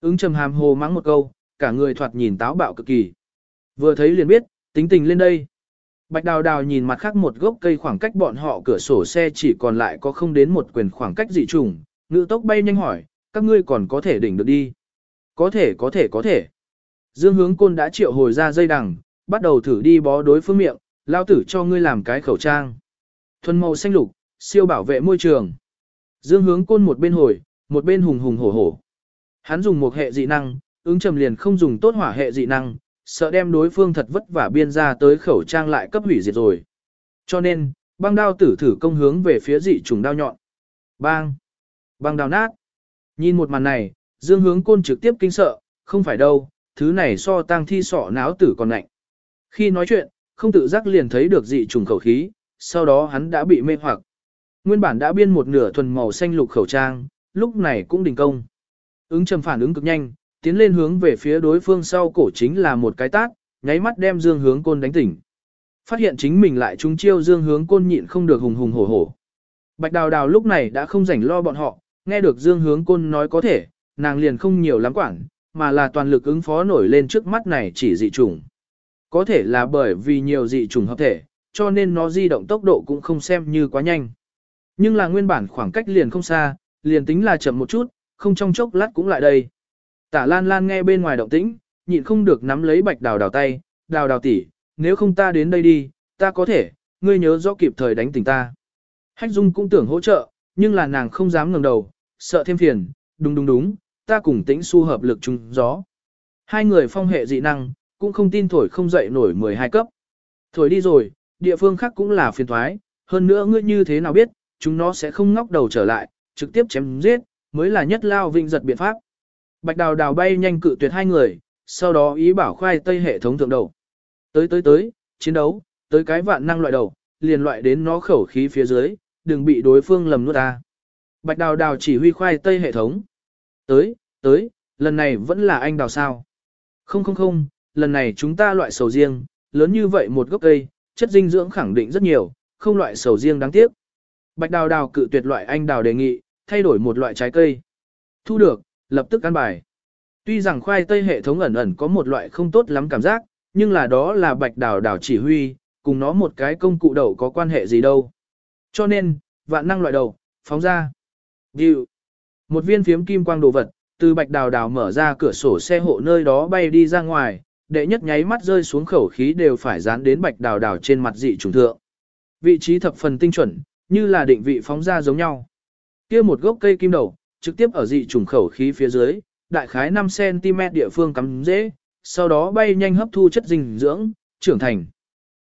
Ứng trầm hàm hồ mắng một câu, cả người thoạt nhìn táo bạo cực kỳ. Vừa thấy liền biết, tính tình lên đây. Bạch đào đào nhìn mặt khác một gốc cây khoảng cách bọn họ cửa sổ xe chỉ còn lại có không đến một quyền khoảng cách dị trùng, ngữ tốc bay nhanh hỏi, các ngươi còn có thể đỉnh được đi. Có thể có thể có thể. Dương hướng côn đã triệu hồi ra dây đằng, bắt đầu thử đi bó đối phương miệng, lao tử cho ngươi làm cái khẩu trang. Thuần màu xanh lục, siêu bảo vệ môi trường. Dương hướng côn một bên hồi, một bên hùng hùng hổ hổ. Hắn dùng một hệ dị năng, ứng trầm liền không dùng tốt hỏa hệ dị năng, sợ đem đối phương thật vất vả biên ra tới khẩu trang lại cấp hủy diệt rồi. Cho nên, băng đao tử thử công hướng về phía dị trùng đao nhọn. Bang! Băng đao nát! Nhìn một màn này, dương hướng côn trực tiếp kinh sợ, không phải đâu, thứ này so tang thi sọ náo tử còn lạnh. Khi nói chuyện, không tự giác liền thấy được dị trùng khẩu khí, sau đó hắn đã bị mê hoặc. Nguyên bản đã biên một nửa thuần màu xanh lục khẩu trang, lúc này cũng đình công. Ứng trầm phản ứng cực nhanh, tiến lên hướng về phía đối phương sau cổ chính là một cái tát, nháy mắt đem Dương Hướng Côn đánh tỉnh. Phát hiện chính mình lại trúng chiêu Dương Hướng Côn nhịn không được hùng hùng hổ hổ. Bạch Đào Đào lúc này đã không rảnh lo bọn họ, nghe được Dương Hướng Côn nói có thể, nàng liền không nhiều lắm quản, mà là toàn lực ứng phó nổi lên trước mắt này chỉ dị trùng. Có thể là bởi vì nhiều dị trùng hợp thể, cho nên nó di động tốc độ cũng không xem như quá nhanh. Nhưng là nguyên bản khoảng cách liền không xa, liền tính là chậm một chút, không trong chốc lát cũng lại đây. Tả Lan Lan nghe bên ngoài động tĩnh, nhịn không được nắm lấy bạch đào đào tay, đào đào tỷ, nếu không ta đến đây đi, ta có thể, ngươi nhớ rõ kịp thời đánh tỉnh ta. Hách Dung cũng tưởng hỗ trợ, nhưng là nàng không dám ngẩng đầu, sợ thêm phiền, đúng đúng đúng, ta cùng tĩnh su hợp lực chung gió. Hai người phong hệ dị năng, cũng không tin thổi không dậy nổi 12 cấp. Thổi đi rồi, địa phương khác cũng là phiền thoái, hơn nữa ngươi như thế nào biết, chúng nó sẽ không ngóc đầu trở lại, trực tiếp chém giết, mới là nhất lao vinh giật biện pháp. Bạch đào đào bay nhanh cự tuyệt hai người, sau đó ý bảo khoai tây hệ thống thượng đầu. Tới tới tới, chiến đấu, tới cái vạn năng loại đầu, liền loại đến nó khẩu khí phía dưới, đừng bị đối phương lầm nuốt ta. Bạch đào đào chỉ huy khoai tây hệ thống. Tới, tới, lần này vẫn là anh đào sao. Không không không, lần này chúng ta loại sầu riêng, lớn như vậy một gốc cây, chất dinh dưỡng khẳng định rất nhiều, không loại sầu riêng đáng tiếc. Bạch đào đào cự tuyệt loại anh đào đề nghị, thay đổi một loại trái cây. Thu được, lập tức ăn bài. Tuy rằng khoai tây hệ thống ẩn ẩn có một loại không tốt lắm cảm giác, nhưng là đó là bạch đào đào chỉ huy, cùng nó một cái công cụ đầu có quan hệ gì đâu. Cho nên, vạn năng loại đầu, phóng ra. Điều. Một viên phiếm kim quang đồ vật, từ bạch đào đào mở ra cửa sổ xe hộ nơi đó bay đi ra ngoài, đệ nhất nháy mắt rơi xuống khẩu khí đều phải dán đến bạch đào đào trên mặt dị trùng thượng. Vị trí thập phần tinh chuẩn, như là định vị phóng ra giống nhau. kia một gốc cây kim đầu, trực tiếp ở dị trùng khẩu khí phía dưới, đại khái 5cm địa phương cắm dễ, sau đó bay nhanh hấp thu chất dinh dưỡng, trưởng thành.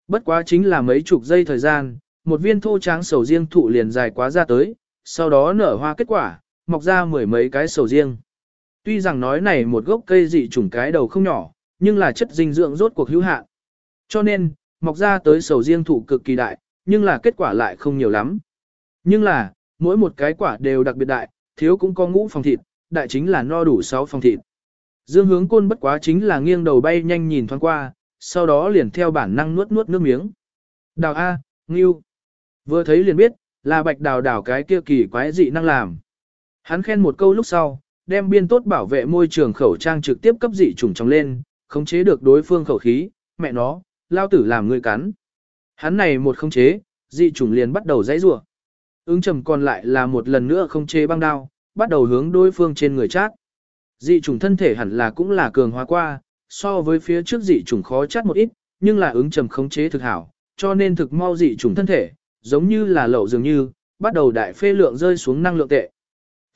Bất quá chính là mấy chục giây thời gian, một viên thô tráng sầu riêng thụ liền dài quá ra tới, sau đó nở hoa kết quả, mọc ra mười mấy cái sầu riêng. Tuy rằng nói này một gốc cây dị trùng cái đầu không nhỏ, nhưng là chất dinh dưỡng rốt cuộc hữu hạn. Cho nên, mọc ra tới sầu riêng thụ cực kỳ đại, nhưng là kết quả lại không nhiều lắm. Nhưng là, mỗi một cái quả đều đặc biệt đại, thiếu cũng có ngũ phòng thịt, đại chính là no đủ 6 phòng thịt. Dương hướng côn bất quá chính là nghiêng đầu bay nhanh nhìn thoáng qua, sau đó liền theo bản năng nuốt nuốt nước miếng. Đào A, Ngưu. Vừa thấy liền biết, là bạch đào đào cái kia kỳ quái dị năng làm. Hắn khen một câu lúc sau, đem biên tốt bảo vệ môi trường khẩu trang trực tiếp cấp dị trùng trong lên, khống chế được đối phương khẩu khí, mẹ nó, lao tử làm người cắn. Hắn này một khống chế, dị trùng liền bắt đầu dãy rủa. Ứng trầm còn lại là một lần nữa khống chế băng đao, bắt đầu hướng đối phương trên người chát. Dị trùng thân thể hẳn là cũng là cường hóa qua, so với phía trước dị trùng khó chát một ít, nhưng là ứng trầm khống chế thực hảo, cho nên thực mau dị trùng thân thể, giống như là lậu dường như, bắt đầu đại phê lượng rơi xuống năng lượng tệ.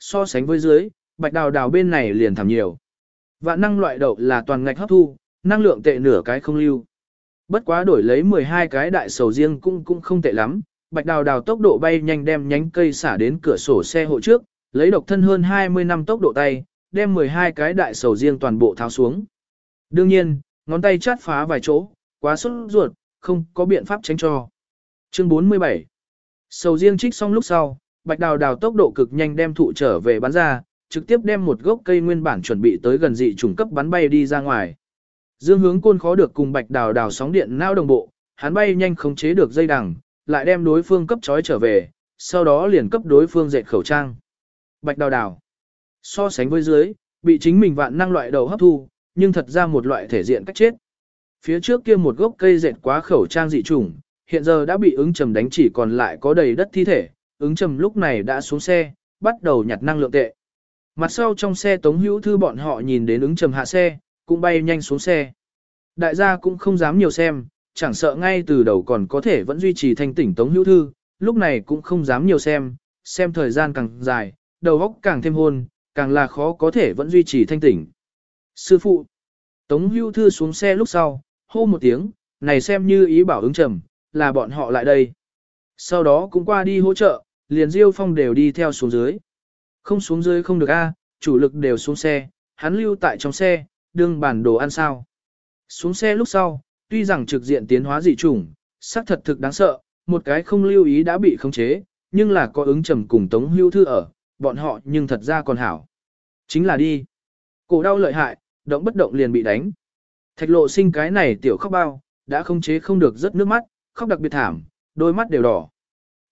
So sánh với dưới, bạch đào đào bên này liền thảm nhiều. Vạn năng loại đậu là toàn ngạch hấp thu, năng lượng tệ nửa cái không lưu. Bất quá đổi lấy 12 cái đại sầu riêng cũng cũng không tệ lắm, bạch đào đào tốc độ bay nhanh đem nhánh cây xả đến cửa sổ xe hộ trước, lấy độc thân hơn 20 năm tốc độ tay, đem 12 cái đại sầu riêng toàn bộ tháo xuống. Đương nhiên, ngón tay chát phá vài chỗ, quá sốt ruột, không có biện pháp tránh cho. Chương 47 Sầu riêng trích xong lúc sau, bạch đào đào tốc độ cực nhanh đem thụ trở về bắn ra, trực tiếp đem một gốc cây nguyên bản chuẩn bị tới gần dị trùng cấp bắn bay đi ra ngoài. Dương hướng côn khó được cùng bạch đào đào sóng điện nao đồng bộ, hắn bay nhanh khống chế được dây đằng, lại đem đối phương cấp trói trở về, sau đó liền cấp đối phương dệt khẩu trang. Bạch đào đào. So sánh với dưới, bị chính mình vạn năng loại đầu hấp thu, nhưng thật ra một loại thể diện cách chết. Phía trước kia một gốc cây dệt quá khẩu trang dị trùng, hiện giờ đã bị ứng trầm đánh chỉ còn lại có đầy đất thi thể, ứng trầm lúc này đã xuống xe, bắt đầu nhặt năng lượng tệ. Mặt sau trong xe Tống Hữu Thư bọn họ nhìn đến ứng trầm hạ xe, cũng bay nhanh xuống xe. Đại gia cũng không dám nhiều xem, chẳng sợ ngay từ đầu còn có thể vẫn duy trì thanh tỉnh Tống Hữu Thư, lúc này cũng không dám nhiều xem, xem thời gian càng dài, đầu óc càng thêm hôn, càng là khó có thể vẫn duy trì thanh tỉnh. Sư phụ, Tống Hữu Thư xuống xe lúc sau, hô một tiếng, này xem như ý bảo ứng trầm, là bọn họ lại đây. Sau đó cũng qua đi hỗ trợ, liền Diêu Phong đều đi theo xuống dưới. Không xuống dưới không được a, chủ lực đều xuống xe, hắn lưu tại trong xe, đương bản đồ ăn sao. Xuống xe lúc sau, tuy rằng trực diện tiến hóa dị chủng, xác thật thực đáng sợ, một cái không lưu ý đã bị khống chế, nhưng là có ứng trầm cùng Tống Hưu Thư ở, bọn họ nhưng thật ra còn hảo. Chính là đi. Cổ đau lợi hại, động bất động liền bị đánh. Thạch lộ sinh cái này tiểu khóc bao, đã khống chế không được rất nước mắt, khóc đặc biệt thảm, đôi mắt đều đỏ.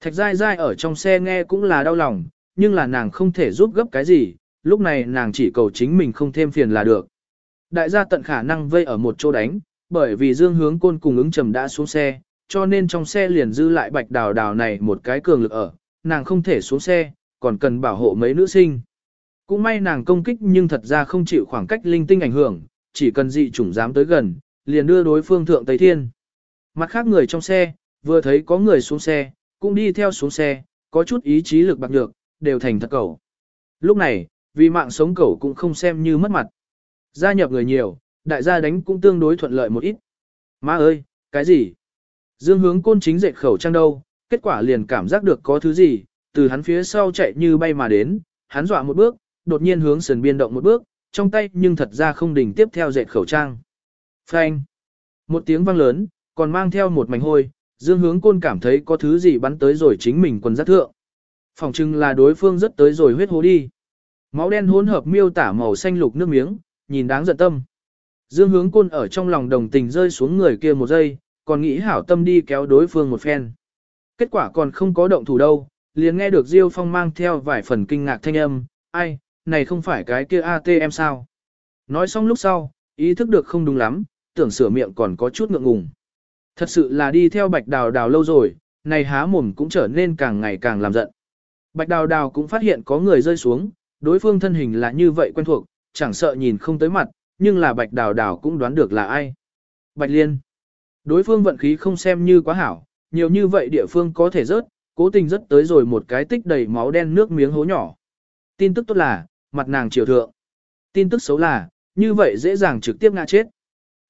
Thạch dai dai ở trong xe nghe cũng là đau lòng, nhưng là nàng không thể giúp gấp cái gì, lúc này nàng chỉ cầu chính mình không thêm phiền là được. Đại gia tận khả năng vây ở một chỗ đánh, bởi vì dương hướng côn cùng ứng trầm đã xuống xe, cho nên trong xe liền dư lại bạch đào đào này một cái cường lực ở, nàng không thể xuống xe, còn cần bảo hộ mấy nữ sinh. Cũng may nàng công kích nhưng thật ra không chịu khoảng cách linh tinh ảnh hưởng, chỉ cần dị chủng dám tới gần, liền đưa đối phương thượng Tây Thiên. Mặt khác người trong xe, vừa thấy có người xuống xe, cũng đi theo xuống xe, có chút ý chí lực bạc nhược, đều thành thật cầu. Lúc này, vì mạng sống cầu cũng không xem như mất mặt. Gia nhập người nhiều, đại gia đánh cũng tương đối thuận lợi một ít. Má ơi, cái gì? Dương hướng côn chính dệt khẩu trang đâu, kết quả liền cảm giác được có thứ gì, từ hắn phía sau chạy như bay mà đến, hắn dọa một bước, đột nhiên hướng sườn biên động một bước, trong tay nhưng thật ra không đỉnh tiếp theo dệt khẩu trang. Phanh! Một tiếng vang lớn, còn mang theo một mảnh hôi, dương hướng côn cảm thấy có thứ gì bắn tới rồi chính mình quần giác thượng. Phòng chừng là đối phương rất tới rồi huyết hố đi. Máu đen hỗn hợp miêu tả màu xanh lục nước miếng, nhìn đáng giận tâm. Dương hướng côn ở trong lòng đồng tình rơi xuống người kia một giây, còn nghĩ hảo tâm đi kéo đối phương một phen. Kết quả còn không có động thủ đâu, liền nghe được Diêu Phong mang theo vài phần kinh ngạc thanh âm, ai, này không phải cái kia ATM sao? Nói xong lúc sau, ý thức được không đúng lắm, tưởng sửa miệng còn có chút ngượng ngùng. Thật sự là đi theo bạch đào đào lâu rồi, này há mồm cũng trở nên càng ngày càng làm giận. Bạch đào đào cũng phát hiện có người rơi xuống, đối phương thân hình là như vậy quen thuộc, chẳng sợ nhìn không tới mặt, nhưng là bạch đào đào cũng đoán được là ai. Bạch liên. Đối phương vận khí không xem như quá hảo, nhiều như vậy địa phương có thể rớt, cố tình rớt tới rồi một cái tích đầy máu đen nước miếng hố nhỏ. Tin tức tốt là, mặt nàng triều thượng. Tin tức xấu là, như vậy dễ dàng trực tiếp ngã chết.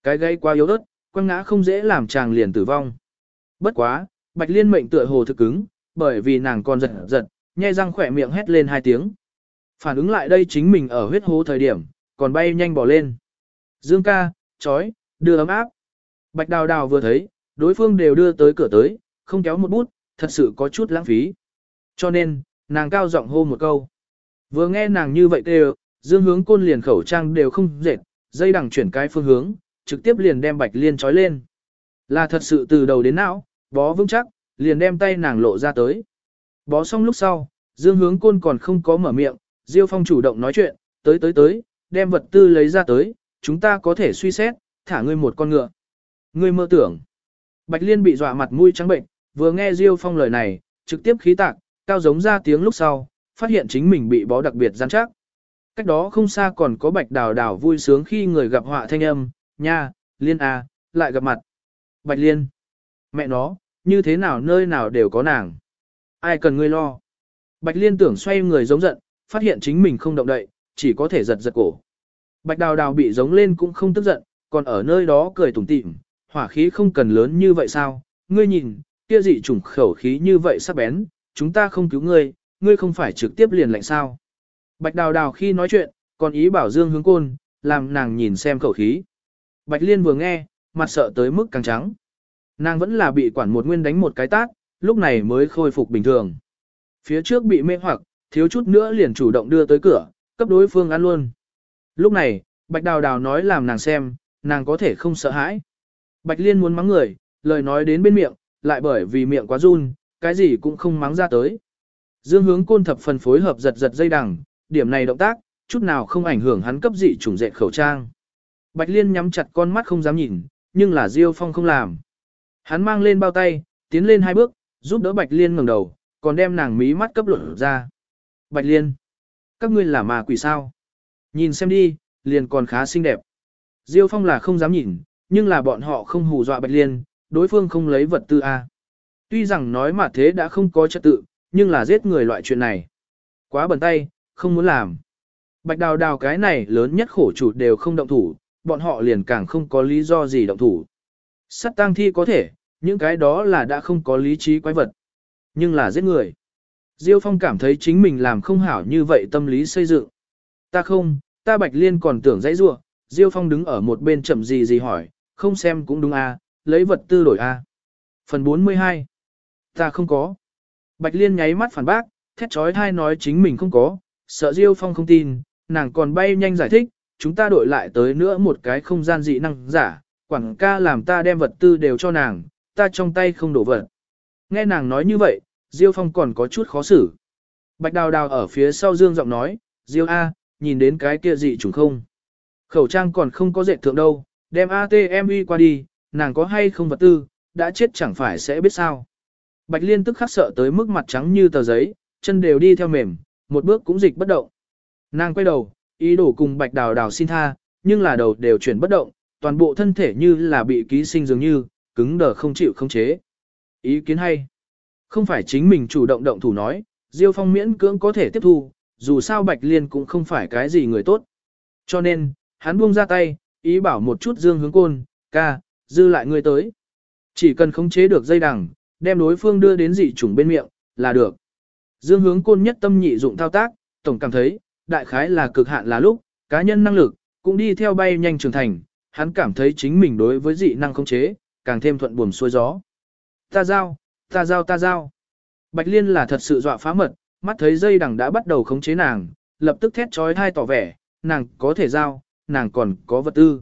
Cái gây quá yếu ớt, quăng ngã không dễ làm chàng liền tử vong. Bất quá, bạch liên mệnh tựa hồ thực cứng, bởi vì nàng còn giật giật, nhe răng khỏe miệng hét lên hai tiếng. Phản ứng lại đây chính mình ở huyết hố thời điểm, còn bay nhanh bỏ lên. Dương ca, chói, đưa ấm áp. Bạch đào đào vừa thấy, đối phương đều đưa tới cửa tới, không kéo một bút, thật sự có chút lãng phí. Cho nên, nàng cao giọng hô một câu. Vừa nghe nàng như vậy kêu, dương hướng côn liền khẩu trang đều không dệt, dây đằng chuyển cái phương hướng, trực tiếp liền đem bạch liên trói lên. Là thật sự từ đầu đến não, bó vững chắc, liền đem tay nàng lộ ra tới. Bó xong lúc sau, dương hướng côn còn không có mở miệng, Diêu Phong chủ động nói chuyện, tới tới tới, đem vật tư lấy ra tới, chúng ta có thể suy xét, thả ngươi một con ngựa. Ngươi mơ tưởng. Bạch Liên bị dọa mặt mũi trắng bệnh, vừa nghe Diêu Phong lời này, trực tiếp khí tạc, cao giống ra tiếng lúc sau, phát hiện chính mình bị bó đặc biệt gian chắc. Cách đó không xa còn có Bạch Đào Đào vui sướng khi người gặp họa thanh âm, nha, Liên à, lại gặp mặt. Bạch Liên. Mẹ nó, như thế nào nơi nào đều có nàng. Ai cần ngươi lo. Bạch Liên tưởng xoay người giống giận, phát hiện chính mình không động đậy, chỉ có thể giật giật cổ. Bạch Đào Đào bị giống lên cũng không tức giận, còn ở nơi đó cười tủm tỉm, hỏa khí không cần lớn như vậy sao, ngươi nhìn, kia dị chủng khẩu khí như vậy sắc bén, chúng ta không cứu ngươi, ngươi không phải trực tiếp liền lạnh sao. Bạch đào đào khi nói chuyện, còn ý bảo Dương hướng côn, làm nàng nhìn xem khẩu khí. Bạch liên vừa nghe, mặt sợ tới mức càng trắng. Nàng vẫn là bị quản một nguyên đánh một cái tát, lúc này mới khôi phục bình thường. Phía trước bị mê hoặc, thiếu chút nữa liền chủ động đưa tới cửa, cấp đối phương ăn luôn. Lúc này, Bạch Đào Đào nói làm nàng xem, nàng có thể không sợ hãi. Bạch Liên muốn mắng người, lời nói đến bên miệng, lại bởi vì miệng quá run, cái gì cũng không mắng ra tới. Dương hướng côn thập phần phối hợp giật giật dây đằng, điểm này động tác, chút nào không ảnh hưởng hắn cấp dị chủng dệt khẩu trang. Bạch Liên nhắm chặt con mắt không dám nhìn, nhưng là Diêu Phong không làm. Hắn mang lên bao tay, tiến lên hai bước, giúp đỡ Bạch Liên ngẩng đầu, còn đem nàng mí mắt cấp luận ra. Bạch Liên, các ngươi là ma quỷ sao? Nhìn xem đi, liền còn khá xinh đẹp. Diêu Phong là không dám nhìn, nhưng là bọn họ không hù dọa Bạch Liên, đối phương không lấy vật tư A. Tuy rằng nói mà thế đã không có trật tự, nhưng là giết người loại chuyện này. Quá bẩn tay, không muốn làm. Bạch đào đào cái này lớn nhất khổ chủ đều không động thủ, bọn họ liền càng không có lý do gì động thủ. Sát tang thi có thể, những cái đó là đã không có lý trí quái vật. Nhưng là giết người. Diêu Phong cảm thấy chính mình làm không hảo như vậy tâm lý xây dựng. Ta không, ta Bạch Liên còn tưởng dãy rua, Diêu Phong đứng ở một bên chậm gì gì hỏi, không xem cũng đúng a, à, lấy vật tư đổi a. À. Phần 42. Ta không có. Bạch Liên nháy mắt phản bác, thét trói thai nói chính mình không có, sợ Diêu Phong không tin, nàng còn bay nhanh giải thích, chúng ta đổi lại tới nữa một cái không gian dị năng giả, quảng ca làm ta đem vật tư đều cho nàng, ta trong tay không đổ vật. Nghe nàng nói như vậy, Diêu Phong còn có chút khó xử. Bạch Đào Đào ở phía sau Dương giọng nói, Diêu A, nhìn đến cái kia dị trùng không. Khẩu trang còn không có dệt thượng đâu, đem ATM uy qua đi, nàng có hay không vật tư, đã chết chẳng phải sẽ biết sao. Bạch Liên tức khắc sợ tới mức mặt trắng như tờ giấy, chân đều đi theo mềm, một bước cũng dịch bất động. Nàng quay đầu, ý đồ cùng Bạch Đào Đào xin tha, nhưng là đầu đều chuyển bất động, toàn bộ thân thể như là bị ký sinh dường như, cứng đờ không chịu không chế. Ý kiến hay. Không phải chính mình chủ động động thủ nói, Diêu Phong miễn cưỡng có thể tiếp thu, dù sao Bạch Liên cũng không phải cái gì người tốt. Cho nên, hắn buông ra tay, ý bảo một chút dương hướng côn, ca, dư lại người tới. Chỉ cần khống chế được dây đằng, đem đối phương đưa đến dị chủng bên miệng, là được. Dương hướng côn nhất tâm nhị dụng thao tác, tổng cảm thấy, đại khái là cực hạn là lúc, cá nhân năng lực, cũng đi theo bay nhanh trưởng thành, hắn cảm thấy chính mình đối với dị năng không chế, càng thêm thuận buồm xuôi gió. Ta giao, ta giao ta giao. Bạch Liên là thật sự dọa phá mật, mắt thấy dây đằng đã bắt đầu khống chế nàng, lập tức thét trói thai tỏ vẻ, nàng có thể giao, nàng còn có vật tư.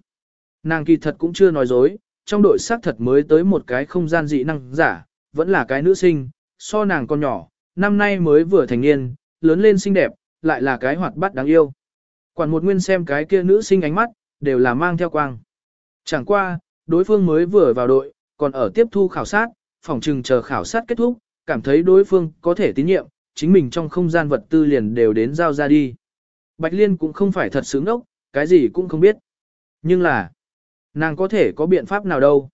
Nàng kỳ thật cũng chưa nói dối, trong đội xác thật mới tới một cái không gian dị năng giả, vẫn là cái nữ sinh, so nàng con nhỏ, năm nay mới vừa thành niên, lớn lên xinh đẹp, lại là cái hoạt bát đáng yêu. Quản một nguyên xem cái kia nữ sinh ánh mắt, đều là mang theo quang. Chẳng qua, đối phương mới vừa vào đội, còn ở tiếp thu khảo sát, phòng trừng chờ khảo sát kết thúc, cảm thấy đối phương có thể tín nhiệm, chính mình trong không gian vật tư liền đều đến giao ra đi. Bạch Liên cũng không phải thật sướng đốc, cái gì cũng không biết. Nhưng là, nàng có thể có biện pháp nào đâu.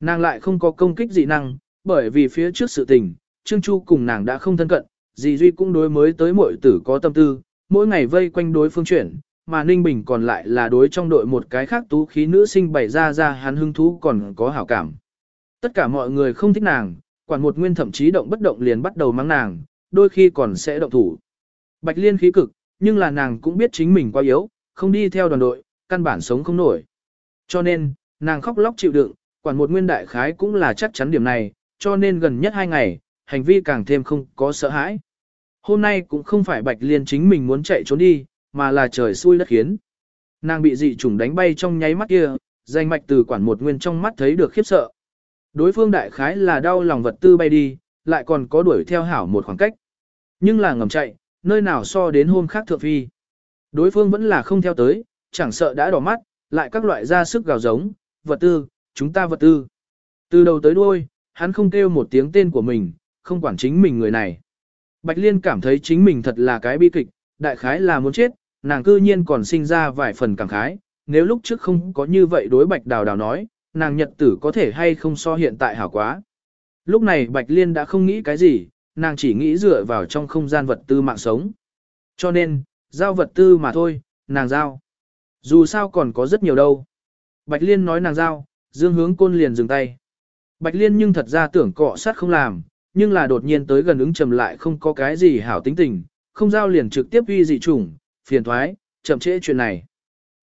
Nàng lại không có công kích dị năng, bởi vì phía trước sự tình, Trương Chu cùng nàng đã không thân cận, dì Duy cũng đối mới tới mỗi tử có tâm tư, mỗi ngày vây quanh đối phương chuyển, mà Ninh Bình còn lại là đối trong đội một cái khác tú khí nữ sinh bày ra ra hắn hứng thú còn có hảo cảm. Tất cả mọi người không thích nàng, quản một nguyên thậm chí động bất động liền bắt đầu mang nàng, đôi khi còn sẽ động thủ. Bạch Liên khí cực, nhưng là nàng cũng biết chính mình quá yếu, không đi theo đoàn đội, căn bản sống không nổi. Cho nên, nàng khóc lóc chịu đựng, quản một nguyên đại khái cũng là chắc chắn điểm này, cho nên gần nhất hai ngày, hành vi càng thêm không có sợ hãi. Hôm nay cũng không phải Bạch Liên chính mình muốn chạy trốn đi, mà là trời xui đất khiến. Nàng bị dị chủng đánh bay trong nháy mắt kia, danh mạch từ quản một nguyên trong mắt thấy được khiếp sợ. Đối phương đại khái là đau lòng vật tư bay đi, lại còn có đuổi theo hảo một khoảng cách. Nhưng là ngầm chạy, nơi nào so đến hôm khác thượng phi. Đối phương vẫn là không theo tới, chẳng sợ đã đỏ mắt, lại các loại ra sức gào giống, vật tư, chúng ta vật tư. Từ đầu tới đuôi, hắn không kêu một tiếng tên của mình, không quản chính mình người này. Bạch Liên cảm thấy chính mình thật là cái bi kịch, đại khái là muốn chết, nàng cư nhiên còn sinh ra vài phần cảm khái, nếu lúc trước không có như vậy đối Bạch Đào Đào nói, nàng nhật tử có thể hay không so hiện tại hảo quá. Lúc này Bạch Liên đã không nghĩ cái gì, nàng chỉ nghĩ dựa vào trong không gian vật tư mạng sống. Cho nên, giao vật tư mà thôi, nàng giao. Dù sao còn có rất nhiều đâu. Bạch Liên nói nàng giao, Dương Hướng Côn liền dừng tay. Bạch Liên nhưng thật ra tưởng cọ sát không làm, nhưng là đột nhiên tới gần ứng trầm lại không có cái gì hảo tính tình, không giao liền trực tiếp uy dị chủng, phiền thoái, chậm trễ chuyện này.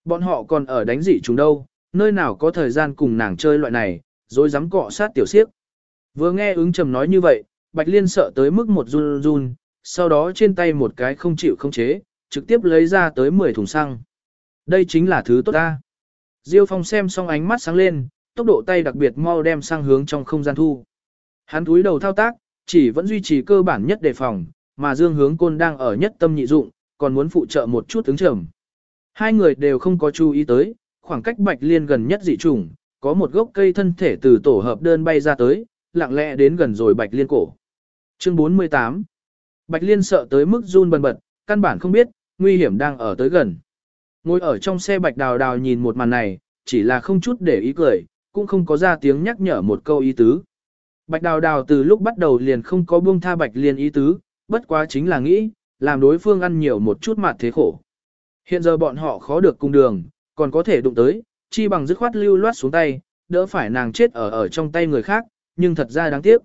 Bọn họ còn ở đánh dị trùng đâu, nơi nào có thời gian cùng nàng chơi loại này, rồi dám cọ sát tiểu siếp. Vừa nghe ứng trầm nói như vậy, Bạch Liên sợ tới mức một run run, sau đó trên tay một cái không chịu không chế, trực tiếp lấy ra tới 10 thùng xăng. Đây chính là thứ tốt ta. Diêu Phong xem xong ánh mắt sáng lên, tốc độ tay đặc biệt mau đem sang hướng trong không gian thu. Hắn túi đầu thao tác, chỉ vẫn duy trì cơ bản nhất đề phòng, mà Dương Hướng Côn đang ở nhất tâm nhị dụng, còn muốn phụ trợ một chút ứng trầm. Hai người đều không có chú ý tới, khoảng cách Bạch Liên gần nhất dị trùng, có một gốc cây thân thể từ tổ hợp đơn bay ra tới, lặng lẽ đến gần rồi Bạch Liên cổ. Chương 48 Bạch Liên sợ tới mức run bần bật, căn bản không biết, nguy hiểm đang ở tới gần. Ngồi ở trong xe Bạch Đào Đào nhìn một màn này, chỉ là không chút để ý cười, cũng không có ra tiếng nhắc nhở một câu ý tứ. Bạch Đào Đào từ lúc bắt đầu liền không có buông tha Bạch Liên ý tứ, bất quá chính là nghĩ, làm đối phương ăn nhiều một chút mặt thế khổ. Hiện giờ bọn họ khó được cùng đường, còn có thể đụng tới, chi bằng dứt khoát lưu loát xuống tay, đỡ phải nàng chết ở ở trong tay người khác, nhưng thật ra đáng tiếc.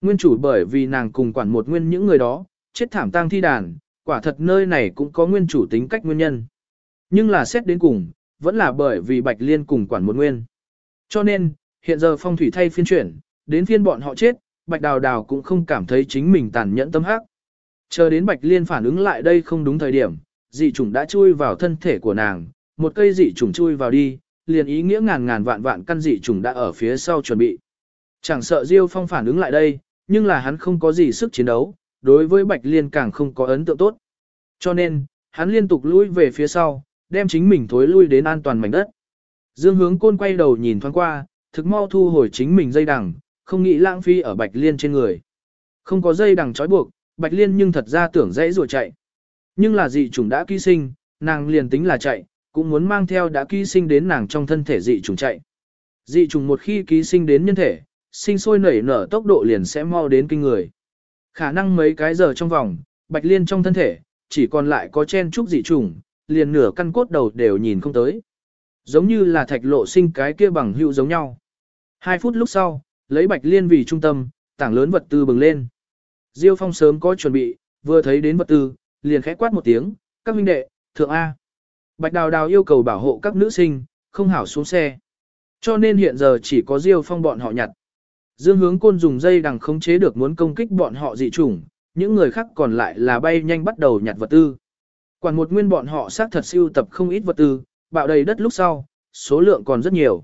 Nguyên chủ bởi vì nàng cùng quản một nguyên những người đó, chết thảm tang thi đàn, quả thật nơi này cũng có nguyên chủ tính cách nguyên nhân. Nhưng là xét đến cùng, vẫn là bởi vì Bạch Liên cùng quản một nguyên. Cho nên, hiện giờ phong thủy thay phiên chuyển, đến phiên bọn họ chết, Bạch Đào Đào cũng không cảm thấy chính mình tàn nhẫn tâm hắc. Chờ đến Bạch Liên phản ứng lại đây không đúng thời điểm, dị trùng đã chui vào thân thể của nàng, một cây dị trùng chui vào đi, liền ý nghĩa ngàn ngàn vạn vạn căn dị trùng đã ở phía sau chuẩn bị. Chẳng sợ Diêu Phong phản ứng lại đây, nhưng là hắn không có gì sức chiến đấu, đối với Bạch Liên càng không có ấn tượng tốt. Cho nên, hắn liên tục lui về phía sau, đem chính mình thối lui đến an toàn mảnh đất. Dương hướng côn quay đầu nhìn thoáng qua, thực mau thu hồi chính mình dây đằng, không nghĩ lãng phí ở Bạch Liên trên người. Không có dây đằng trói buộc, Bạch Liên nhưng thật ra tưởng dễ rồi chạy. Nhưng là dị chủng đã ký sinh, nàng liền tính là chạy, cũng muốn mang theo đã ký sinh đến nàng trong thân thể dị chủng chạy. Dị chủng một khi ký sinh đến nhân thể, sinh sôi nảy nở tốc độ liền sẽ mau đến kinh người. Khả năng mấy cái giờ trong vòng, Bạch Liên trong thân thể, chỉ còn lại có chen trúc dị chủng, liền nửa căn cốt đầu đều nhìn không tới. Giống như là thạch lộ sinh cái kia bằng hữu giống nhau. Hai phút lúc sau, lấy Bạch Liên vì trung tâm, tảng lớn vật tư bừng lên. Diêu Phong sớm có chuẩn bị, vừa thấy đến vật tư, liền khẽ quát một tiếng, các huynh đệ, thượng A. Bạch Đào Đào yêu cầu bảo hộ các nữ sinh, không hảo xuống xe. Cho nên hiện giờ chỉ có Diêu Phong bọn họ nhặt. Dương hướng côn dùng dây đằng khống chế được muốn công kích bọn họ dị chủng, những người khác còn lại là bay nhanh bắt đầu nhặt vật tư. Quản một nguyên bọn họ xác thật siêu tập không ít vật tư, bạo đầy đất lúc sau, số lượng còn rất nhiều.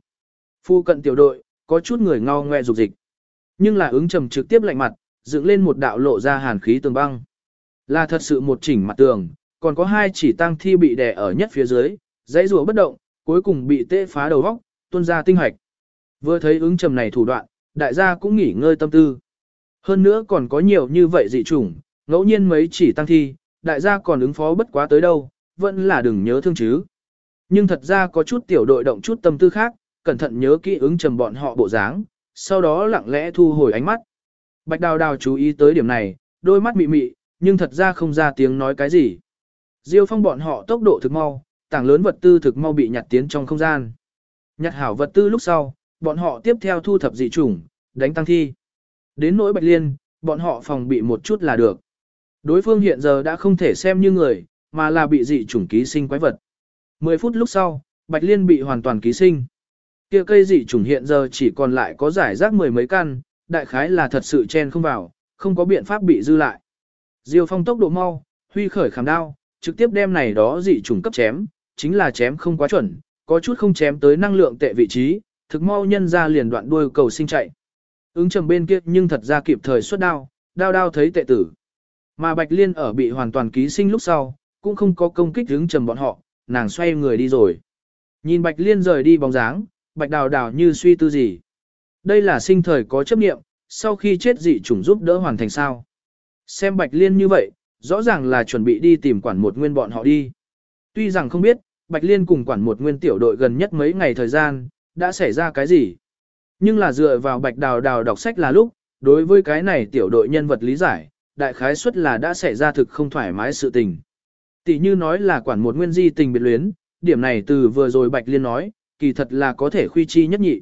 Phu cận tiểu đội, có chút người ngao ngoe dục dịch. Nhưng là ứng trầm trực tiếp lạnh mặt, dựng lên một đạo lộ ra hàn khí tường băng. Là thật sự một chỉnh mặt tường, còn có hai chỉ tăng thi bị đè ở nhất phía dưới, dãy rùa bất động, cuối cùng bị tê phá đầu vóc, tuôn ra tinh hoạch. Vừa thấy ứng trầm này thủ đoạn, đại gia cũng nghỉ ngơi tâm tư. Hơn nữa còn có nhiều như vậy dị chủng, ngẫu nhiên mấy chỉ tăng thi, đại gia còn ứng phó bất quá tới đâu, vẫn là đừng nhớ thương chứ. Nhưng thật ra có chút tiểu đội động chút tâm tư khác, cẩn thận nhớ kỹ ứng trầm bọn họ bộ dáng, sau đó lặng lẽ thu hồi ánh mắt. Bạch đào đào chú ý tới điểm này, đôi mắt mị mị, nhưng thật ra không ra tiếng nói cái gì. Diêu phong bọn họ tốc độ thực mau, tảng lớn vật tư thực mau bị nhặt tiến trong không gian. Nhặt hảo vật tư lúc sau, bọn họ tiếp theo thu thập dị chủng, đánh tăng thi. Đến nỗi bạch liên, bọn họ phòng bị một chút là được. Đối phương hiện giờ đã không thể xem như người, mà là bị dị chủng ký sinh quái vật. 10 phút lúc sau, bạch liên bị hoàn toàn ký sinh. Kia cây dị trùng hiện giờ chỉ còn lại có giải rác mười mấy căn, đại khái là thật sự chen không vào, không có biện pháp bị dư lại. Diêu phong tốc độ mau, huy khởi khảm đao, trực tiếp đem này đó dị trùng cấp chém, chính là chém không quá chuẩn, có chút không chém tới năng lượng tệ vị trí, thực mau nhân ra liền đoạn đuôi cầu sinh chạy. Ứng trầm bên kia nhưng thật ra kịp thời xuất đao, đao đao thấy tệ tử. Mà Bạch Liên ở bị hoàn toàn ký sinh lúc sau, cũng không có công kích ứng trầm bọn họ, nàng xoay người đi rồi. Nhìn Bạch Liên rời đi bóng dáng, Bạch Đào Đào như suy tư gì. Đây là sinh thời có chấp nghiệm, sau khi chết dị chủng giúp đỡ hoàn thành sao. Xem Bạch Liên như vậy, rõ ràng là chuẩn bị đi tìm quản một nguyên bọn họ đi. Tuy rằng không biết, Bạch Liên cùng quản một nguyên tiểu đội gần nhất mấy ngày thời gian, đã xảy ra cái gì. Nhưng là dựa vào Bạch Đào Đào đọc sách là lúc, đối với cái này tiểu đội nhân vật lý giải, đại khái suất là đã xảy ra thực không thoải mái sự tình. Tỷ như nói là quản một nguyên di tình biệt luyến, điểm này từ vừa rồi Bạch Liên nói, kỳ thật là có thể khuy chi nhất nhị.